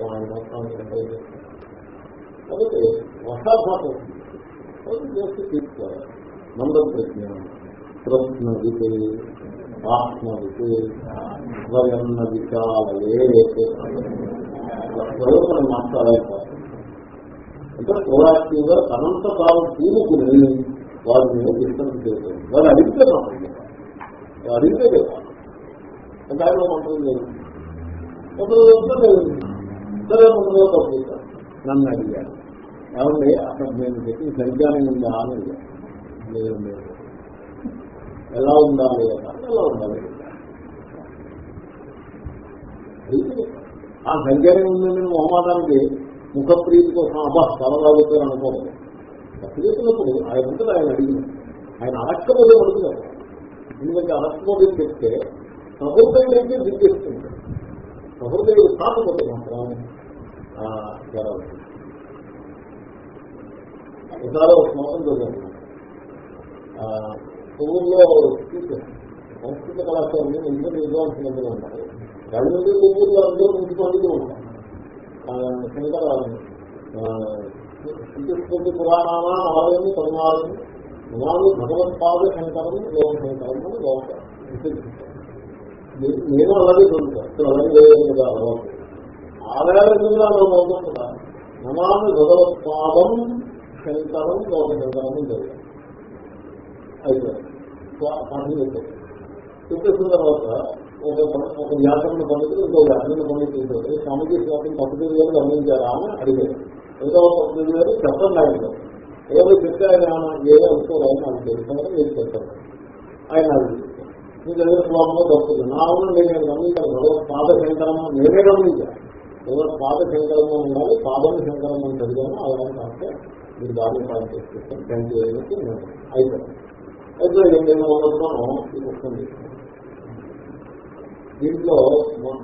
కూడా కాబట్టి వర్షాభాతం చేసి తీసుకోవాలి మంద ప్రజ్ఞ ప్రశ్నవితే ఆత్మవితే ఆత్మ విచాలయే స్వయం మాట్లాడాలి అంటే ప్రోయాక్టివ్గా తనంత తాను తీరుకుని వారి మీద డిస్టర్బ్ చేశారు వారు అడిగితే అడిగితే కదా దానిలో మంత్రం లేదు. సరే మంత్రంలో తప్పు నన్ను అడిగారు. ఏమండి అక్కడ నేను చెప్పి సరిగ్గానే ఉందా అని అడిగాను లేదు లేదు. ఎలా ఉండాలి ఎలా ఉండాలి ఆ సంఖ్యనే ఉందని మొహమాదానికి ముఖప్రీతి కోసం అబ్బా చాలా అనుకోవాలి అనుకోవడం ఆయన ఉంటుంది ఆయన అడిగింది. ఆయన అడక్కబోదే అడుగుతారు ఎందుకంటే అడక్కబోదే చెప్తే సహృదయులైతే దిగ్గేస్తుంది సహృదయుడు కాకపోతే మాత్రం జరగదు ఒకసారి ఒక శ్లోకం చదివాను. ఊళ్ళో సంస్కృత కళాశాల కళాశాలని ఇంటర్ విద్వాంసులందరూ ఉన్నారు రెండు నుండి ఊళ్ళో అందరూ ఉంచుకుంటూ ఉంటారు. శంకర శ్రీకృష్ణుడి పురాణానా ఆలయం పద్మాలని నాలుగు భగవత్పాద శంకరం లోక శంకరం అని లోక నేను అలాగే చదువుతాను అలాగే లేదు కదా అలవాటు. ఆలయాలుగా మనం అవుతుందా నమామి భగవత్పాదం శంకరం లోక శంకరం అని చదివాను చెప్పేసిన తర్వాత ఒక ఒక వ్యాకరణ పండితులు ఇంకో వ్యాకరణ పండితులు స్వామిజీ శ్లోకం పంపిణీ గారు గమనించారా. అని అడిగారు. ఏదో పంపిణీ గారు చెప్పండి ఆయన. ఏదో చెప్తే ఆయన ఏదో అనుకోవాలి నాకు తెలుసు. మీరు చెప్తాను ఆయన అడిగింది మీ దగ్గర శ్లోకంలో తప్పుతుంది నా అవును నేను గమనించాను భగవత్ పాద శంకరము నేనే గమనించాను భగవత్ పాద శంకరము ఉండాలి పాదం శంకరము అని చదివాను అలా కాస్తే మీరు బాగా పాఠం చేసుకుంటాను థ్యాంక్ యూ నేను అయిపోయింది అయితే నేను అనుకున్నాను ఈ పుస్తకం దీంట్లో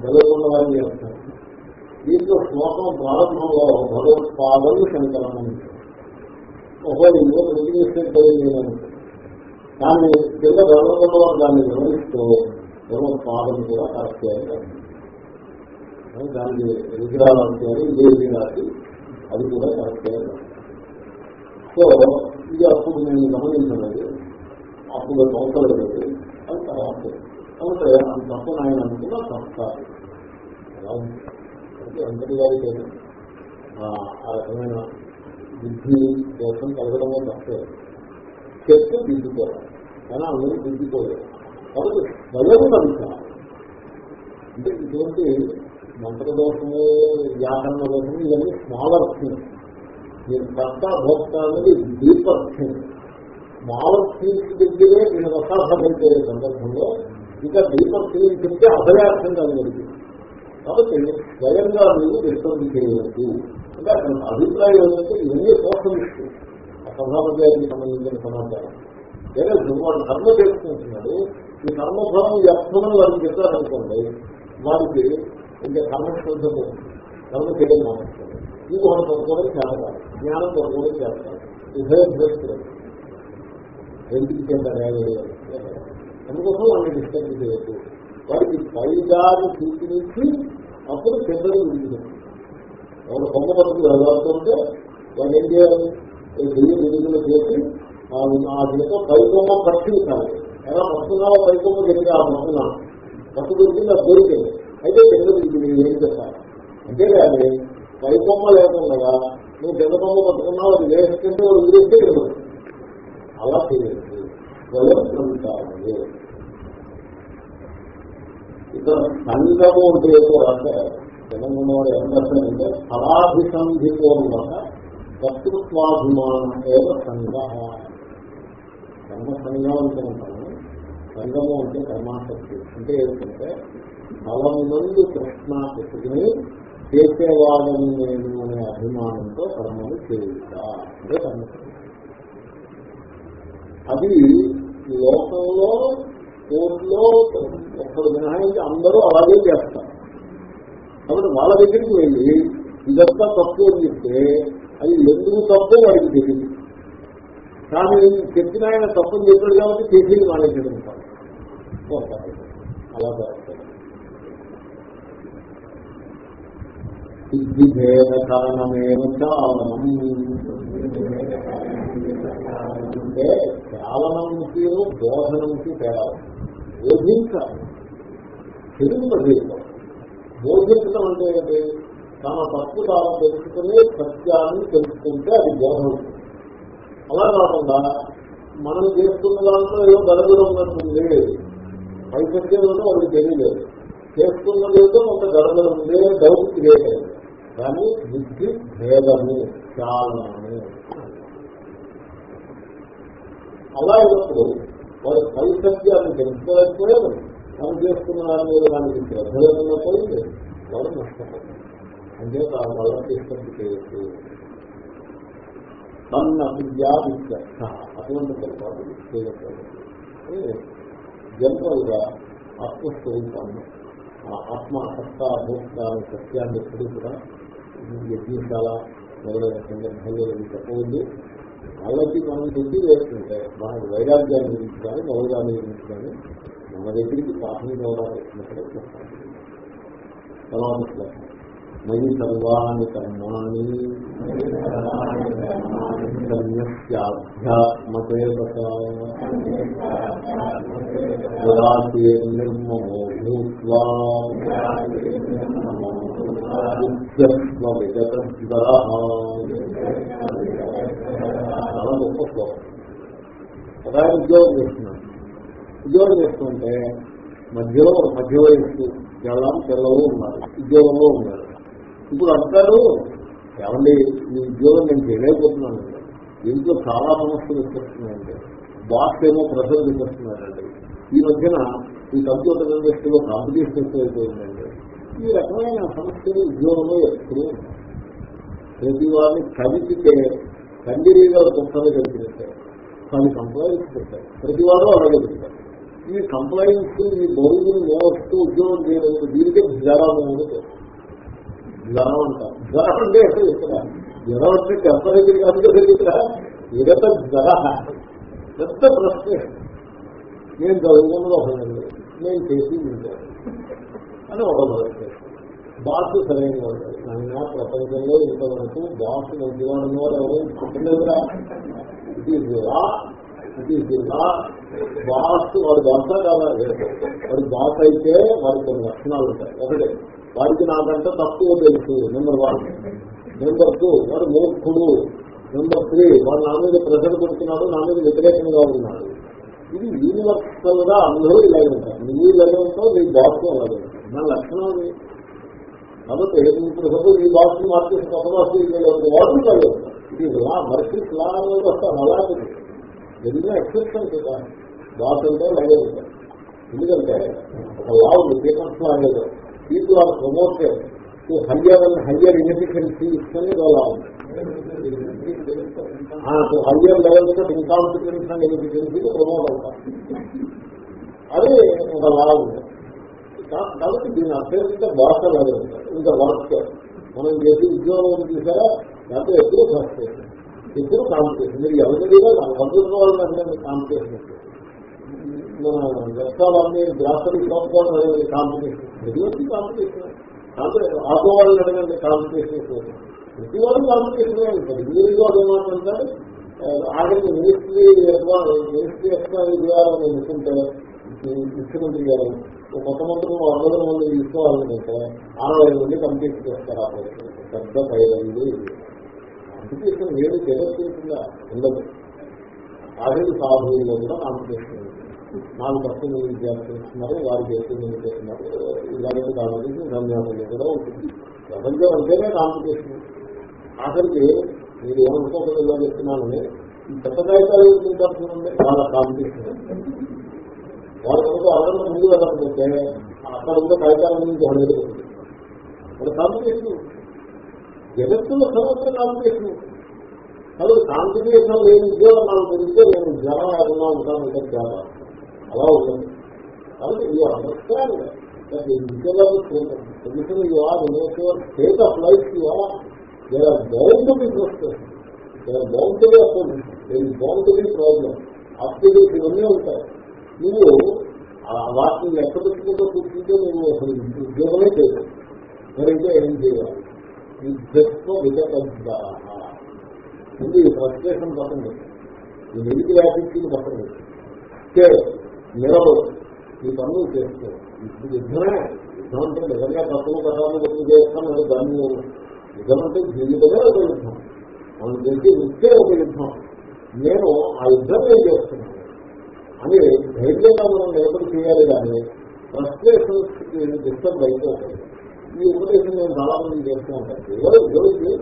గెలవకుండా వారిని చేస్తాను దీంట్లో శ్లోకం ప్రారంభంలో భగవత్ భగవత్పాదలు శంకరం ఒకవేళ ఇంకో ప్రతి మిస్టేక్ నేను దాన్ని కింద గెలవకుండా దాన్ని వివరిస్తూ భగవత్పాదం కూడా కరెక్ట్ చేయాలి దానికి విగ్రహాలు అంటారు ఇదే రాసి అది కూడా కరెక్ట్ చేయాలి సో ఇది అప్పుడు నేను గమనించినది అప్పుడు సంవత్సరం అది తర్వాత. కాబట్టి అంత తప్ప ఆయన అనుకున్న తప్ప అందరి వారికి ఆ రకమైన బుద్ధి కోసం కలగడమో తప్పే. చెప్తే దిద్దుకోవాలి కానీ అందరూ దిద్దుకోలేదు కాబట్టి స్వయం కలుగుతారు అంటే ఇటువంటి మంత్రదోషము వ్యాకరణ దోషము ఇవన్నీ స్మాలర్ థింగ్ మీరు కర్త భోక్త అనేది డీపర్ థింగ్ స్మాలర్ థింగ్స్ దగ్గరే నేను రసార్థమైతే సందర్భంలో ఇంకా డీపర్ థింగ్ చెప్తే అభయార్థం కలిగింది. కాబట్టి స్వయంగా మీరు విశ్వంతి చేయవచ్చు అంటే అక్కడ అభిప్రాయం ఏంటంటే ఇవన్నీ ప్రోత్సహిస్తూ ఆ సంబంధించిన సమాచారం. లేదా వాడు కర్మ చేసుకుంటున్నాడు ఈ కర్మఫలం వ్యర్థమని వారికి చెప్పారనుకోండి వారికి ఇంకా కర్మశ్రద్ధ కర్మ చేయడం మానేస్తారు ఇంకొకటి కొనుక్కోవడం చేస్తారు జ్ఞానం కొనుక్కోవడం చేస్తారు ఉభయం చేస్తారు ఎందుకు చెందారు అందుకోసం వాళ్ళని డిస్టర్బ్ చేయొద్దు. వారికి పైదారి చూపించి అప్పుడు చెందడం విడిచిపెట్టారు వాళ్ళు కొమ్మ పట్టుకు ఉంటే వాళ్ళు ఏం చేయాలి? బియ్యం విడుదల చేసి ఆ దీంతో పైకొమ్మ పట్టుకుంటారు ఎలా పట్టుకున్నావో పైకొమ్మ జరిగి ఆ పట్టుకున్నాను పట్టు దొరికింది అది దొరికింది అయితే కింద మీరు ఏం చెప్పాలి అంతేకాదు పైకొమ్మ లేకుండా నువ్వు కింద కొమ్మ పట్టుకున్నావు అది వేసుకుంటే వాడు విడిస్తే అలా చేయలేదు స్వయం పొందుతారు ఇక్కడ సంఘము అంటే ఏదో అంటే తెలంగాణ వాడు ఏమంటారంటే ఫలాభిసంధిపూర్వక కర్తృత్వాభిమానం ఏదో సంఘ కర్మ సంఘం. అనుకుంటాను సంఘము అంటే కర్మాసక్తి. అంటే ఏంటంటే ఫలం నుండి కృష్ణ పెట్టుకుని చేసేవాడని నేను అనే అభిమానంతో కర్మలు చేయుట అంటే కర్మసక్తి అది లోకంలో కోర్టులో ఒక్కడు మినహాయించి అందరూ అలాగే చేస్తారు. కాబట్టి వాళ్ళ దగ్గరికి వెళ్ళి ఇదంతా తప్పు అని చెప్తే అది ఎందుకు తప్పు వాడికి తెలియదు కానీ చెప్పిన ఆయన తప్పు చెప్పాడు కాబట్టి చేసేది మానేసేది అలా సిద్ధిభేద కారణమేవ చాలనం? అంటే చాలనంకి బోధనంకి తేడా బోధించాలి. తెలుగు బోధించాలి. బోధించడం అంటే తన తప్పు తాను తెలుసుకుని సత్యాన్ని తెలుసుకుంటే అది బోధన. అలా కాకుండా మనం చేస్తున్న దాంట్లో ఏదో గడబడి ఉన్నట్టుంది. పై సత్యం వాళ్ళకి తెలియలేదు చేస్తున్నది ఏదో కొంత గడబడి ఉంది డౌట్ క్రియేట్ అయింది. కానీ బుద్ధి భేదము చాలనము అలా అయినప్పుడు వారి పై సత్యాన్ని తెలుసుకోలేకపోయారు. మనం చేస్తున్న దాని మీద దానికి శ్రద్ధ లేకుండా పోయింది. వాడు నష్టపోతుంది అంటే ఆ వల్ల డిస్టర్బ్ చేయొచ్చు. తన విద్యార్థ అటువంటి పొరపాటు చేయకూడదు. జనరల్గా ఆత్మస్వరూపాన్ని ఆత్మ సత్తా భోక్త అనే సత్యాన్ని ఎప్పుడూ కూడా యజ్ఞశాల మొదలైన సందర్భంలో ఇది చెప్పవద్దు వాళ్ళకి మనం చెప్పి వేస్తుంటే మనకు వైరాగ్యాన్ని గురించి కానీ మౌలాన్ని గురించి కానీ మన దగ్గరికి పాఠం అవగాహన వచ్చినప్పుడే చెప్తాను తర్వాత మయి సర్వాణి కర్మాణి సన్యస్యాధ్యాత్మకేవతే నిర్మమో భూత్వా చాలా గొప్ప శ్లోకం ఒక ఆయన ఉద్యోగం చేస్తున్నాడు ఉద్యోగం చేస్తుంటే మధ్యలో మధ్య వయస్సు కేవలం పిల్లలు ఉన్నారు. ఉద్యోగంలో ఉన్నారు. ఇప్పుడు అంటారు ఏమండి ఈ ఉద్యోగం నేను చేయలేకపోతున్నాను. ఇంట్లో చాలా సమస్యలు వచ్చేస్తున్నాయండి. బాస్ ఏమో ప్రెషర్ తెచ్చేస్తున్నారండి ఈ మధ్యన ఈ కంప్యూటర్ ఇండస్ట్రీలో కాంపిటీషన్ ఎక్కువైపోయిందండి. ఈ రకమైన సమస్యలు ఉద్యోగంలో ఎప్పుడు ప్రతి వారిని కదిపితే కండిరీగా పుస్తకాలు కలిపినట్టే కానీ కంప్లైంట్స్ పెట్టారు. ప్రతి వారు అలాగే పెట్టారు. ఈ కంప్లైంట్స్ ఈ బరువులు మోస్తూ ఉద్యోగం చేయడం దీనికే జ్వరాలు అనేది జ్వరం అంటారు జ్వరం అంటే ఎక్కడ ఇక్కడ జ్వరం అంటే టెంపరేచర్ కాదు కదా ఇక్కడ ఇదట జ్వర పెద్ద ప్రశ్న నేను చదువుకున్నది ఒకదండి నేను చేసి ఉంటాను అని ఒక ప్రశ్న బాస్ సరైన వాడు ఆయన ప్రపంచంలో ఇంతవరకు బాస్ మంచివాడు వారు ఎవరు చెప్పలేదురా ఇది ఈస్ లా ఇట్ బాస్ వాడు బాస కాదా వాడు బాస్ అయితే వాడికి కొన్ని లక్షణాలు ఉంటాయి ఒకటే వాడికి నాకంటే తక్కువ తెలుసు. నెంబర్ వన్ నెంబర్ టూ వాడు మూర్ఖుడు. నెంబర్ త్రీ వాడు నా మీద ప్రెషర్ పెడుతున్నాడు నా మీద వ్యతిరేకంగా ఉన్నాడు ఇది యూనివర్సల్గా అందరూ ఇలాగే ఉంటారు. నువ్వు ఇలాగే ఉంటావు నీ బాస్ అలాగే ఉంటావు నా లక్షణాలు కాబట్టి ఇప్పుడు సపోజ్ ఈ బాస్ మార్చేసి కొత్త బాస్ వాడు ఇలాగే ఉంటారు ఇది లా మర్సీస్ లా అనేది వస్తాను అలాంటిది. ఎన్నో ఎక్సెప్షన్ కదా. బాస్ అంటే అలాగే ఉంటారు. ఎందుకంటే ఒక లా ఉంది పేపర్స్ లా అనేది people are promoted to higher and higher inefficiency అనేది law to higher level incompetence and ఎఫిషియన్సీకి promote అవుతారు అది ఒక లా ఉంది. కాబట్టి దీని అత్యంత భాష లాగే ఉంటారు ఇంకా వర్క్ మనం చేసి ఉద్యోగం చూసారా? దాంట్లో ఎప్పుడు ఫస్ట్ ఎప్పుడు కాంపిటీషన్ మీరు ఎవరిగా వందల వాళ్ళని కాంపిటీషన్ మన వ్యవసాయాలన్నీ గ్రాసరీ కాంపౌండ్ అనేది కాంపిటీషన్. ప్రతి కాంపిటీషన్. ఆటో వాళ్ళని అడగండి కాంపిటీషన్ ప్రతి వాళ్ళు కాంపిటీషన్ ఉంటుంది. మీరు అదేమంటారు ఆఖరికి మినిస్ట్రీ మినిస్ట్రీ ఎక్స్ట్రా చేయాలని అనుకుంటే ముఖ్యమంత్రి గారు కొత్త మంత్రులు వందల మంది తీసుకోవాలనుకుంటే అరవై మంది కంప్లీట్ చేస్తారు పెద్ద పైరండి కాంపిటీషన్ ఏది జగత్తుందా ఉండదు. ఆఖరి సాధువుల్లో కూడా కాంపిటీషన్ నాలుగు పర్సెంట్ విద్యార్థులు చేస్తున్నారు వారు చేస్తున్నారు. ఇలాగే ఇలాంటి కాంపిటీషన్ సన్యాసంలో కూడా ఉంటుంది ప్రపంచం అంటేనే కాంపిటీషన్. ఆఖరికి మీరు ఏమనుకోకుండా ఇలా చెప్తున్నానని ఈ పెద్ద కాగితాలు చూడాల్సిందంటే చాలా కాంపిటీషన్. వాళ్ళు కనుక అందరూ ముందు వెళ్ళకపోతే అక్కడ ఉన్న కాగితాల నుంచి ఉండదు అది కాంపిటీషన్. జగత్తులో సర్వత్ర కాంపిటీషన్. కాబట్టి కాంపిటీషన్ లేని ఉద్యోగం మనం పెరిగితే నేను జ్వరం ఏదన్నా ఉంటాను అంటే జ్వరం అలా ఉంటుంది. కాబట్టి you understand position you are your state of life you are there are bound to be frustration there are bound to be opposition there bound to be problem update ఇవన్నీ ఉంటాయి. నువ్వు వాటిని లెక్క పెట్టుకుంటూ కూర్చుంటే నువ్వు అసలు ఉద్యోగమే చేయదు మరైతే ఏం చేయాలి? విద్యత్వ జస్ట్ ఇది ముందు పక్కన ఫ్రస్ట్రేషన్ ఈ నెగిటివ్ యాటిట్యూడ్ పట్టండి. నిలబడు. ఈ పనులు చేస్తూ. ఇప్పుడు యుద్ధమే. యుద్ధం అంటే నిజంగా తక్కువ కథాలు గుర్తు చేస్తాం అది దాన్ని యుద్ధం అంటే జీవితమే ఒక యుద్ధం. మనం చేసే వృత్తే ఒక యుద్ధం. నేను ఆ యుద్ధం నేను చేస్తున్నాను. అని ధైర్యంగా మనం నిలబడి చేయాలి కానీ ఫ్రస్ట్రేషన్స్ డిస్టర్బ్ అయిపోతుంది ఈ ఉపదేశం నేను చాలా మంది చేస్తూ ఉంటాను. ఎవరు ఎవరికి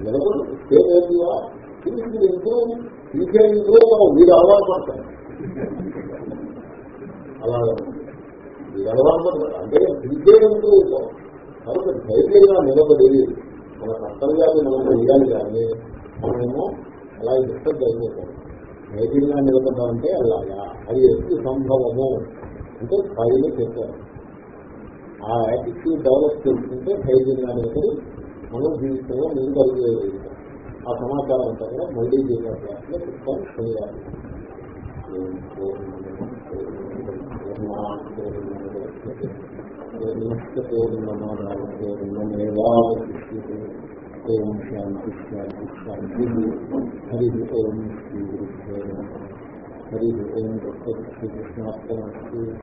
నిలబడి. స్టేట్ ఇంప్రూవ్ ఇంకే ఇంప్రూవ్ వీరు అలవాటు పడతాను అలాగే అంటే తీసే ఇంప్రూవ్ కాబట్టి ధైర్యంగా నిలబడి మన కర్తవ్యాన్ని మనం చేయాలి కానీ మనము అలా డిస్టర్బ్ అయిపోతాం ధైర్యంగా నిలబడ్డామంటే అలాగా అది ఎప్పుడు సంభవము? అంటే పైన చెప్పారు. ఆ యాటిట్యూడ్ డెవలప్ చేసుకుంటే ధైర్యంగా నిలబడి మన జీవితంలో ముందు అడిగే ఆ సమాచారం అంతా కూడా మళ్ళీ జీవిత క్లాస్లో చేయాలి శనివారం ఓం శాంతి శాంతి శాంతి హరి ఓం శ్రీ హరి ఓం శ్రీకృష్ణార్థమస్తు